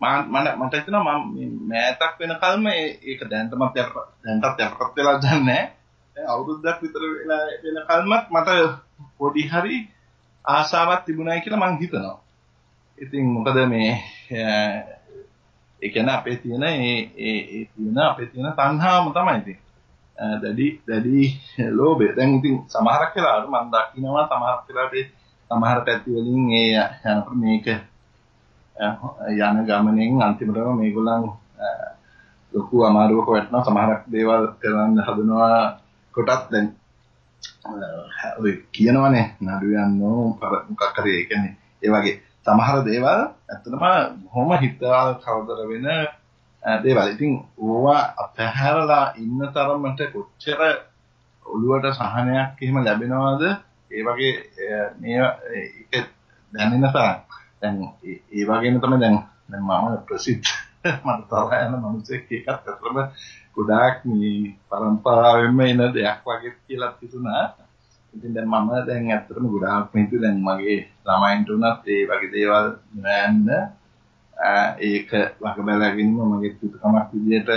මම මට හිතෙනවා මම මෑතක් වෙනකල්ම ඒක දැනටමත් දැනටත් යටපත් වෙලා නැහැ. දැන් අවුරුද්දක් විතර වෙලා වෙනකල්මත් මට පොඩි හරි ආසාවක් තිබුණයි කියලා මං හිතනවා. ඉතින් මොකද මේ ඒ කියන්නේ අපේ තියෙන ඒ ඒ තියෙන අපේ තියෙන තණ්හාවම තමයි ඉතින්. දැඩි දැඩි ලෝභය. දැන් ඉතින් සමහරක් වෙලාවට මම දකින්නවා සමහරක් වෙලාවට සමහර පැති වලින් ඒ යනකොට මේක යන ගමනෙන් අන්තිමටම මේගොල්ලන් ලොකු අමාරුවක වැටෙනවා සමහරක් දේවල් කරන්න හදනවා කොටත් දැන් ඔය කියනවනේ නඩු යන්නෝ මොකක් හරි ඒ කියන්නේ ඒ වගේ සමහර දේවල් ඇත්තටම බොහොම හිතවල් කරදර වෙන දේවල්. ඉතින් ඕවා අපහැරලා ඉන්න තරමට කොච්චර ඔළුවට සහනයක් එහෙම ලැබෙනවද? ඒ වගේ මේ ඒක දැනෙන තරම්. දැන් ඒ වගේම තමයි දැන් දැන් මම ප්‍රසිද්ධ <laughs> මට තරහ යන මිනිස්සෙක් එකක් අතරම ගොඩාක් මේ පරම්පරාවෙන්ම එන දෙයක් වගේ කියලා හිතුණා. ඉතින් දැන් මම දැන් ඇත්තටම ගොඩාක් මිනිස්සු දැන් මගේ ළමයින්ට උනත් ඒ වගේ දේවල් නෑන්න ඒක වග බැලගෙනම මගේ යුතුයකමක් විදියට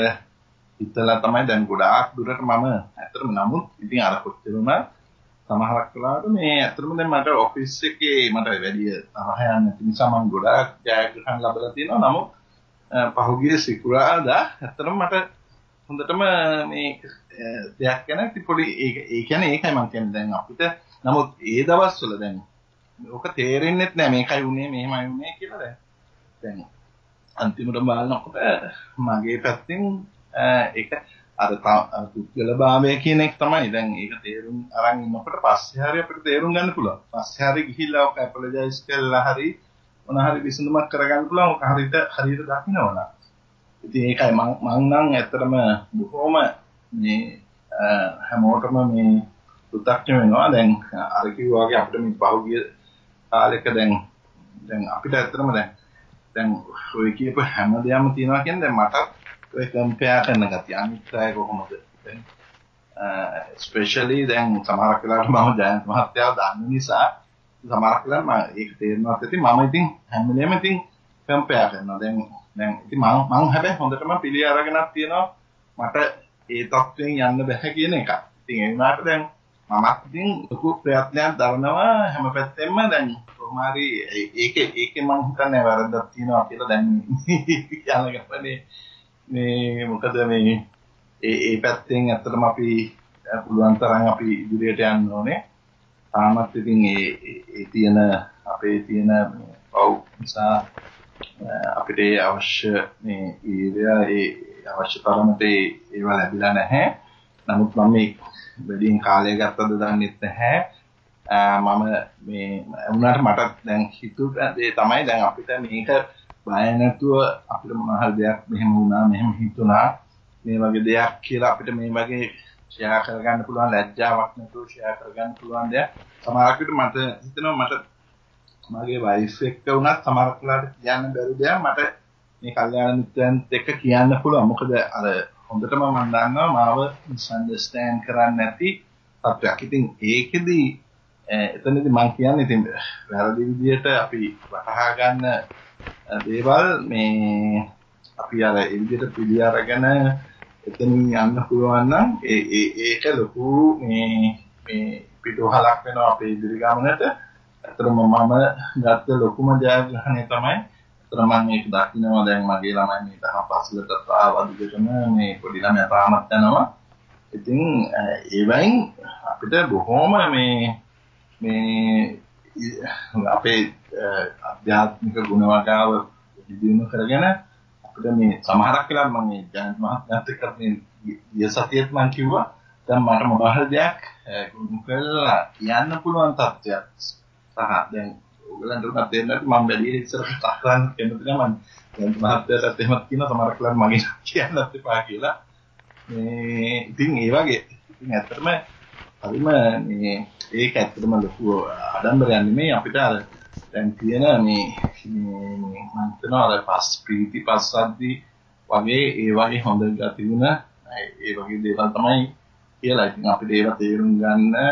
හිතලා තමයි දැන් ගොඩාක් දුරට මම ඇත්තටම නමුත් ඉතින් අර කොච්චර වුණත් සමහරක් වෙලාවට මේ ඇත්තටම දැන් මට ඔෆිස් එකේ මට වැඩි තරහ යන්නේ නැති නිසා මම ගොඩාක් ජයග්‍රහණ ලැබලා තියෙනවා. නමුත් පහුගිය සිකුරාදා ඇත්තටම මට හොඳටම මේ දෙයක් ගැන පොඩි ඒ කියන්නේ ඒකයි මම කියන්නේ දැන් අපිට. නමුත් ඒ දවස්වල දැන් ඕක තේරෙන්නේ නැහැ මේකයි උනේ මෙහෙමයි උනේ කියලා දැන්. දැන් අන්තිමට බලනකොට මගේ පැත්තෙන් ඒක අර පුද්ගල භාවය කියන එක තමයි දැන් ඒක තේරුම් අරන් ඉන්නකොට පස්සේ හරි අපිට තේරුම් ගන්න පුළුවන්. පස්සේ හරි ගිහිල්ලා ඔක ඇපොලොජයිස් කරලා හරි මොන හරි විසඳුමක් කරගන්න පුළුවන්. ඔක හරියට හරියට දකින්නවනම්. ඉතින් ඒකයි මම මම නම් ඇත්තටම බොහොම මේ හැමෝටම මේ පු탁ඥ වෙනවා දැන් අර කිව්වා වගේ අපිට මේ පහුගිය කාලෙක දැන් දැන් අපිට ඇත්තටම දැන් දැන් ඔය කියපු හැම දෙයක්ම තියෙනවා කියන්නේ දැන් මටත් ඔය කම්පෙයාර් කරන ගතිය. අනිත් අය කොහොමද? දැන් ස්පෙෂලි දැන් සමහරක් වෙලාවට මම ජයන්ත මහත්තයාව දන්න නිසා සමහරක් වෙලාවට මම ඒක තේරෙනවා ඇති. මම ඉතින් හැම වෙලේම ඉතින් කම්පෙයාර් කරනවා. දැන් දැන් ඉතින් මම මම හැබැයි හොඳටම පිළි අරගෙනක් තියෙනවා. මට ඒ තත්ත්වයෙන් යන්න බෑ කියන එක. ඉතින් ඒ වුණාට දැන් මමත් ඉතින් ලොකු ප්‍රයත්නයක් දරනවා හැම පැත්තෙම. දැන් කොහොම හරි ඒකේ ඒකේ මම හිතන්නේ වැරද්දක් තියෙනවා කියලා දැන් <laughs> කියන ගමනේ මේ මොකද මේ ඒ ඒ පැත්තෙන් ඇත්තටම අපි පුළුවන් තරම් අපි ඉදිරියට යන්න ඕනේ. තාමත් ඉතින් ඒ ඒ තියෙන අපේ තියෙන පව් නිසා අපිට අවශ්‍ය මේ ඊර්යා ඒ අවශ්‍ය තරමට ඒවා ලැබිලා නැහැ. නමුත් මම මේ වැඩියෙන් කාලය ගත්තද දන්නෙත් නැහැ. මම මේ වුණාට මට දැන් හිතුව දේ තමයි දැන් අපිට මේක බය නැතුව අපිට මොන හරි දෙයක් මෙහෙම වුණා මෙහෙම හිතුණා මේ වගේ දෙයක් කියලා අපිට මේ වගේ ෂෙයා කරගන්න පුළුවන් ලැජ්ජාවක් නැතුව ෂෙයා කරගන්න පුළුවන් දෙයක් සමහරවිට මට හිතෙනවා මට මගේ වයිෆ් එක්ක වුණත් සමහරක් වෙලාවට කියන්න බැරි දෙයක් මට මේ කල්යාණ මිත්‍රයන්ත් එක්ක කියන්න පුළුවන්. මොකද අර හොඳටම මම දන්නවා මාව misunderstand කරන්නේ නැති තත්ත්වයක්. ඉතින් ඒකෙදි එතනදී මම කියන්නේ ඉතින් වැරදි විදියට අපි වටහා ගන්න දේවල් මේ අපි අර ඒ විදියට පිළි අරගෙන එතනින් යන්න පුළුවන් නම් ඒ ඒක ලොකු මේ මේ පිටුහලක් වෙනවා අපේ ඉදිරි ගමනට. ඇත්තටම මම ගත්ත ලොකුම ජයග්‍රහණය තමයි ඇත්තටම මම මේක දකින්නවා දැන් මගේ ළමයි මේ තරම් පස්සලට ආවා දිගටම මේ පොඩි ළමයා තාමත් යනවා. ඉතින් ඒවයින් අපිට බොහොම මේ මේ අපේ අධ්‍යාත්මික ගුණ වගාව දිනු කරගෙන අපිට මේ සමහරක් වෙලා මම මේ ජයන්ත මහත්මයාත් එක්ක මේ ගිය සතියේත් මම කිව්වා දැන් මට මොකද දෙයක් ගුණ කරලා කියන්න පුළුවන් තත්ත්වයක් සහ දැන් ඔයගලන්ට උනත් දෙන්නට මම වැඩි ඉස්සර කතා කරන්න කැමති නෑ මම දැන් මහත්තයාට එහෙමත් කියන සමහරක් වෙලාවට මගේ කියන්නත් එපා කියලා. මේ ඉතින් ඒ වගේ. ඉතින් ඇත්තටම හරිම මේ ඒක ඇත්තටම ලොකු ආඩම්බරයක් නෙමෙයි. අපිට අර දැන් තියෙන මේ මේ මම හිතනවා අර පස් ප්‍රීති පස්සද්දි වගේ ඒ වගේ හොඳ ගතිගුණ ඒ වගේ දේවල් තමයි කියලා. ඉතින් අපිට ඒවා තේරුම් ගන්න මේ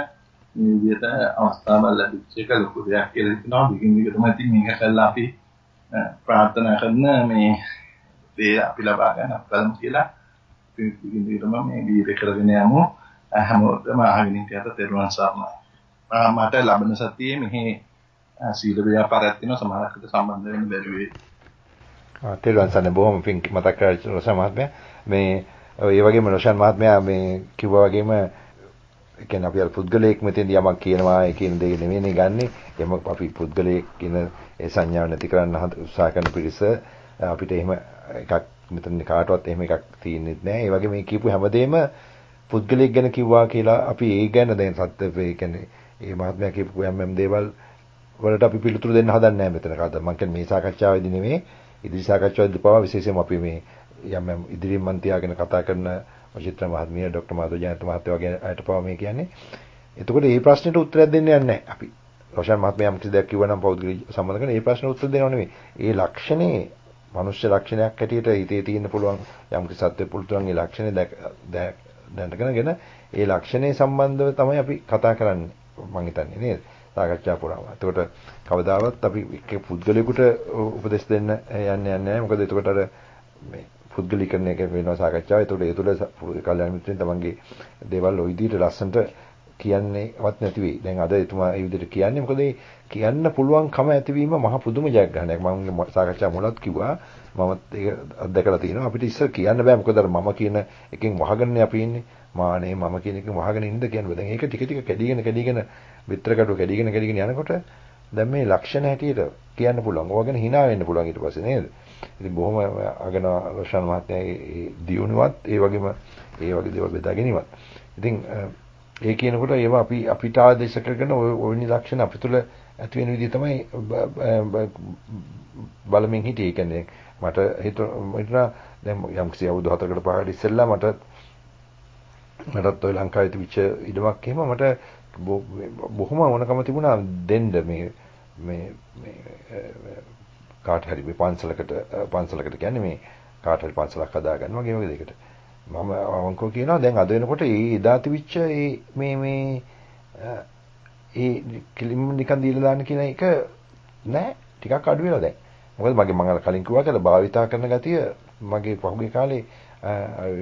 විදිහට අවස්ථාවක් ලැබිච්ච එක ලොකු දෙයක් කියලා හිතනවා. දිගින් දිගටම ඉතින් මේක කළා අපි ප්‍රාර්ථනා කරන මේ දේ අපි ලබා ගන්න අපලම් කියලා දිගින් දිගටම මේ වීර්ය කරගෙන යමු. හැමෝටම අහගෙන ඉතියට තෙරුවන් සරණයි. මට ලබන සතියේ මෙහි සීල ව්‍යාපාරයක් තියෙනවා සමහරකට සම්බන්ධ වෙන්න බැරි වෙයි. ආ තෙරුවන් සරණයි බොහොම පිං මතක් කරලා රොෂන් මහත්මයා මේ ඒ වගේම රොෂන් මහත්මයා මේ කිව්වා වගේම කියන්නේ අපි අර පුද්ගලයෙක් මෙතෙන්දී යමක් කියනවා ඒ කියන දේ නෙමෙයිනේ ගන්නෙ. එම අපි පුද්ගලයෙක් කියන ඒ සංඥාව නැති කරන්න උත්සාහ කරන පිරිස අපිට එහෙම එකක් මෙතන කාටවත් එහෙම එකක් තියෙන්නේ නැහැ. ඒ වගේ මේ කියපු හැමදේම පුද්ගලයෙක් ගැන කිව්වා කියලා අපි ඒ ගැන දැන් සත්‍ය ඒ කියන්නේ ඒ මහත්මයා කියපු යම් යම් දේවල් වලට අපි පිළිතුරු දෙන්න හදන්නේ නැහැ මෙතන කවදා. මම කියන්නේ මේ සාකච්ඡාවේදී නෙමෙයි ඉදිරි සාකච්ඡාවේදී පවා විශේෂයෙන්ම අපි මේ යම් යම් ඉදිරියෙන් මන් තියාගෙන කතා කරන චිත්‍ර මහත්මිය ડોක්ටර් මාධව ජයන්ත මහත්තයා වගේ අයට පවා මේ කියන්නේ. එතකොට මේ ප්‍රශ්නෙට උත්තරයක් දෙන්න යන්නේ නැහැ අපි. රෝෂන් මහත්මයා යම් කිසි දෙයක් කිව්වා නම් පෞද්ගලික සම්බන්ධ කරන මේ ප්‍රශ්නෙට උත්තර දෙනව නෙමෙයි. ඒ ලක්ෂණේ මනුෂ්‍ය ලක්ෂණයක් හැටියට හිතේ තියෙන්න පුළුවන් යම් කිසි සත්ත්ව පුරුතුන්ගේ ලක්ෂණේ දැනගෙනගෙන ඒ ලක්ෂණේ සම්බන්ධව තමයි අපි කතා කරන්නේ. මම හිතන්නේ නේද? සාකච්ඡා පුරාම. එතකොට කවදාවත් අපි එක්ක පුද්ගලයෙකුට උපදෙස් දෙන්න යන්නේ නැහැ. මොකද එතකොට අර මේ පුද්ගලීකරණය වෙනවා සාකච්ඡාව. ඒතකොට ඒ තුළ කල්යාණ මිත්‍රෙන් තමන්ගේ දේවල් ওই විදිහට ලස්සනට කියන්නේවත් නැති වෙයි. දැන් අද එතුමා මේ විදිහට කියන්නේ මොකද කියන්න පුළුවන්කම ඇතිවීම මහ පුදුම ජයග්‍රහණයක්. මම සාකච්ඡා මුලත් කිව්වා මමත් ඒක අත්දැකලා තිනවා. අපිට ඉස්සර කියන්න බෑ මොකද මම කියන එකෙන් වහගන්නේ අපි ඉන්නේ. මානේ මම කියන එකෙන් වහගෙන ඉන්නද කියන්නේ. දැන් ඒක ටික ටික කැඩීගෙන කැඩීගෙන විතරකටු කැඩීගෙන කැඩීගෙන යනකොට දැන් මේ ලක්ෂණ හැටියට කියන්න පුළුවන්. ඕවා ගැන hina වෙන්න පුළුවන් ඊට පස්සේ නේද? ඉතින් බොහොම අගන රොෂාන් මහත්මයාගේ දියුණුවත් ඒ වගේම ඒ වගේ දේවල් බෙදා ගැනීමත්. ඉතින් ඒ කියනකොට ඒවා අපි අපිට ආදේශ කරගෙන ওই ලක්ෂණ අපි තුල ඇති වෙන විදිහ තමයි බලමින් හිටියේ. ඒ කියන්නේ මට හිතුණා දැන් යම් කිසි අවුරුදු 4කට 5කට ඉස්සෙල්ලා මට මටත් ඔය ලංකාවේ තිබිච්ච ඉඩමක් එහෙම මට බොහොම ඕනකම තිබුණා දෙන්න මේ මේ මේ කාට හරි මේ පන්සලකට පන්සලකට කියන්නේ මේ කාට හරි පන්සලක් හදාගන්න වගේ වගේ දෙයකට. මම අවංකව කියනවා දැන් අද වෙනකොට ඒ එදා තිබිච්ච ඒ මේ මේ ඒ කිලිම් නිකන් දීලා දාන්න කියන එක නෑ ටිකක් අඩු වෙලා දැන්. මොකද මගේ මම කලින් කිව්වා කියලා භාවිතා කරන ගතිය මගේ පහුගිය කාලේ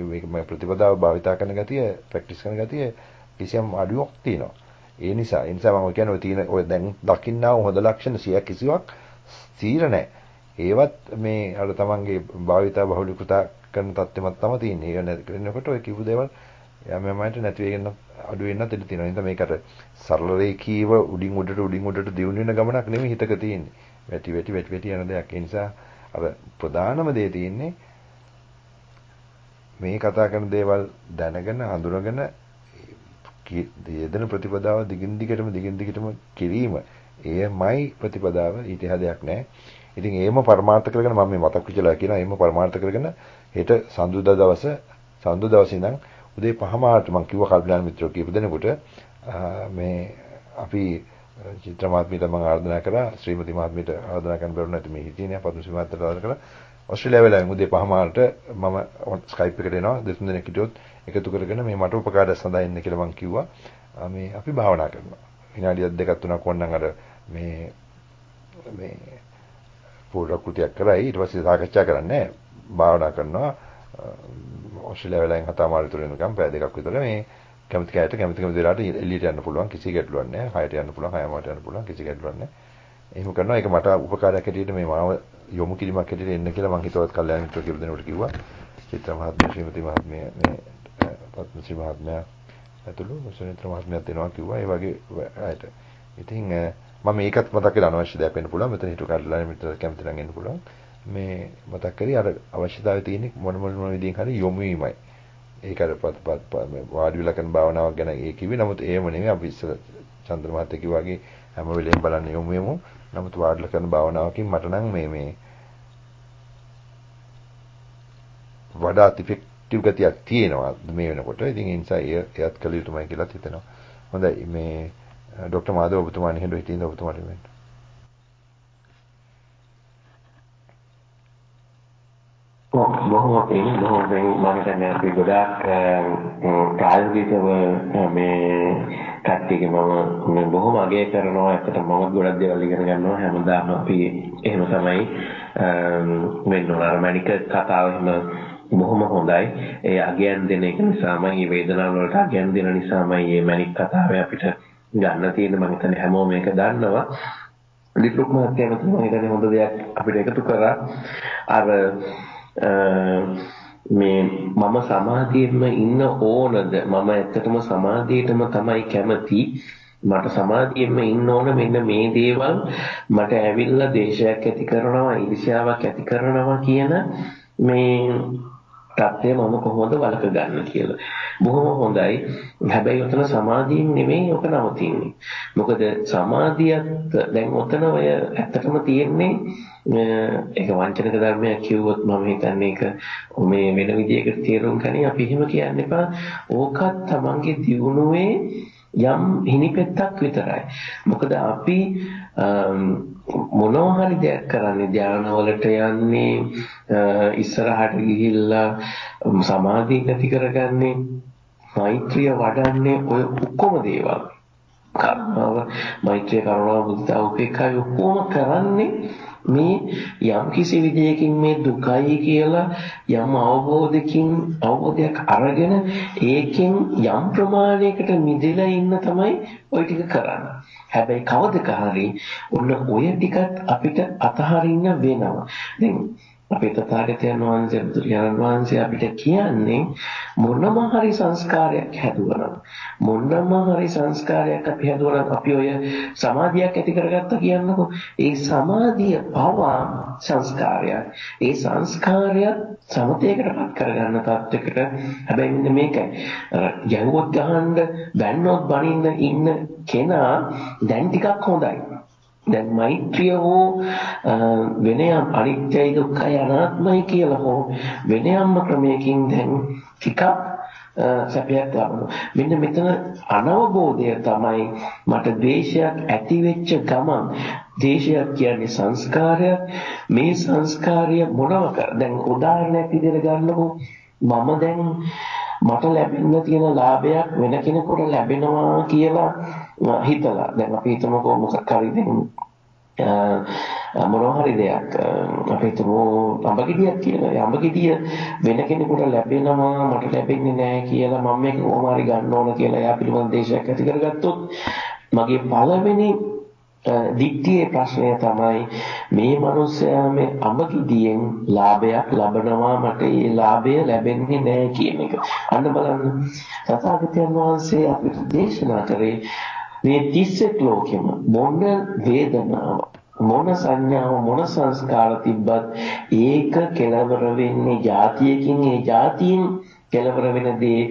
මේක මම ප්‍රතිපදාව භාවිතා කරන ගතිය ප්‍රැක්ටිස් කරන ගතිය කිසියම් අඩුවක් තියෙනවා. ඒ නිසා ඒ නිසා මම කියන්නේ ඔය තියෙන ඔය දැන් දකින්නා හොඳ ලක්ෂණ සිය කිසිවක් ස්ථීර නැහැ. ඒවත් මේ අර තමන්ගේ භාවිතා බහුලීකృత කරන තත්ත්වෙමත් තමයි තියෙන්නේ. ඒක නැති කරනකොට ඔය කිව්ව දේවල් යම් යමයිට නැති වෙගෙන අඩු වෙන්නත් ඉඩ තියෙනවා. එහෙනම් මේකට සරල රේඛීව උඩින් උඩට උඩින් උඩට දියුණු වෙන ගමනක් නෙමෙයි හිතක තියෙන්නේ. වැටි වැටි වැටි වැටි යන දෙයක්. ඒ නිසා අර ප්‍රධානම දේ තියෙන්නේ මේ කතා කරන දේවල් දැනගෙන හඳුනගෙන යෙදෙන ප්‍රතිපදාව දිගින් දිගටම දිගින් දිගටම කිරීම. එයමයි ප්‍රතිපදාව. ඊට හදයක් නැහැ. ඉතින් ඒම පරමාර්ථ කරගෙන මම මේ මතක් විචලා කියනවා. ඒම පරමාර්ථ කරගෙන හෙට සඳුදා දවස සඳු දවසේ ඉඳන් උදේ 5මාට මම කිව්වා කල්පනා මිත්‍රෝ කීප දෙනෙකුට මේ අපි චිත්‍ර මාත්මියට මම ආරාධනා කරා ශ්‍රීමති මාත්මියට ආරාධනා කරන්න බැරුණ නැති මේ හිටියේ පද්මශ්‍රී මාත්‍යට ආරාධනා කරා. ඕස්ට්‍රේලියාව වෙලාවෙන් උදේ 5මාට මම ස්කයිප් එකට එනවා. දෙතුන් දෙනෙක් හිටියොත් එකතු කරගෙන මේ මට උපකාරය සඳහා ඉන්න කියලා මම කිව්වා. මේ අපි භාවනා කරනවා. විනාඩියක් දෙකක් තුනක් වොන්නම් අර මේ මේ පූර්වකෘතියක් කරයි. ඊට පස්සේ සාකච්ඡා කරන්නේ. භාවනා කරනවා. ඔස්ට්‍රේලියාව වෙලාවෙන් හතමාරු තුර වෙනකම් පැය දෙකක් විතර මේ කැමති කයට කැමති කැමති වෙලාවට එළියට යන්න පුළුවන්. කිසි ගැටලුවක් නැහැ හයට යන්න පුළුවන් හයමාට යන්න පුළුවන් කිසි ගැටලුවක් නැහැ එහෙම කරනවා. ඒක මට උපකාරයක් හැටියට මේ මාව යොමු කිරීමක් හැටියට එන්න කියලා මම හිතුවත් කල්යාණ මිත්‍ර කියලා දෙනකොට කිව්වා. චිත්‍ර මහත්මිය ශ්‍රීමති මහත්මිය මේ පත්මශ්‍රී මහත්මයා ඇතුළු සුනිත්‍ර මහත්මියත් එනවා කිව්වා ඒ වගේ අයට ඉතින් මම මේකත් මතක් කරලා අනවශ්‍ය දෙයක් වෙන්න පුළුවන්. මෙතන හිටු කාඩ්ලා මෙතන කැමති නම් එන්න පුළුවන්. මේ මතක් කරේ අර අවශ්‍යතාවය තියෙන්නේ මොන මොන මොන විදිහෙන් හරි යොමු වීමයි. ඒක අර වාඩි වෙලා කරන භාවනාවක් ගැන ඒ කිව්වේ. නමුත් එහෙම නෙමෙයි අපි ඉස්සර චන්ද්‍ර මහත්තයා කිව්වා වගේ හැම වෙලේම බලන්න යොමු වෙමු. නමුත් වාඩිලා කරන භාවනාවකින් මට නම් මේ මේ වඩා ඉෆෙක්ටිව් ගතියක් තියෙනවා මේ වෙනකොට. ඉතින් ඒ නිසා එයත් කළ යුතුමයි කියලා හිතෙනවා. හොඳයි මේ ડોક્ટર මාධව ඔබතුමා නිහඬව හිටින්ද ඔබතුමාට මෙන්න. බොහොම පින් බොහොම පින් මම හිතන්නේ අපි ගොඩාක් ප්‍රායෝගිකව මේ කට්ටියගේ මම මේ බොහොම අගය කරනවා ඇත්තට මම ගොඩක් දේවල් ඉගෙන ගන්නවා හැමදාම අපි එහෙම තමයි වෙන්න ඕන අර මැනික කතාව එහෙම බොහොම හොඳයි. ඒ අගයන් දෙන එක නිසාමයි මේ වේදනාව වලට අගයන් දෙන නිසාමයි මේ මැනික් කතාවේ අපිට ගන්න තියෙන මම හිතන්නේ හැමෝම මේක දන්නවා. ලිප්ලුක් මහත්තයා මම හිතන්නේ හොඳ දෙයක් අපිට එකතු කරා. අර මේ මම සමාධියෙම ඉන්න ඕනද? මම ඇත්තටම සමාධියටම තමයි කැමති. මට සමාධියෙම ඉන්න ඕන මෙන්න මේ දේවල්. මට ඇවිල්ලා දේශයක් ඇති කරනවා ඊර්ෂ්‍යාවක් ඇති කරනවා කියන මේ தත්ත්වය මම කොහොමද වළක ගන්න කියලා. බොහොම හොඳයි. හැබැයි උතන සමාධියෙන් නෙමෙයි ඔක නවතින්නේ. මොකද සමාධියත් දැන් උතන ඔය ඇත්තටම තියෙන්නේ ඒක වංචනික ධර්මයක් කිව්වොත් මම හිතන්නේ ඒක මේ වෙන විදියකට තේරුම් ගනි අපි එහෙම කියන්න එපා. ඕකත් තමන්ගේ දියුණුවේ යම් හිණිපෙත්තක් විතරයි. මොකද අපි මොනවා හරි දෙයක් කරන්නේ ධානවලට යන්නේ ඉස්සරහට ගිහිල්ලා සමාධිය ඇති කරගන්නේ මෛත්‍රිය වඩන්නේ ඔය ඔක්කොම දේවල්. කර්මාව මෛත්‍රිය කරුණාව මුදිතා උපේක්ඛා ඔක්කොම කරන්නේ මේ යම් කිසි විදියකින් මේ දුකයි කියලා යම් අවබෝධකින් අවබෝධයක් අරගෙන ඒකෙන් යම් ප්‍රමාණයකට මිදලා ඉන්න තමයි ওই ටික කරන්නේ. හැබැයි කවදක හරි ඔන්න ඔය ටිකත් අපිට අතහරින්න වෙනවා. දැන් අපේ තථාගතයන් වහන්සේ බුදුරජාණන් වහන්සේ අපිට කියන්නේ මොනම හරි සංස්කාරයක් හැදුවනම් මොනම හරි සංස්කාරයක් අපි හැදුවනම් අපි ඔය සමාධියක් ඇති කරගත්තා කියන්නකො. ඒ සමාධිය පවා සංස්කාරයක්. ඒ සංස්කාරයත් සමතේකටපත් කරගන්න තත්යකට හැබැයි මෙන්න මේකයි. ගැහුවොත් ගහන්න බැන්නොත් බනින්න ඉන්න කෙනා දැන් ටිකක් හොඳයි. දැන් මෛත්‍රිය හෝ වෙන යම් අනිත්‍යයි දුක්ඛයි අනාත්මයි කියලා හෝ වෙන යම් ක්‍රමයකින් දැන් ටිකක් සැපයක් ලබනවා. මෙන්න මෙතන අනවබෝධය තමයි මට ද්වේෂයක් ඇති වෙච්ච ගමන්. ද්වේෂයක් කියන්නේ සංස්කාරයක්. මේ සංස්කාරය මොනව කර දැන් උදාහරණයක් විදිහට ගන්නකො මම දැන් මට ලැබෙන්න තියෙන ලාභයක් වෙන කෙනෙකුට ලැබෙනවා කියලා හිතලා දැන් අපි හිතමුකෝ මොකක් හරි දැන් මොනවා හරි දෙයක් අපි හිතමු අඹ ගෙඩියක් කියලා. අඹ ගෙඩිය වෙන කෙනෙකුට ලැබෙනවා මට ලැබෙන්නේ නැහැ කියලා මම මේක කොහොම හරි ගන්න ඕන කියලා එයා පිළිබඳ දේශයක් ඇති කරගත්තොත් මගේ පළවෙනි දික්තියේ ප්‍රශ්නය තමයි මේ මිනිස්සයා මේ අඹගිඩියෙන් ලාභයක් ලබනවා මට ඒ ලාභය ලැබෙන්නේ නැහැ කියන එක. අන්න බලන්න තථාගතයන් වහන්සේ අපිට දේශනා කරේ මේ 31 ලෝකෙම මොන වේදනාව මොන සංඥාව මොන සංස්කාර තිබ්බත් ඒක කෙලවර වෙන්නේ જાතියකින් ඒ જાතියෙන් කෙලවර වෙන දේ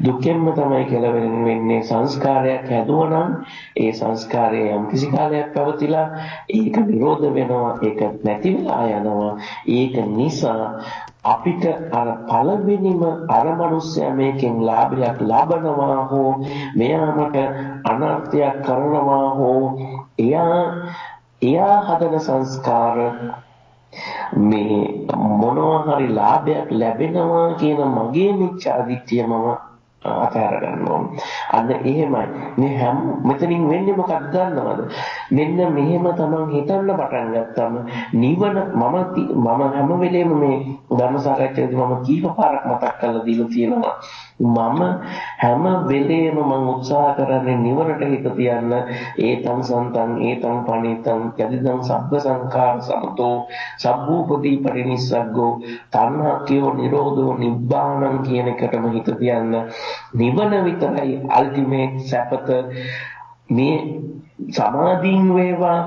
දුකෙන්ම තමයි කෙලවර වෙන්නේ සංස්කාරයක් හැදුවනම් ඒ සංස්කාරය යම් කිසි කාලයක් පැවතිලා ඒක විරෝධ වෙනවා ඒක නැති වෙලා යනවා. ඒක නිසා අපිට අර පළවෙනිම අර මිනිස්සයා මේකෙන් ලාභයක් ලබනවා හෝ මෙයාමට අනර්ථයක් කරනවා හෝ එයා එයා හදන සංස්කාර මේ මොනවා හරි ලාභයක් ලැබෙනවා කියන මගේ මිච්ඡා දිට්ඨිය මම අතහැර ගන්න ඕන. අන්න එහෙමයි. මේ හැම මෙතනින් වෙන්නේ මොකක්ද දන්නවද? මෙන්න මෙහෙම තමන් හිතන්න පටන් ගත්තම නිවන මම මම හැම වෙලේම මේ ධර්ම සාකච්ඡාවේදී මම කීප පාරක් මතක් කරලා දීලා තියෙනවා. මම හැම වෙලේම මම උත්සාහ කරන්නේ නිවනට හිත තියන්න ඒතං සන්තං ඒතං පණිතං යදිදං සබ්බ සංඛාර සමතෝ සබ්බූපදී පරිනිස්සග්ගෝ තණ්හාක්ඛයෝ නිරෝධෝ නිබ්බාණං කියන එකටම හිත තියන්න නිවන විතරයි අල්ටිමේට් සැපත. මේ සමාධින් වේවා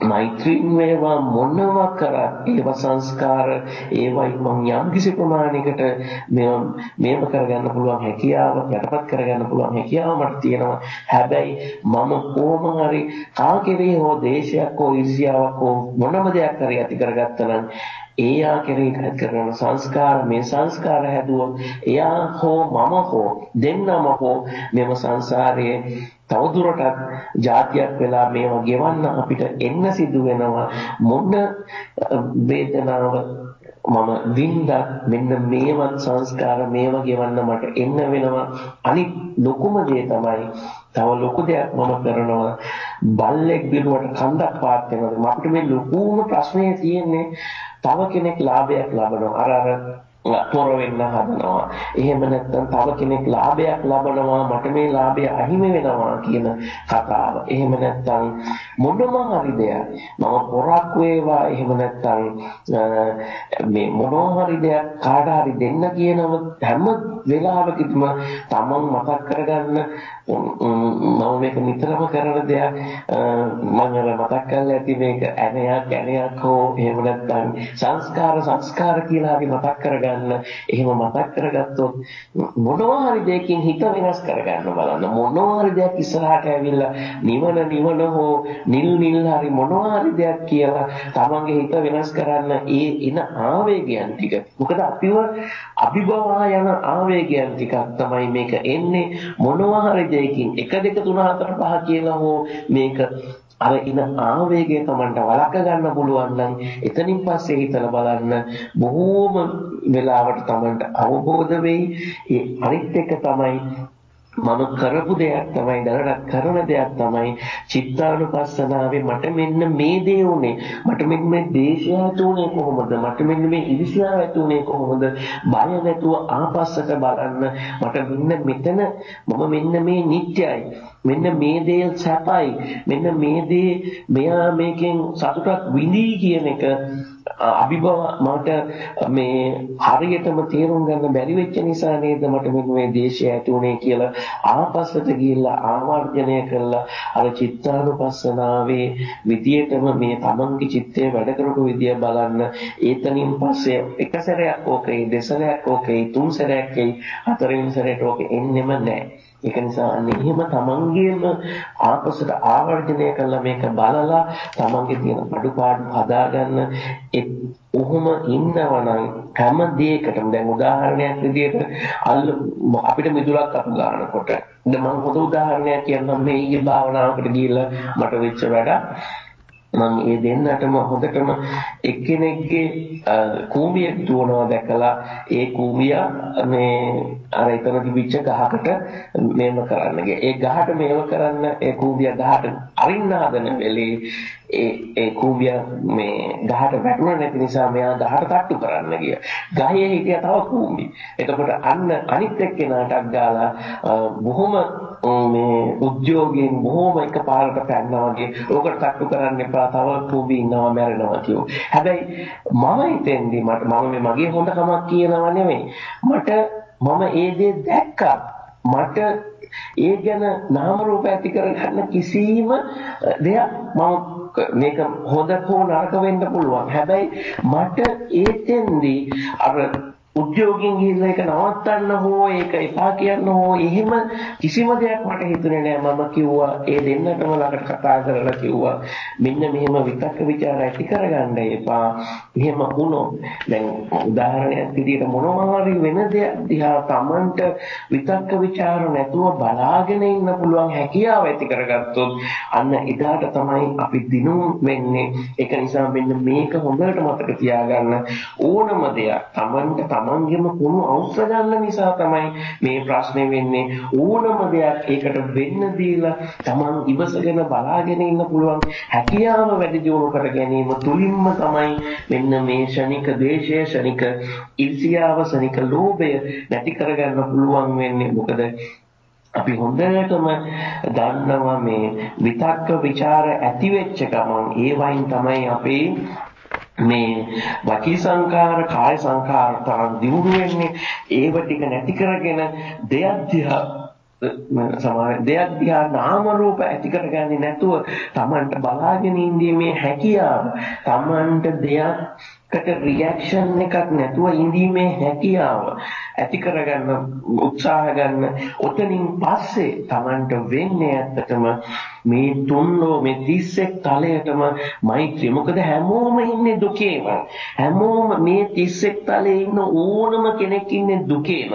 මෛත්‍රීන් වේවා මොනවා කරත් ඒව සංස්කාර ඒවයි මම යම් කිසි ප්‍රමාණයකට මේව මේව කරගන්න පුළුවන් හැකියාව යටපත් කරගන්න පුළුවන් හැකියාව මට තියෙනවා. හැබැයි මම කොහොම හරි කා කෙරේ හෝ දේශයක් හෝ ඉර්ෂ්‍යාවක් හෝ මොනම දෙයක් හරි ඇති කරගත්තා නම් එයා කෙරෙහි කරන සංස්කාර මේ සංස්කාර හැදුවොත් එයා හෝ මම හෝ දෙන්නම හෝ මෙම සංසාරයේ තවදුරටත් જાතියක් වෙලා මේවා ගෙවන්න අපිට එන්න සිදු වෙනවා. මොන වේදනාව මම වින්දත් මෙන්න මේවත් සංස්කාර මේවා ගෙවන්න මට එන්න වෙනවා. අනිත් ලොකුම දේ තමයි තව ලොකු දෙයක් මම කරනවා. බල්ලෙක් බිරුවට කන්දක් පාත් වෙනවා අපිට මේ ලොකුම ප්‍රශ්නේ තියෙන්නේ තව කෙනෙක් ලාභයක් ලබනවා අර අර පොර වෙන්න හදනවා. එහෙම නැත්නම් තව කෙනෙක් ලාභයක් ලබනවා මට මේ ලාභය අහිමි වෙනවා කියන කතාව. එහෙම නැත්නම් මොනම හරි දෙයක්. මම පොරක් වේවා එහෙම නැත්නම් මේ මොනවා හරි දෙයක් කාට හරි දෙන්න කියනම හැම වෙලාවකදීම තමන් මතක් කරගන්න මම මේක නිතරම කරන දෙයක්. මම අර මතක් කරලා ඇති මේක ඇණයක් ඇණයක් හෝ එහෙම නැත්නම් සංස්කාර සංස්කාර කියලා හරි මතක් කරගන්න. එහෙම මතක් කරගත්තොත් මොනවා හරි දෙයකින් හිත වෙනස් කරගන්න බලන්න. මොනවා හරි දෙයක් ඉස්සරහට ඇවිල්ලා නිවන නිවන හෝ නිල් නිල් හරි මොනවා හරි දෙයක් කියලා තමන්ගේ හිත වෙනස් කරන්න ඒ එන ආවේගයන් ටික. මොකද අපිව අභිභවා යන ආවේගයන් ටිකක් තමයි මේක එන්නේ. මොනවා හරි දෙයකින් 1 2 3 4 5 කියලා හෝ මේක අර ඉන ආවේගය තමන්ට වළක්ව ගන්න පුළුවන් නම් එතනින් පස්සේ හිතලා බලන්න බොහෝම වෙලාවට තමන්ට අවබෝධ වෙයි. ඒ අනිත් එක තමයි මම කරපු දෙයක් තමයි දැනට කරන දෙයක් තමයි. චිත්තානුපස්සනාවේ මට මෙන්න මේ දේ උනේ. මට මෙන්න මේ දේශය ඇතුනේ කොහොමද? මට මෙන්න මේ ඉරිසියාව ඇතුනේ කොහොමද? බය නැතුව ආපස්සට බලන්න. මට මෙන්න මෙතන මම මෙන්න මේ නිත්‍යයි මෙන්න මේ දේ සැපයි. මෙන්න මේ දේ මෙයා මේකෙන් සතුටක් විඳී කියන එක අභිභව මට මේ හරියටම තේරුම් ගන්න බැරි වෙච්ච නිසා නේද මට මේ දේශය ඇති උනේ කියලා ආපස්සට ගිහිල්ලා ආවර්ජනය කළා අර චිත්තානුපස්සනාවේ විදියටම මේ තමන්ගේ චිත්තය වැඩ කරපු විදිය බලන්න. ඒතනින් පස්සේ එක සැරයක් ඕකේ දෙසරයක් ඕකේ තුන් සැරයක් එයි හතරවෙනි සැරේට ඕකේ එන්නෙම නැහැ ඒක නිසා අන්න එහෙම තමන්ගේම ආපසට ආවර්ජනය කළා මේක බලලා තමන්ගේ තියෙන අඩුපාඩු හදාගන්න. ඔහොම ඉන්නවනම් හැම දෙයකටම දැන් උදාහරණයක් විදිහට අල්ල අපිට මිදුලක් අතු ගන්නකොට. දැන් මම හොඳ උදාහරණයක් කියන්නම් මේ ඊයේ භාවනාවකට ගිහිල්ලා මට වෙච්ච වැඩ මම ඒ දෙන්නටම හොඳටම එක්කෙනෙක්ගේ කූඹියක් දුවනවා දැකලා ඒ කූඹියා මේ අර එතන තිබිච්ච ගහකට මේව කරන්න ගියා. ඒ ගහට මේව කරන්න ඒ කූඹියා ගහට අරින්න හදන වෙලේ ඒ ඒ කූඹියා මේ ගහට වැටුණ නැති නිසා මෙයා ගහට තට්ටු කරන්න ගියා. ගහේ හිටියා තව කූඹි. එතකොට අන්න අනිත් එක්කෙනාටක් ගාලා බොහොම මේ උද්‍යෝගයෙන් බොහොම එකපාරට පැන්නා වගේ ඕකට තට්ටු කරන්න එපා තව කූඹි ඉන්නවා මැරෙනවා කියෝ. හැබැයි මම හිතෙන්දි මට මම මේ මගේ හොඳකමක් කියනවා නෙමෙයි. මට මම ඒ දේ දැක්කා. මට ඒ ගැන නාම රූප ඇති කරගන්න කිසිම දෙයක් මම මේක හොඳ හෝ නරක වෙන්න පුළුවන්. හැබැයි මට ඒතෙන්දී අර උද්‍යෝගයෙන් ගිහිල්ලා ඒක නවත්තන්න හෝ ඒක එපා කියන්න හෝ එහෙම කිසිම දෙයක් මට හිතුනේ නෑ. මම කිව්වා ඒ දෙන්නටම ළඟට කතා කරලා කිව්වා මෙන්න මෙහෙම විතක්ක ਵਿਚාර ඇති කරගන්න එපා. එහෙම වුණොත් දැන් උදාහරණයක් විදියට මොනවා හරි වෙන දෙයක් දිහා Tamanට විතක්ක ਵਿਚාර නැතුව බලාගෙන ඉන්න පුළුවන් හැකියාව ඇති කරගත්තොත් අන්න එදාට තමයි අපි දිනුම් වෙන්නේ. ඒක නිසා මෙන්න මේක හොඳට මතක තියාගන්න ඕනම දෙයක්. Tamanට තමන්ගේම කුණු අවශ්‍ය ගන්න නිසා තමයි මේ ප්‍රශ්නේ වෙන්නේ. ඕනම දෙයක් ඒකට වෙන්න දීලා තමන් ඉවසගෙන බලාගෙන ඉන්න පුළුවන්. හැකියාව වැඩි දියුණු කර ගැනීම තුලින්ම තමයි මෙන්න මේ ශනික දේශය ශනික ඉර්ෂියාව ශනික ලෝභය නැති කරගන්න පුළුවන් වෙන්නේ. මොකද අපි හොඳටම දන්නවා මේ විතක්ක ਵਿਚාර ඇති වෙච්ච ගමන් ඒ වයින් තමයි අපේ මේ වචී සංකාර කාය සංකාර තරම් දියුණු වෙන්නේ ඒව ටික නැති කරගෙන දෙයක් දිහා සමාන දෙයක් දිහා නාම රූප ඇති කරගන්නේ නැතුව Tamanට බලාගෙන ඉඳීමේ හැකියාව. Tamanට දෙයක්කට රියැක්ෂන් එකක් නැතුව ඉඳීමේ හැකියාව ඇති කරගන්න උත්සාහ ගන්න ඔතනින් පස්සේ Tamanට වෙන්නේ ඇත්තටම මේ තුන්ලෝ මේ 31 තලයටම මෛත්‍රිය. මොකද හැමෝම ඉන්නේ දුකේම. හැමෝම මේ 31 තලයේ ඉන්න ඕනම කෙනෙක් ඉන්නේ දුකේම.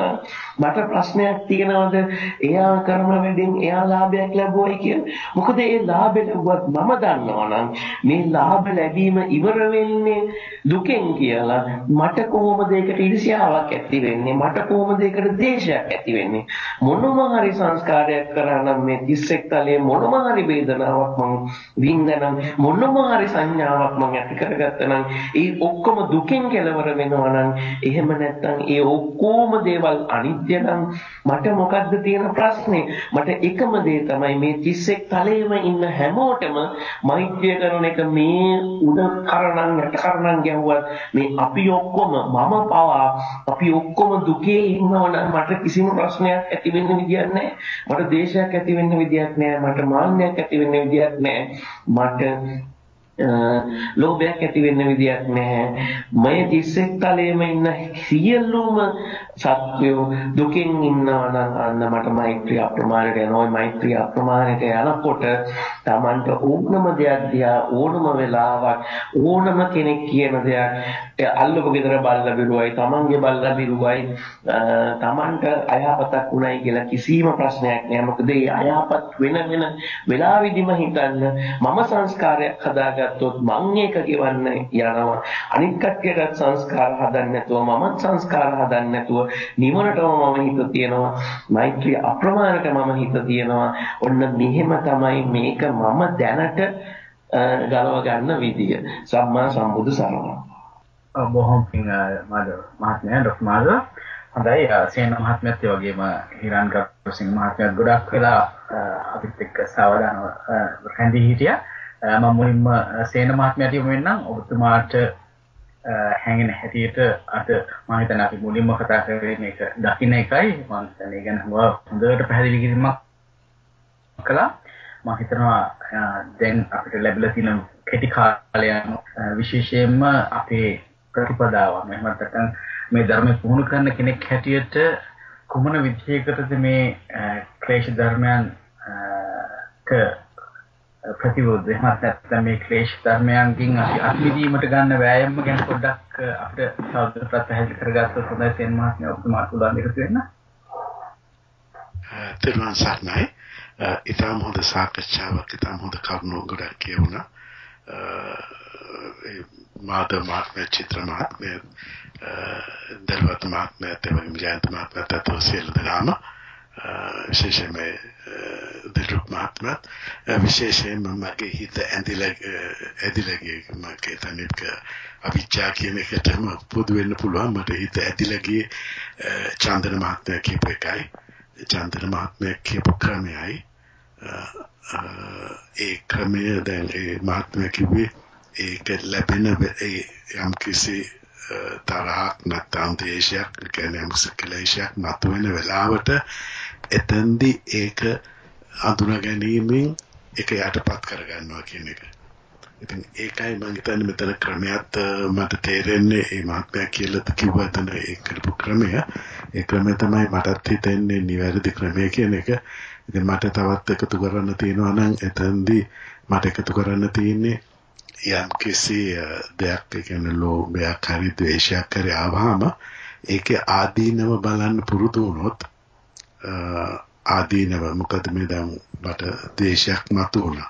මට ප්‍රශ්නයක් තියෙනවද? එයා කරන වැඩෙන් එයා ලාභයක් ලැබුවයි කියලා. මොකද ඒ ලාභය ලැබුවත් මම දන්නවනම් මේ ලාභ ලැබීම ඉවර වෙන්නේ දුකෙන් කියලා මට කොහොමද ඒකට ඊර්ෂ්‍යාවක් ඇති වෙන්නේ? මට කොහොමද ඒකට ද්වේෂයක් ඇති වෙන්නේ? මොනම හරි සංස්කාරයක් කරා නම් මේ 31 තලයේ මොනම හරි වේදනාවක් මං වින්දනම් මොනම හරි සංඥාවක් මං ඇති කරගත්තා නම් ඒ ඔක්කොම දුකෙන් කෙලවර වෙනවා නම් එහෙම නැත්නම් ඒ ඔක්කොම දේවල් අනිත්‍ය නම් මට මොකද්ද තියෙන ප්‍රශ්නේ? මට එකම දේ තමයි මේ 31 තලයේම ඉන්න හැමෝටම මෛත්‍රිය කරන එක මේ උඩ කරණම් යට කරණම් ගැහුවත් මේ අපි ඔක්කොම මම පවා අපි ඔක්කොම දුකේ ඉන්නවනම් මට කිසිම ප්‍රශ්නයක් ඇති වෙන්න විදියක් නැහැ. මට දේශයක් ඇති වෙන්න විදියක් නැහැ. මට මාන්නයක් ඇති වෙන්න විදියක් නැහැ මට ලෝභයක් ඇති වෙන්න විදියක් නැහැ. මේ 31 තලයේම ඉන්න සියලුම සත්වයෝ දුකින් ඉන්නවා නම් අන්න මට මෛත්‍රිය අප්‍රමාණයට යනවා. මෛත්‍රිය අප්‍රමාණයට යනකොට Tamanට ඕනම දෙයක් දිහා ඕනම වෙලාවක් ඕනම කෙනෙක් කියන දෙයක් අල්ලපු ගෙදර බල්ලා බිරුවයි Tamanගේ බල්ලා බිරුවයි Tamanට අයහපතක් උනායි කියලා කිසිම ප්‍රශ්නයක් නෑ. මොකද ඒ අයහපත් වෙන වෙන වෙලාවෙදිම හිතන්න මම සංස්කාරයක් හදාගත්තා ගත්තොත් මං ඒක ගෙවන්න යනවා. අනිත් කට්ටියටත් සංස්කාර හදන්න නැතුව මමත් සංස්කාර හදන්න නැතුව නිවනටම මම හිත තියනවා. මෛත්‍රිය අප්‍රමාණයට මම හිත තියනවා. ඔන්න මෙහෙම තමයි මේක මම දැනට ගලව ගන්න විදිය. සම්මා සම්බුදු සරණයි. බොහොම පිං මාධව මහත්මයා ඩොක්ටර් මාධව හොඳයි සේන මහත්මයාත් ඒ වගේම හිරාන් ගරුසිංහ මහත්මයාත් ගොඩක් වෙලා අපිත් එක්ක සාවධානව රැඳී හිටියා. මම මුලින්ම සේන මහත්මයාට යොමු වෙන්නම් ඔබතුමාට හැඟෙන හැටියට අද මම හිතන්නේ අපි මුලින්ම කතා කරේ මේක දකින්න එකයි. මම හිතන්නේ ඒ ගැන හොඳට පැහැදිලි කිරීමක් කළා. මම හිතනවා දැන් අපිට ලැබිලා තියෙන කෙටි කාලයන් විශේෂයෙන්ම අපේ ප්‍රතිපදාව එහෙම නැත්නම් මේ ධර්මය පුහුණු කරන කෙනෙක් හැටියට කුමන විදිහකටද මේ ක්ලේශ ධර්මයන් ක ප්‍රතිවිරුද්ධ එහෙමත් නැත්නම් මේ ක්ලේශ ධර්මයන්ගෙන් අපි අත්මිදීමට ගන්න වෑයම ගැන පොඩ්ඩක් අපිට තවදුරටත් පැහැදිලි කරගත්තොත් හොඳයි සෙන් මහත්මයා ඔබතුමාට පුළුවන් එකතු වෙන්න. තිරුවන් සරණයි. ඊටම හොඳ සාකච්ඡාවක් ඊටම හොඳ කරුණු ගොඩක් කියුණා. මාධව මහත්මයා චිත්‍ර මහත්මයා දල්වත් මහත්මයා තවගේ ජයන්ත මහත්මයා තත්ව සියලු දෙනාම විශේෂයෙන්ම දිරුක් මහත්මයාත් විශේෂයෙන්ම මගේ හිත ඇඳිලා ඇදිලා ගිය මගේ තනික අවිචා කියන එකටම පොදු වෙන්න පුළුවන් මට හිත ඇදිලා ගියේ චන්දන මහත්මයා කියපු එකයි චන්දන මහත්මයා කියපු ක්‍රමයයි ඒ ක්‍රමය දැන් ඒ මහත්මයා කිව්වේ ඒක ලැබෙන යම් කිසි තරහක් නැත්නම් දේශයක් කියන්නේ මුසකලේශයක් මතුවෙන වෙලාවට එතෙන්දි ඒක අඳුනා ගැනීමෙන් ඒක යටපත් කරගන්නවා කියන එක. ඉතින් ඒකයි මම හිතන්නේ මෙතන ක්‍රමයක් මට තේරෙන්නේ මේ මහත්මයා කියලා කිව්වා එතන ඒ කරපු ක්‍රමය. ඒ ක්‍රමය තමයි මටත් හිතෙන්නේ නිවැරදි ක්‍රමය කියන එක. ඉතින් මට තවත් එකතු කරන්න තියෙනවා නම් එතෙන්දී මට එකතු කරන්න තියෙන්නේ යම් කිසි දෙයක් ඒ කියන්නේ ලෝභයක් හරි ද්වේෂයක් හරි ආවම ඒකේ ආදීනව බලන්න පුරුදු වුණොත් ආදීනව මොකද මේ දැන් මට දේශයක් මතු වුණා.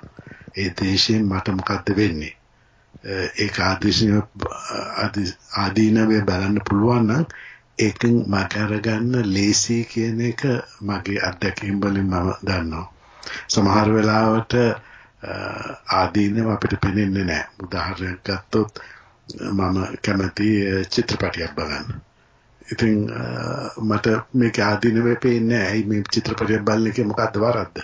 ඒ දේශයෙන් මට මොකද්ද වෙන්නේ? ඒක ආදීනව ආදීනවේ බලන්න පුළුවන් නම් ඒකෙන් මට අරගන්න ලේසි කියන එක මගේ අත්දැකීම් වලින් මම දන්නවා. සමහර වෙලාවට ආදීනව අපිට පේන්නේ නැහැ. උදාහරණයක් ගත්තොත් මම කැමති චිත්‍රපටයක් බලන්න. ඉතින් මට මේක ආදීනවේ පේන්නේ නැහැ. ඇයි මේ චිත්‍රපටයක් බලන එකේ මොකද්ද වරද්ද?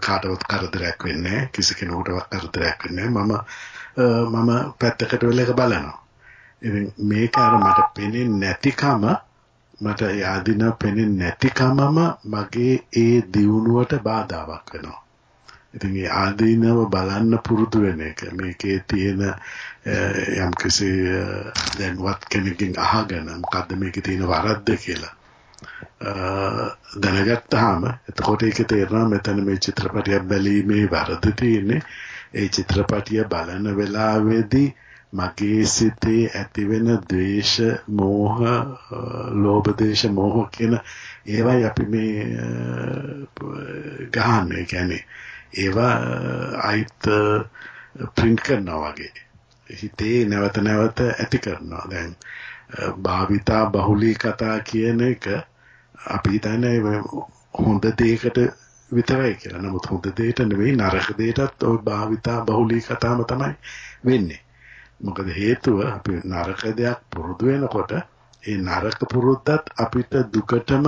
කාටවත් කරදරයක් වෙන්නේ නැහැ. කිසි කෙනෙකුටවත් කරදරයක් වෙන්නේ නැහැ. මම මම පැත්තකට වෙලා ඒක බලනවා. ඉතින් මේක අර මට පේන්නේ නැතිකම මට ආදීනව පේන්නේ නැතිකමම මගේ ඒ දියුණුවට බාධාවක් වෙනවා. ඉතින් ඒ ආදීනව බලන්න පුරුදු වෙන එක මේකේ තියෙන යම් කිසි දැන්වත් කෙනකින් අහගෙන මොකද්ද මේකේ තියෙන වරද්ද කියලා දැනගත්තාම එතකොට ඒක තේරෙනවා මෙතන මේ චිත්‍රපටයක් බැලීමේ වරද තියෙන්නේ ඒ චිත්‍රපටිය බලන වෙලාවේදී මගේ සිතේ ඇතිවෙන ද්වේෂ, මෝහ, ලෝභ, දේශ, මෝහ කියන ඒවයි අපි මේ ගහන්නේ. කියන්නේ ඒවා අයිත් print කරනවා වගේ. හිතේ නැවත නැවත ඇති කරනවා. දැන් භාවිතා බහුලී කතා කියන එක අපි හිතන්නේ හොඳ දෙයකට විතරයි කියලා. නමුත් හොඳ දෙයට නෙවෙයි නරක දෙයටත් ওই භාවිතා බහුලී කතාම තමයි වෙන්නේ. මොකද හේතුව අපි නරක දෙයක් පුරුදු වෙනකොට ඒ නරක පුරුද්දත් අපිට දුකටම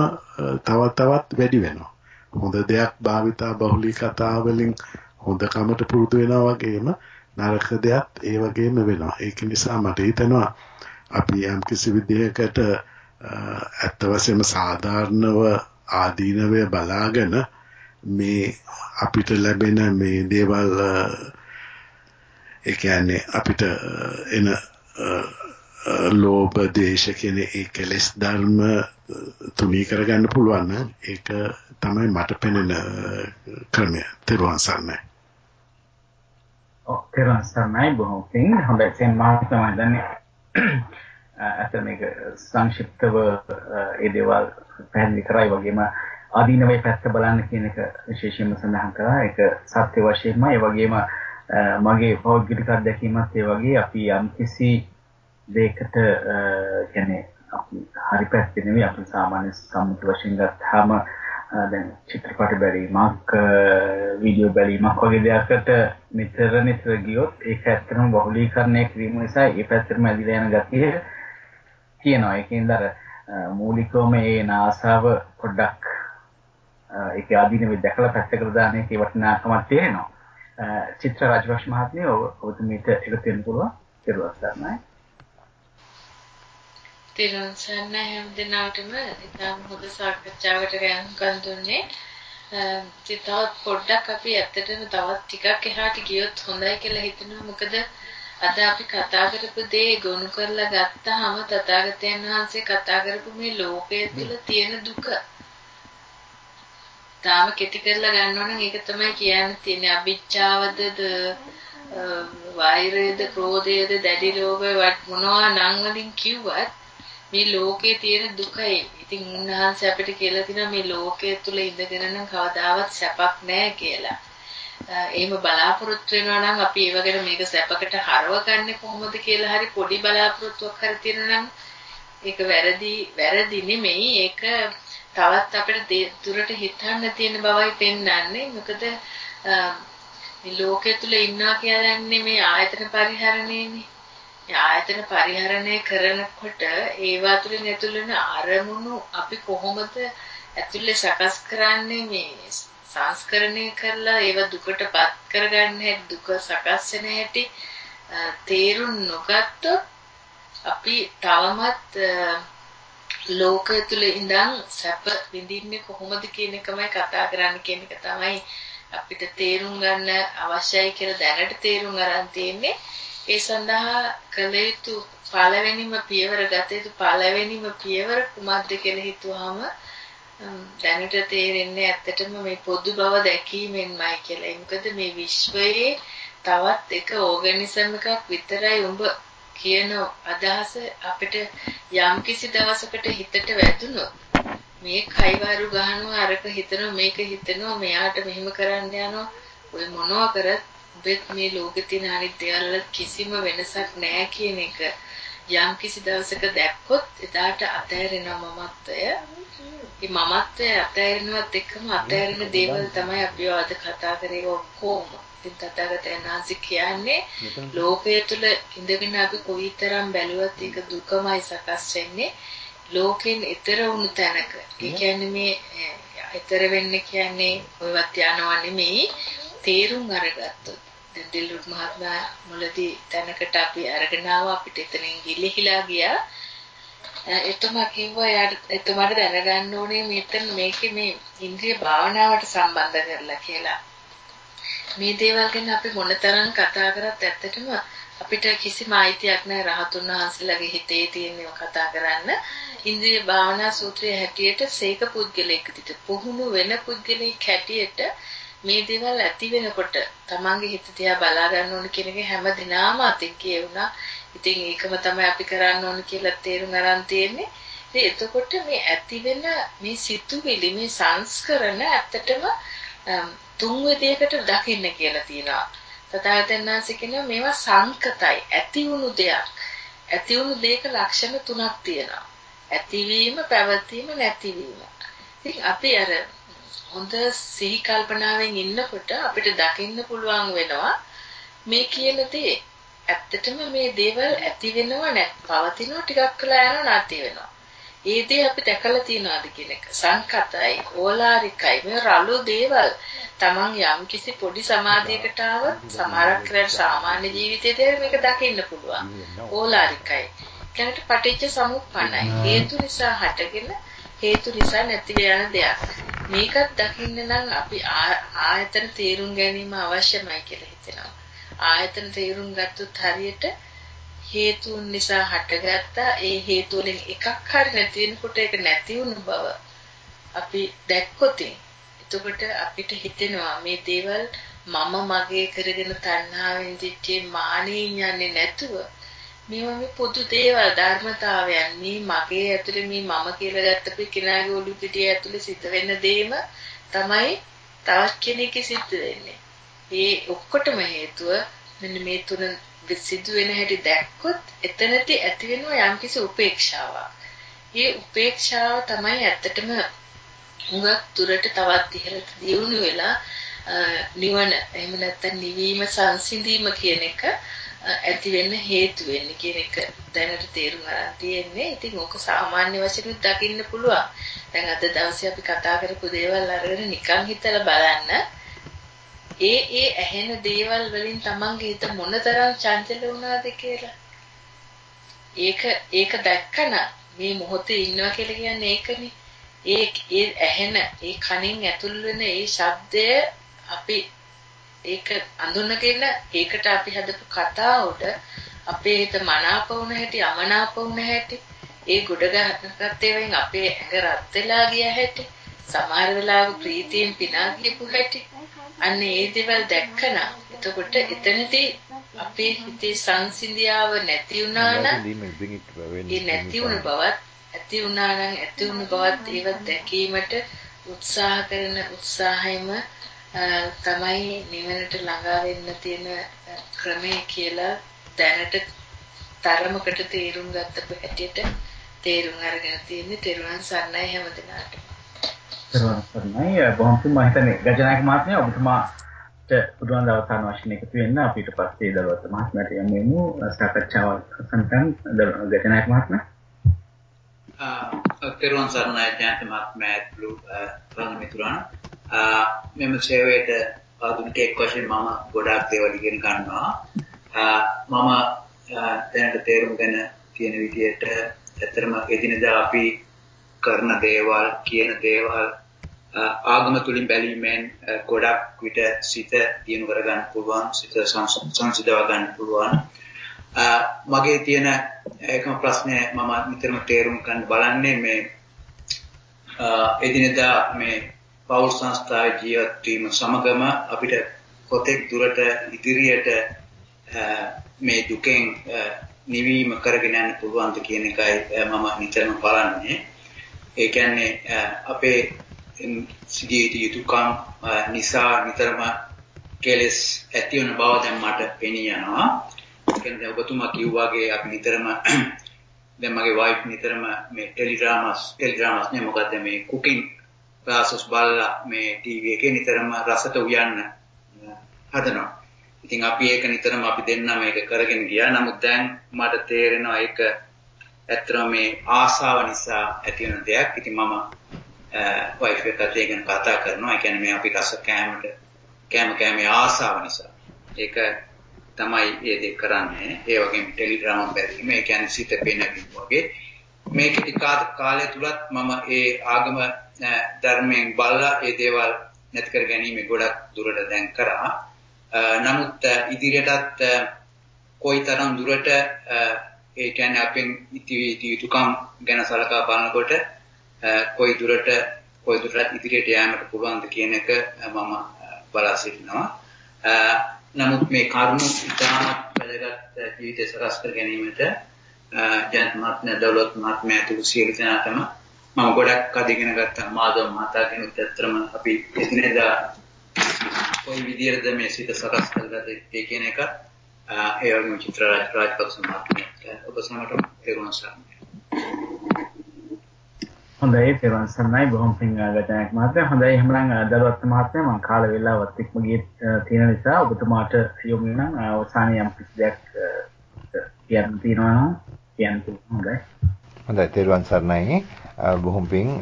තව තවත් වැඩි වෙනවා. හොඳ දෙයක් භාවිතා බහුලී කතා වලින් හොඳකමට පුරුදු වෙනවා වගේම නරක දෙයක් ඒ වගේම වෙනවා. ඒක නිසා මට හිතෙනවා අපි යම් කිසි විදිහකට ඇත්ත වශයෙන්ම සාධාරණව ආදීනවය බලාගෙන මේ අපිට ලැබෙන මේ දේවල් ඒ කියන්නේ අපිට එන ලෝභ දේශ කියන ඒ කෙලෙස් ධර්ම තුනී කරගන්න පුළුවන් නම් ඒක තමයි මට පෙනෙන ක්‍රමය. තෙරුවන් සරණයි. ඔව් තෙරුවන් සරණයි බොහොම පිං. හොඳයි සෙන් මාත් තමයි දන්නේ. අත මේක සංක්ෂිප්තව ඒ දේවල් පැහැදිලි කරයි වගේම ආදීනවේ පැත්ත බලන්න කියන එක විශේෂයෙන්ම සඳහන් කරා. ඒක සත්‍ය වශයෙන්ම ඒ වගේම මගේ පෞද්ගලික අත්දැකීමත් ඒ වගේ අපි යම්කිසි දෙයකට කියන්නේ අපි හරි පැත්තේ නෙවෙයි අපි සාමාන්‍ය සම්මුති වශයෙන් ගත්තාම දැන් චිත්‍රපට බැලීමක් වීඩියෝ බැලීමක් වගේ දෙයකට නිතර නිතර ගියොත් ඒක ඇත්තටම බහුලීකරණය කිරීම නිසා ඒ පැත්තටම ඇදිලා යන ගතිය තියෙනවා. ඒකෙන්ද අර මූලිකවම මේ නාසාව පොඩ්ඩක් ඒක ආදීනවේ දැකලා පැත්තකට දාන එකේ වටිනාකමක් තේරෙනවා. චිත්‍ර රාජපක්ෂ මහත්මිය ඔබතුමීට එකතු වෙන්න පුළුවන්. ඊළඟ සර්ණයි. තිරුවන් සරණයි හැම දිනාටම ඉතාම හොඳ සාකච්ඡාවකට ගමන් දුන්නේ. තවත් පොඩ්ඩක් අපි ඇත්තටම තවත් ටිකක් එහාට ගියොත් හොඳයි කියලා හිතනවා. මොකද අද අපි කතා කරපු දේ ගොනු කරලා ගත්තාම තථාගතයන් වහන්සේ කතා කරපු මේ ලෝකයේ තුල තියෙන දුක තාම කෙටි කරලා ගන්නවා නම් ඒක තමයි කියන්න තියෙන්නේ අවිච්ඡාවද වෛරයද ක්‍රෝධයද දැඩි ලෝභය මොනවා නම් වලින් කිව්වත් මේ ලෝකේ තියෙන දුකයි. ඉතින් උන්වහන්සේ අපිට කියලා තිනවා මේ ලෝකයේ තුල ඉඳගෙන නම් කවදාවත් සැපක් නැහැ කියලා. එහෙම බලාපොරොත්තු වෙනවා නම් අපි ඒව ගැන මේක සැපකට හරවගන්නේ කොහොමද කියලා හරි පොඩි බලාපොරොත්තුවක් හරි තියෙනවා නම් ඒක වැරදි වැරදි නෙමෙයි ඒක තවත් අපිට දුරට හිතන්න තියෙන බවයි පෙන්වන්නේ. මොකද මේ ලෝකයේ තුල ඉන්නවා කියන්නේ මේ ආයතන පරිහරණයනේ. ආයතන පරිහරණය කරනකොට ඒවා තුළින් ඇතුල් වෙන අරමුණු අපි කොහොමද ඇතුළේ සකස් කරන්නේ? මේ සංස්කරණය කරලා ඒව දුකටපත් කරගන්න හැටි දුක සකස් වෙන හැටි තේරුම් නොගත්තොත් අපි තවමත් ලෝකය තුල ඉඳන් සැප විඳින්නේ කොහොමද කියන එකමයි කතා කරන්න කියන එක තමයි අපිට තේරුම් ගන්න අවශ්‍යයි කියලා දැනට තේරුම් අරන් තියෙන්නේ. ඒ සඳහා කළ යුතු පළවෙනිම පියවර ගත යුතු පළවෙනිම පියවර කුමක්ද කියලා හිතුවාම දැනට තේරෙන්නේ ඇත්තටම මේ පොදු බව දැකීමෙන්මයි කියලා. මොකද මේ විශ්වයේ තවත් එක ඕගනිසම් එකක් විතරයි උඹ කියන අදහස අපිට යම් කිසි දවසකට හිතට වැදුනොත් මේ කයිවාරු ගහනවා අරක හිතනවා මේක හිතනවා මෙයාට මෙහෙම කරන්න යනවා ඔය මොනවා කරත් ඔබත් මේ ලෝකේ තියෙන අනිත් දේවල් කිසිම වෙනසක් නැහැ කියන එක යම් කිසි දවසක දැක්කොත් එදාට අතහැරෙනවා මමත්වය. මේ මමත්වය අතහැරෙනවත් එක්කම අතහැරෙන දේවල් තමයි අපි අද කතා කරේ ඔක්කොම. ඉතින් තථාගතයන් වහන්සේ කියන්නේ ලෝකයේ තුල ඉඳගෙන අපි කොයිතරම් බැලුවත් ඒක දුකමයි සකස් වෙන්නේ. ලෝකෙන් ඈතර වුණු තැනක. ඒ කියන්නේ මේ ඈතර වෙන්න කියන්නේ ඔයවත් යනවා නෙමෙයි තේරුම් අරගත්තොත් දැන් දිල්රුත් මහත්මයා මුලදී තැනකට අපි අරගෙන ආවා අපිට එතනින් ගිලිහිලා ගියා. එතුමා කිව්වා යාට එතුමාට දැනගන්න ඕනේ මෙතන මේකේ මේ ඉන්ද්‍රිය භාවනාවට සම්බන්ධ කරලා කියලා. මේ දේවල් ගැන අපි මොනතරම් කතා කරත් ඇත්තටම අපිට කිසිම අයිතියක් නැහැ රහතුන් වහන්සේලාගේ හිතේ තියෙනව කතා කරන්න. ඉන්ද්‍රිය භාවනා සූත්‍රයේ හැටියට සීක පුද්ගලෙක් දිට පුහුණු වෙන පුද්ගලෙක් හැටියට මේ දේවල් ඇති වෙනකොට තමන්ගේ හිත දිහා බලා ගන්න ඕන කියන එක හැම දිනම අතින් කියුණා. ඉතින් ඒකම තමයි අපි කරන්න ඕන කියලා තේරුම් අරන් තියෙන්නේ. ඉතින් එතකොට මේ ඇති වෙන මේ සිතුවිලි මේ සංස්කරණ ඇත්තටම තුන් විදියකට දකින්න කියලා තියෙනවා. තථාගතයන් වහන්සේ කියනවා මේවා සංකතයි ඇති වුණු දෙයක්. ඇති වුණු දෙයක ලක්ෂණ තුනක් තියෙනවා. ඇතිවීම, පැවතීම, නැතිවීම. ඉතින් අපි අර හොඳ සිහි කල්පනාවෙන් ඉන්නකොට අපිට දකින්න පුළුවන් වෙනවා මේ කියන දේ. ඇත්තටම මේ දේවල් ඇති වෙනව නැත් පවතිනව ටිකක් කළා යනවා නැති වෙනවා. ඒ දේ අපි දැකලා තියනවාද කියන එක. සංකතයි ඕලාරිකයි මේ රළු දේවල්. Taman යම් කිසි පොඩි සමාධියකට ආවොත් සමහරක් කරලා සාමාන්‍ය ජීවිතයේදී මේක දකින්න පුළුවන්. ඕලාරිකයි. ඊළඟට පටිච්ච සමුප්පන්නයි. හේතු නිසා හටගෙන හේතු නිසා නැති වෙන දෙයක්. මේකත් දකින්න නම් අපි ආයතන තේරුම් ගැනීම අවශ්‍යමයි කියලා හිතෙනවා. ආයතන තේරුම් ගත්තොත් හරියට හේතුන් නිසා හටගත්තා. ඒ හේතු වලින් එකක් හරි නැති වෙනකොට ඒක නැති වුණු බව අපි දැක්කොත් එතකොට අපිට හිතෙනවා මේ දේවල් මම මගේ කරගෙන තණ්හාවෙන් දිච්චේ මානෙන් යන්නේ නැතුව මේවා මේ පොදු දේවල් ධර්මතාවයන් මේ මගේ ඇතුලේ මේ මම කියලා ගත්තපු කෙනාගේ ඔළුව පිටිය ඇතුලේ සිද්ධ වෙන දේම තමයි තවත් කෙනෙක්ගේ සිද්ධ වෙන්නේ. ඒ ඔක්කොටම හේතුව මෙන්න මේ තුන සිදු වෙන හැටි දැක්කොත් එතනදී ඇති වෙනවා යම්කිසි උපේක්ෂාවක්. මේ උපේක්ෂාව තමයි ඇත්තටම හුඟක් දුරට තවත් ඉහළට දියුණු වෙලා නිවන එහෙම නැත්නම් නිවීම සංසිඳීම කියන එක ඇති වෙන්න හේතු වෙන්නේ කියන එක දැනට තේරුම් ගන්න තියෙන්නේ. ඉතින් ඕක සාමාන්‍ය වශයෙන් දකින්න පුළුවන්. දැන් අද දවසේ අපි කතා කරපු දේවල් අරගෙන නිකන් හිතලා බලන්න. ඒ ඒ ඇහෙන දේවල් වලින් තමන්ගේ හිත මොනතරම් චංචල වුණාද කියලා. ඒක ඒක දැක්කන මේ මොහොතේ ඉන්නවා කියලා කියන්නේ ඒකනේ. ඒ ඒ ඇහෙන ඒ කනින් ඇතුල් වෙන ඒ ශබ්දය අපි ඒක අඳුනගෙන ඒකට අපි හදපු කතාවට අපේ හිත මනාප වුණ හැටි අමනාප වුණ හැටි ඒ ගොඩ ගන්නත් ඒවායින් අපේ ඇඟ රත් වෙලා ගිය හැටි සමහර වෙලාවට ප්‍රීතියෙන් පිනා ගියපු හැටි. අන්න ඒ දේවල් දැක්කන එතකොට එතනදී අපේ හිතේ සංසිඳියාව නැති වුණා නම් ඒ නැති වුණ බවත් ඇති වුණා නම් ඇති වුණ බවත් ඒව දැකීමට උත්සාහ කරන උත්සාහයම තමයි නිවනට ළඟා වෙන්න තියෙන ක්‍රමය කියලා දැනට තරමකට තේරුම් ගත්තපු හැටියට තේරුම් අරගෙන තියෙන්නේ තෙරුවන් සරණයි හැමදෙනාටම තෙරුවන් සරණයි. බොහොම මම හිතන්නේ ගජනායක මහත්මයා ඔබතුමාට පුදුම අවසාන වශයෙන් එකතු වෙන්න අපිට පස්සේ දලවත මහත්මයාට යමු සාකච්ඡාවක් සම්පන්න ගජනායක මහත්මයා. තෙරුවන් සරණයි. ජයන්ත මහත්මයා ඇතුළු ප්‍රාණ මිතුරන් මෙම සේවයට ආධුනිකයෙක් වශයෙන් මම ගොඩාක් දේවල් ඉගෙන ගන්නවා. මම දැනට තේරුම් ගන්න තියෙන විදිහට ඇත්තටම එදිනදා අපි කරන දේවල් කියන දේවල් ආගම තුලින් බැලීමෙන් ගොඩක් විට සිත දියුණු කර ගන්න පුළුවන් සිත සංසිඳව ගන්න පුළුවන්. මගේ තියෙන එකම ප්‍රශ්නය මම නිතරම තේරුම් ගන්න බලන්නේ මේ එදිනෙදා මේ පෞල් සංස්ථාවේ ජීවත් වීම සමගම අපිට කොතෙක් දුරට ඉදිරියට මේ දුකෙන් නිවීම කරගෙන යන්න පුළුවන්ද කියන එකයි මම නිතරම බලන්නේ. ඒ කියන්නේ අපේ සිටියේ යුතුයකම් නිසා නිතරම කෙලස් ඇති වෙන බව දැන් මට පෙනී යනවා. ඒ කියන්නේ ඔබතුමා කිව්වාගේ අපි නිතරම <clears throat> දැන් මගේ වයිෆ් නිතරම මේ ටෙලිග්‍රාමස් ටෙලිග්‍රාමස් නේ මොකද්ද මේ කුකින් ක්ලාසස් බලලා මේ ටීවී එකේ නිතරම රසට උයන්න හදනවා. ඉතින් අපි ඒක නිතරම අපි දෙන්නම මේක කරගෙන ගියා. නමුත් දැන් මට තේරෙනවා ඒක ඇත්තටම මේ ආසාව නිසා ඇති වෙන දෙයක්. ඉතින් මම වයිෆ් එක්කත් ඒක ගැන කතා කරනවා. ඒ කියන්නේ මේ අපි රස කෑමට කෑම කෑමේ ආසාව නිසා. ඒක තමයි මේ දෙක කරන්නේ. ඒ වගේම ටෙලිග්‍රාම බැලීම, ඒ කියන්නේ සිත පේනකින් වගේ. මේ කෙටි කාලය තුලත් මම ඒ ආගම ධර්මයෙන් බලලා ඒ දේවල් නැති කර ගැනීම ගොඩක් දුරට දැන් කරා. නමුත් ඉදිරියටත් කොයිතරම් දුරට ඒ කියන්නේ අපෙන් ඉති යුතුයකම් ගැන සලකා බලනකොට කොයි දුරට කොයි දුරට ඉදිරියට යෑමට පුළුවන්ද කියන එක මම බලා සිටිනවා. නමුත් මේ කරුණු ඉතාමත් වැදගත් ජීවිතය සකස් කර ගැනීමට ජයන්ත මහත්මයා දවලත් මහත්මයා ඇතුළු සියලු දෙනාටම මම ගොඩක් අධිගෙන ගත්ත. මාධව මහතා කෙනෙක් ඇත්තටම අපි එදිනෙදා කොයි විදියටද මේ සිත සකස් කරගත්තේ කියන එක. ඒ වගේම චිත්‍රරාජ රාජපක්ෂ මහත්මයා ඔබ සමටම තේරුම් ගන්න. හොඳයි තෙරුවන් සරණයි. බොහොම පිං ගතනක් මහත්තයා හොඳයි එහෙනම් දලුවත් මහත්තයා මම කාල වේලාවත් ඉක්ම ගියේ තියෙන නිසා ඔබතුමාට යොමු වෙනම් අවසානයේ යම් කිසි දෙයක් කියන්න තියෙනවා නම් කියන්න හොඳයි. හොඳයි තෙරුවන් සරණයි බොහොම පිං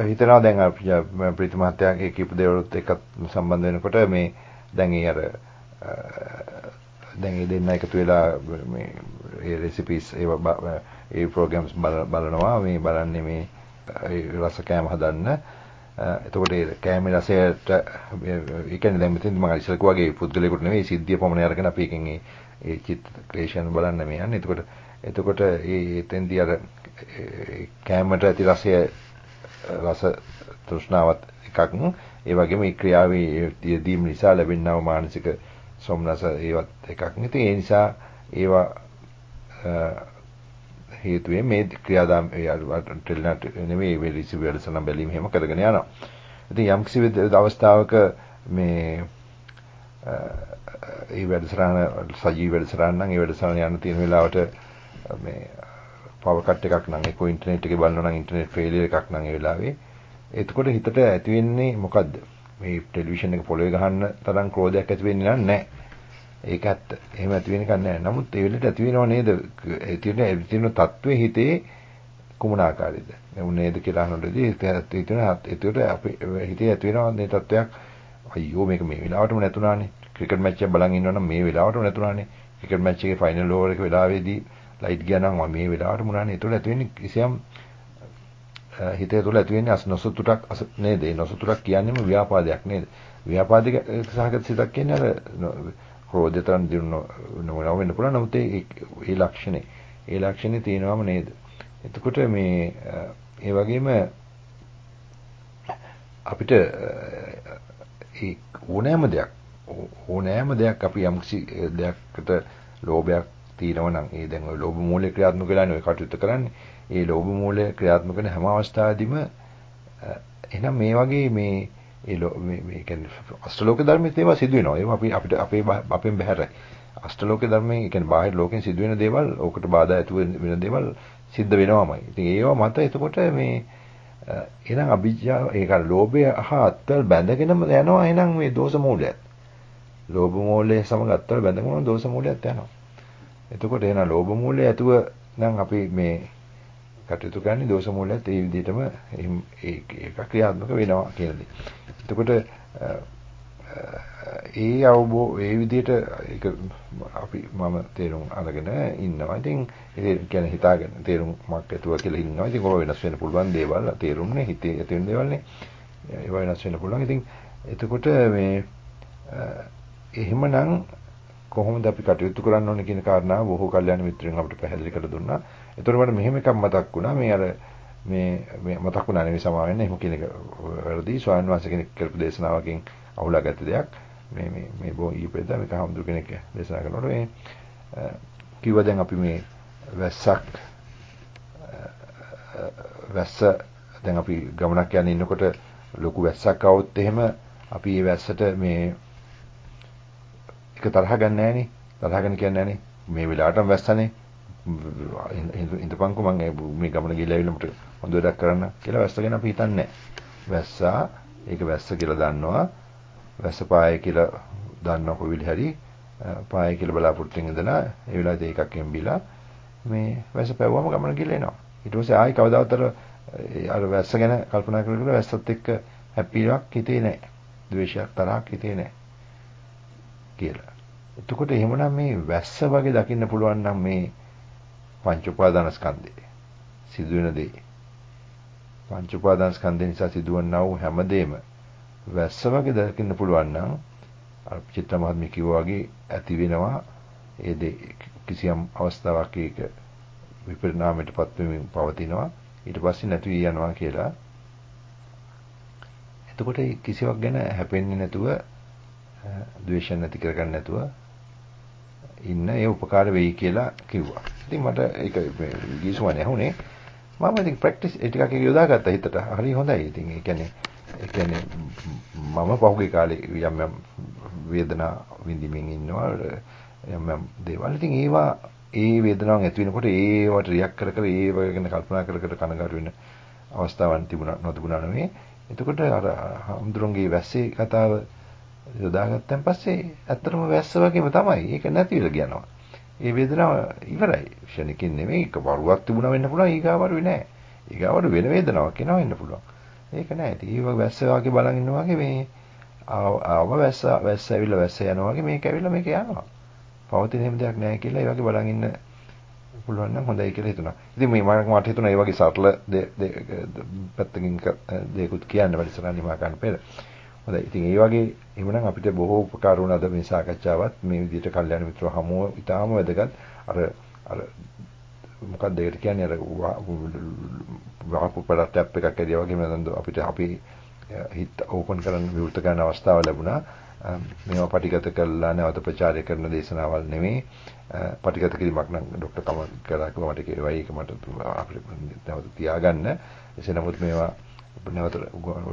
හිතනවා දැන් ප්‍රීති මහත්තයාගේ කියපු දේවලුත් එක්ක සම්බන්ධ වෙනකොට මේ දැන් ඒ අර දැන් ඒ දෙන්න එකතු වෙලා මේ ඒ රෙසිපීස් ඒවා ඒ ප්‍රෝග්‍රෑම්ස් බලනවා මේ බලන්නේ මේ රස කෑම හදන්න. එතකොට ඒ කෑමේ රසයට ඒ කියන්නේ දැන් මෙතෙන්දි මම ඉස්සෙල්ලා කිව්වාගේ පුද්ගලයෙකුට නෙවෙයි සිද්ධිය පමණ අරගෙන අපි එකෙන් ඒ ඒ චිත්ත ක්‍රේෂන් බලන්න මේ යන්නේ. එතකොට එතකොට ඒ එතෙන්දී අර කෑමට ඇති රසය රස තෘෂ්ණාවත් එකක් ඒ වගේම මේ ක්‍රියාවේ යෙදීම නිසා ලැබෙනා මානසික සොම්නස ඒවත් එකක්. ඉතින් ඒ නිසා ඒවා හේතුවෙන් මේ ක්‍රියාදාම ටෙලිනට් නෙමෙයි මේ රිසිවර් වැඩසටහන බැලීම එහෙම කරගෙන යනවා. ඉතින් යම් කිසි අවස්ථාවක මේ ඒ වැඩසටහන සජීවී වැඩසටහන නම් ඒ වැඩසටහන යන තියෙන වෙලාවට මේ පවර් කට් එකක් නම් ඒක ඉන්ටර්නෙට් එකේ බලනවා නම් ඉන්ටර්නෙට් ෆේලියර් එකක් නම් ඒ වෙලාවේ එතකොට හිතට ඇති වෙන්නේ මොකද්ද මේ ටෙලිවිෂන් එක පොළවේ ගහන්න තරම් ක්‍රෝධයක් ඇති වෙන්නේ නැහැ ඒක ඇත්ත. එහෙම ඇති වෙන එකක් නැහැ. නමුත් ඒ වෙලෙට ඇති වෙනව නේද? ඒ තියෙන ඒ තියෙන තත්වයේ හිතේ කුමන ආකාරයේද? මේ නේද කියලා අහනකොටදී ඒකට ඒකට අපේ හිතේ ඇති වෙනව මේ තත්වයක් අයියෝ මේක මේ වෙලාවටම නැතුණානේ. ක්‍රිකට් මැච් එක බලන් ඉන්නවනම් මේ වෙලාවටම නැතුණානේ. ක්‍රිකට් මැච් එකේ ෆයිනල් ඕවර් එක වෙලාවේදී ලයිට් ගියා නම් මේ වෙලාවටම උනානේ. ඒතකොට ඇති වෙන්නේ කිසියම් හිතේ තුළ ඇති වෙන්නේ නොසතුටක් නේද? ඒ නොසතුටක් කියන්නේම ව්‍යාපාදයක් නේද? ව්‍යාපාදික සහගත සිතක් කියන්නේ අර ක්‍රෝධය තරම් දිනු නොවන වෙන්න පුළුවන් නමුත් ඒ ඒ ලක්ෂණේ ඒ ලක්ෂණේ තියෙනවම නේද එතකොට මේ ඒ වගේම අපිට ඒ ඕනෑම දෙයක් ඕනෑම දෙයක් අපි යම්කිසි දෙයක්කට ලෝභයක් තියෙනවා නම් ඒ දැන් ඔය ලෝභ මූලයේ ක්‍රියාත්මක වෙලානේ ඔය කටයුතු කරන්නේ ඒ ලෝභ මූලයේ ක්‍රියාත්මක වෙන හැම අවස්ථාවෙදිම එහෙනම් මේ වගේ මේ ඒ මේ මේ කියන්නේ අෂ්ටලෝක ධර්මයේ ඒවා සිදු වෙනවා. ඒවා අපි අපිට අපේ අපෙන් බහැරයි. අෂ්ටලෝක ධර්මයෙන් කියන්නේ බාහිර ලෝකෙන් සිදු වෙන දේවල්, ඕකට බාධා ඇති වෙන දේවල් සිද්ධ වෙනවාමයි. ඉතින් ඒවා මත එතකොට මේ එහෙනම් අභිජ්ජා ඒක ලෝභය හා අත්වල බැඳගෙනම යනවා එහෙනම් මේ දෝෂ මූලයත්. ලෝභ මූලය සමග අත්වල බැඳගෙන දෝෂ මූලයත් යනවා. එතකොට එහෙනම් ලෝභ මූලය ඇතුව නම් අපි මේ කටයුතු කරන්නේ දෝෂ මූලයත් ඒ විදිහටම ඒක ක්‍රියාත්මක වෙනවා කියන දේ. එතකොට ඒ අවබෝ ඒ විදිහට ඒක අපි මම තේරුම් අරගෙන ඉන්නවා. ඉතින් ඒ කියන්නේ හිතාගෙන තේරුම්ක් ඇතුව කියලා ඉන්නවා. ඉතින් ඔය වෙනස් වෙන්න පුළුවන් දේවල් තේරුම්නේ හිතේ ඇති වෙන දේවල්නේ. ඒවා වෙනස් වෙන්න පුළුවන්. ඉතින් එතකොට මේ එහෙමනම් කොහොමද අපි කටයුතු කරන්න ඕනේ කියන කාරණාව බොහෝ කල්යාණ මිත්‍රයන් අපිට පැහැදිලි කරලා දුන්නා. ඒතකොට මට මෙහෙම එකක් මතක් වුණා. මේ අර මේ මේ මතක් වුණා නෙවෙයි සමා වෙන්න එහෙම කියන එක වැරදි ස්වාමීන් වහන්සේ කෙනෙක් කරපු දේශනාවකින් අහුලා ගත්ත දෙයක් මේ මේ මේ බෝ ඊපෙද මේක හම්දුර කෙනෙක් දේශනා කරනකොට මේ කිව්වා දැන් අපි මේ වැස්සක් වැස්ස දැන් අපි ගමනක් යන ඉන්නකොට ලොකු වැස්සක් આવොත් එහෙම අපි මේ වැස්සට මේ එක තරහ ගන්න නෑනේ. තරහ ගන්න කියන්නේ නෑනේ. මේ වෙලාවටම වැස්සනේ. ඉඳපන්කෝ මම මේ ගමන ගිහලා ඇවිල්ලා මට හොඳ වැඩක් කරන්න කියලා වැස්ස ගැන අපි හිතන්නේ වැස්සා ඒක වැස්ස කියලා දන්නවා. වැස්ස පාය කියලා දන්නවා කොවිල හැරි. පාය කියලා බලාපොරොත්තුෙන් ඉඳලා ඒ වෙලාවේ ඒකක් එම්බිලා මේ වැස්ස පැවුවම ගමන ගිහලා එනවා. ඊට පස්සේ ආයි කවදාවත් අර වැස්ස ගැන කල්පනා කරනකොට වැස්සත් එක්ක හැප්පීමක් හිතේ නැහැ ද්වේෂයක් තරහක් හිතේ නැහැ කියලා එතකොට එහෙමනම් මේ වැස්ස වගේ දකින්න පුළුවන් නම් මේ පංච උපාදාන ස්කන්ධේ සිදුවෙන දේ පංච උපාදාන ස්කන්ධය නිසා සිදුවන්නා වූ හැමදේම වැස්ස වගේ දකින්න පුළුවන් නම් අර චිත්ත මහත්මිය කිව්වා වගේ ඇති වෙනවා ඒ කිසියම් අවස්ථාවක් ඒක විපරිණාමයටපත් වෙමින් පවතිනවා. ඊට පස්සේ නැති වී යනවා කියලා. එතකොට කිසිවක් ගැන හැපෙන්නේ නැතුව ද්වේෂ නැති කරගන්න නැතුව ඉන්න ඒ උපකාර වෙයි කියලා කිව්වා. ඉතින් මට ඒක ගිසුමනේ ඇහුනේ. මම ඉතින් ප්‍රැක්ටිස් ඒ ටිකක් යොදාගත්තා හිතට. හරි හොඳයි. ඉතින් ඒ කියන්නේ ඒ කියන්නේ මම පහුගිය කාලේ යම් යම් වේදනා විඳින්මින් ඉන්නවා. යම් යම් දේවල්. ඉතින් ඒවා ඒ වේදනාවන් ඇති වෙනකොට ඒවට රියැක්ට් කර කර ඒව ගැන කල්පනා කර කර කනගාටු වෙන අවස්ථාවන් තිබුණා නොතිබුණා නෙවෙයි. එතකොට අර හඳුරන්ගේ වැස්සේ කතාව යොදාගත්තන් පස්සේ ඇත්තටම වැස්ස වගේම තමයි. ඒක නැති වෙලා යනවා. ඒ වේදනාව ඉවරයි. ක්ෂණිකින් නෙමෙයි එක වරුවක් තිබුණා වෙන්න පුළුවන් ඊගාවරු නෑ. ඊගාවරු වෙන වේදනාවක් එනවා වෙන්න පුළුවන්. ඒක නෑ. ඉතින් ඒක වැස්ස වගේ බලන් ඉන්නවා වගේ මේ ආව වැස්ස වැස්ස ඇවිල්ලා වැස්ස යනවා වගේ මේක ඇවිල්ලා මේක යනවා. පවතින හැම දෙයක් නෑ කියලා ඒ වගේ බලන් ඉන්න පුළුවන් නම් හොඳයි කියලා හිතුණා. ඉතින් මේ මම මට හිතුණා ඒ වගේ සරල පැත්තකින් දෙයක්ත් කියන්න වැඩිසරණ නිමා ගන්න පෙර. හොඳයි. ඉතින් ඒ වගේ එහෙමනම් අපිට බොහෝ උපකාර වුණා අද මේ සාකච්ඡාවත් මේ විදිහට කල්යනා මිත්‍රව හමුව ඉතාම වැදගත්. අර අර මොකක්ද ඒකට කියන්නේ අර වහපු පඩ ටැප් එකක් ඇදී වගේ නේද අපිට අපි හිත ඕපන් කරන්න විවෘත කරන්න අවස්ථාව ලැබුණා. මේවා පටිගත කරලා නැවත ප්‍රචාරය කරන දේශනාවල් නෙමෙයි පටිගත කිරීමක් නම් ડોක්ටර් කමල් කරා කිව්වා මට ඒවයි ඒක මට අපිට නැවත තියාගන්න එසේ නමුත් මේවා නැවත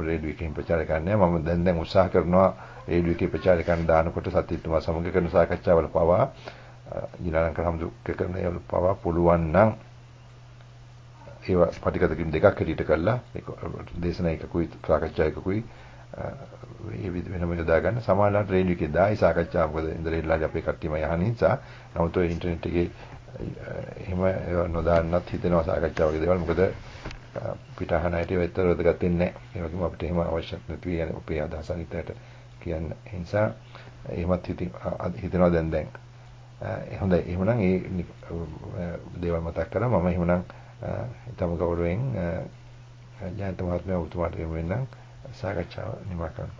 රේඩියෝ එකකින් ප්‍රචාර කරන්නේ මම දැන් දැන් උත්සාහ කරනවා රේඩියෝ එකේ ප්‍රචාර කරන දානකොට සත්‍යත්වම සමග කරන සාකච්ඡාවල පවා ඊළඟ කරමුදු කරන ඒවල පවා පුළුවන් නම් ඒවා පටිගත කිරීම දෙකක් හැටියට කළා ඒක දේශනා එකකුයි සාකච්ඡා එකකුයි ඒ විදිහ වෙනම යොදා ගන්න. සමාජලාට රේඩියෝ එකේ දායි සාකච්ඡා මොකද ඉන්දරේලාගේ අපේ කට්ටියම යහන නිසා. නමුත් ඔය ඉන්ටර්නෙට් එකේ එහෙම නොදාන්නත් හිතෙනවා සාකච්ඡා වගේ දේවල්. මොකද පිටහන හිටිය වෙතර වැදගත් වෙන්නේ නැහැ. ඒ වගේම අපිට එහෙම අවශ්‍යත් නැති වෙන අපේ අදහස් අනිතට කියන්න. ඒ නිසා එහෙමත් හිතනවා දැන් දැන්. හොඳයි. එහෙමනම් ඒ දේවල් මතක් කරා මම එහෙමනම් ඊටම ගෞරවයෙන් ජයන්ත මහත්මයා උතුමාට යොමු වෙනම් සාකච්ඡාව නිමා කරන්න.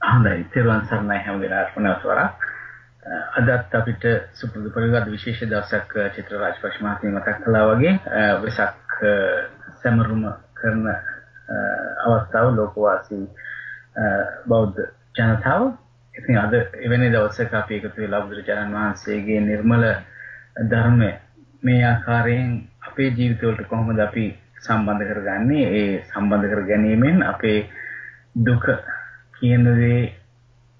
හොඳයි. තෙරුවන් සරණයි හැම දිනකටම නැවතවරක්. අදත් අපිට සුපුරුදු පරිදි විශේෂ දවසක් චිත්‍ර රාජපක්ෂ මහත්මිය මතක් කළා වගේ වෙසක් සැමරුම කරන අවස්ථාව ලෝකවාසී බෞද්ධ ජනතාව. ඉතින් අද එවැනි දවසක අපි එකතු වෙලා බුදුරජාණන් වහන්සේගේ නිර්මල ධර්මය මේ ආකාරයෙන් අපේ ජීවිතවලට කොහොමද අපි සම්බන්ධ කරගන්නේ? ඒ සම්බන්ධ කර ගැනීමෙන් අපේ දුක කියන දේ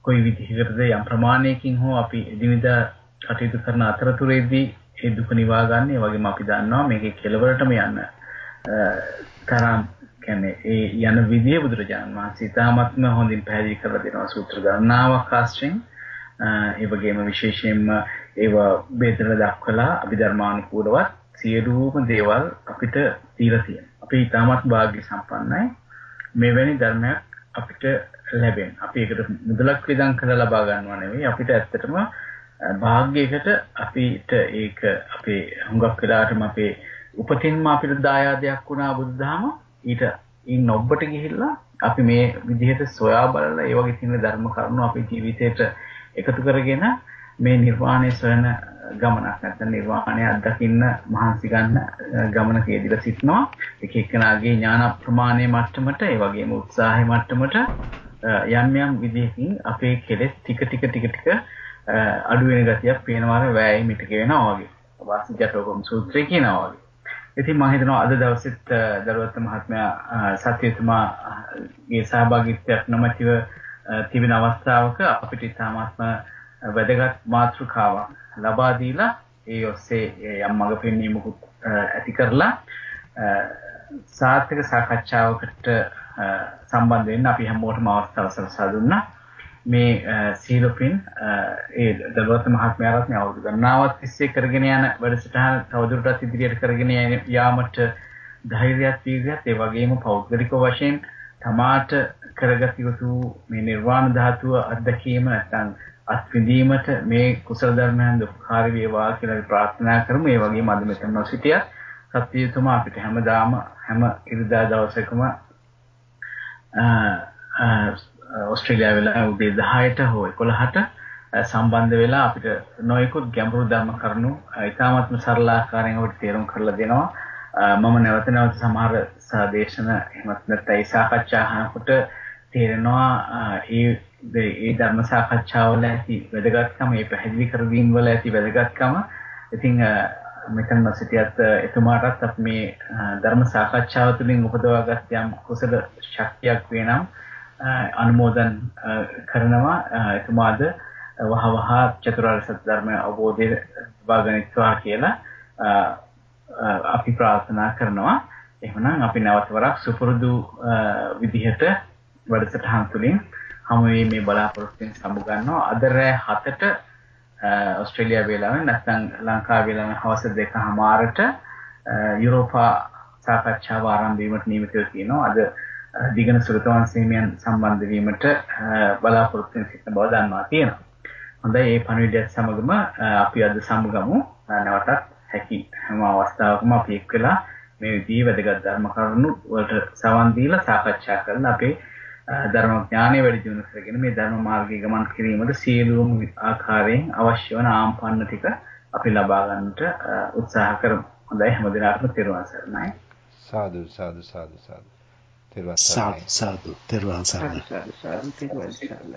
කොයි විදිහකටද යම් ප්‍රමාණයකින් හෝ අපි එදිනෙදා කටයුතු කරන අතරතුරේදී ඒ දුක නිවා ගන්න. ඒ වගේම අපි දන්නවා මේකේ කෙලවරටම යන්න තරම් කියන්නේ ඒ යන විදිය බුදුරජාණන් වහන්සේ තාමත්ම හොඳින් පැහැදිලි කරලා දෙනවා සූත්‍ර ගණනාවක් ආශ්‍රයෙන්. ඒ වගේම විශේෂයෙන්ම ඒව බෙදලා දක්වලා අභිධර්මානුකූලවත් සියලුම දේවල් අපිට දීලා තියෙනවා. අපි ඊටමත් වාග්ය සම්පන්නයි. මෙවැනි ධර්මයක් අපිට ලැබෙන. අපි ඒකට මුදලක් වියදම් කරලා ලබා ගන්නවා නෙවෙයි. අපිට ඇත්තටම භාග්‍යයකට අපිට ඒක අපේ හුඟක් වෙලාටම අපේ උපතින්ම අපිට දායාදයක් වුණා බුදුදහම. ඊට ඉන්න ඔබට ගිහිල්ලා අපි මේ විදිහට සොයා බලලා ඒ වගේ තියෙන ධර්ම කරුණු අපේ ජීවිතේට එකතු කරගෙන මේ නිර්වාණය සොයන ගමනක් නැත්නම් නිර්වාණය අත්දකින්න මහන්සි ගන්න ගමනක යෙදලා සිටිනවා එක එක්කෙනාගේ ඥාන ප්‍රමාණයේ මට්ටමට ඒ වගේම උත්සාහයේ මට්ටමට යම් යම් විදිහකින් අපේ කෙලෙස් ටික ටික ටික ටික අඩු වෙන ගතියක් පේනවා වෑයි මිටක වෙනවා වගේ. වාසිජටෝකම් සූත්‍රය කියනවා වගේ. ඉතින් මම හිතනවා අද දවසෙත් දරුවත් මහත්මයා සත්‍යතුමාගේ සහභාගීත්වයක් නොමැතිව තිබෙන අවස්ථාවක අපිට ඉතාමත්ම වැදගත් මාතෘකාවක් ලබා දීලා ඒ ඔස්සේ යම් මඟ පෙන්වීමකුත් ඇති කරලා සාර්ථක සාකච්ඡාවකට සම්බන්ධ වෙන්න අපි හැමෝටම අවස්ථාව සලසා දුන්නා. මේ සීලපින් ඒ දලුවත් මහත්මයාට මේ අවුරුදු ගණනාවක් තිස්සේ කරගෙන යන වැඩසටහන තවදුරටත් ඉදිරියට කරගෙන යාමට ධෛර්යයක් වීර්යයක් ඒ වගේම පෞද්ගලික වශයෙන් තමාට කරගත යුතු මේ නිර්වාණ ධාතුව අත්දැකීම නැත්නම් අත්විඳීමට මේ කුසල ධර්මයන් දුක්ඛාර වේවා කියලා ප්‍රාර්ථනා කරමු. ඒ වගේම අද මෙතන නොසිටිය සත්‍යතුමා අපිට හැමදාම හැම ඉරිදා දවසකම ඕස්ට්‍රේලියාව වෙලා උදේ 10ට හෝ 11ට සම්බන්ධ වෙලා අපිට නොයෙකුත් ගැඹුරු ධර්ම කරුණු ඉතාමත්ම සරල ආකාරයෙන් අපිට තේරුම් කරලා දෙනවා. මම නැවත නැවත සමහර සාදේශන එහෙමත් නැත්නම් ඒ සාකච්ඡා අහනකොට තේරෙනවා ඒ ඒ ධර්ම සාකච්ඡාවල ඇති වැදගත්කම, ඒ පැහැදිලි කරවීම වල ඇති වැදගත්කම. ඉතින් මෙතන සිටියත් එතුමාටත් අපි මේ ධර්ම සාකච්ඡාව තුළින් උපදවාගත් යම් කුසල ශක්තියක් වෙනම් අනුමෝදන් කරනවා එතුමාද වහවහ චතුරාර්ය සත්‍ය ධර්ම අවබෝධය ලබා ගනිත්වා කියලා අපි ප්‍රාර්ථනා කරනවා. එහෙනම් අපි නැවත වරක් සුපුරුදු විදිහට වැඩසටහන් තුළින් හමු මේ බලාපොරොත්තුෙන් සමු ගන්නවා. අද රෑ 7ට ඕස්ට්‍රේලියා වේලාවෙන් නැත්නම් ලංකාව වේලාවෙන් හවස 2:00මාරට යුරෝපා සාකච්ඡාව ආරම්භ වීමට නියමිතව තියෙනවා. අද දිගන සුරතවන් සීමියන් සම්බන්ධ වීමට බලාපොරොත්තු වෙන සිටින බව දන්වා තියෙනවා. හොඳයි මේ පණිවිඩයත් සමගම අපි අද සමුගමු. නැවතත් හැකි හැම අවස්ථාවකම අපි එක් වෙලා මේ විදිහේ වැදගත් ධර්ම කරුණු වලට සවන් දීලා සාකච්ඡා කරලා අපේ ධර්ම ඥානය වැඩි දියුණු කරගෙන මේ ධර්ම මාර්ගයේ ගමන් කිරීමට සියලුම ආකාරයෙන් අවශ්‍ය වන ආම්පන්න ටික අපි ලබා ගන්නට උත්සාහ කරමු. හොඳයි හැමදිනාටම තෙරුවන් සරණයි. සාදු සාදු. සාදු සාදු තෙරුවන් සරණයි. සාදු සාදු තෙරුවන් සරණයි.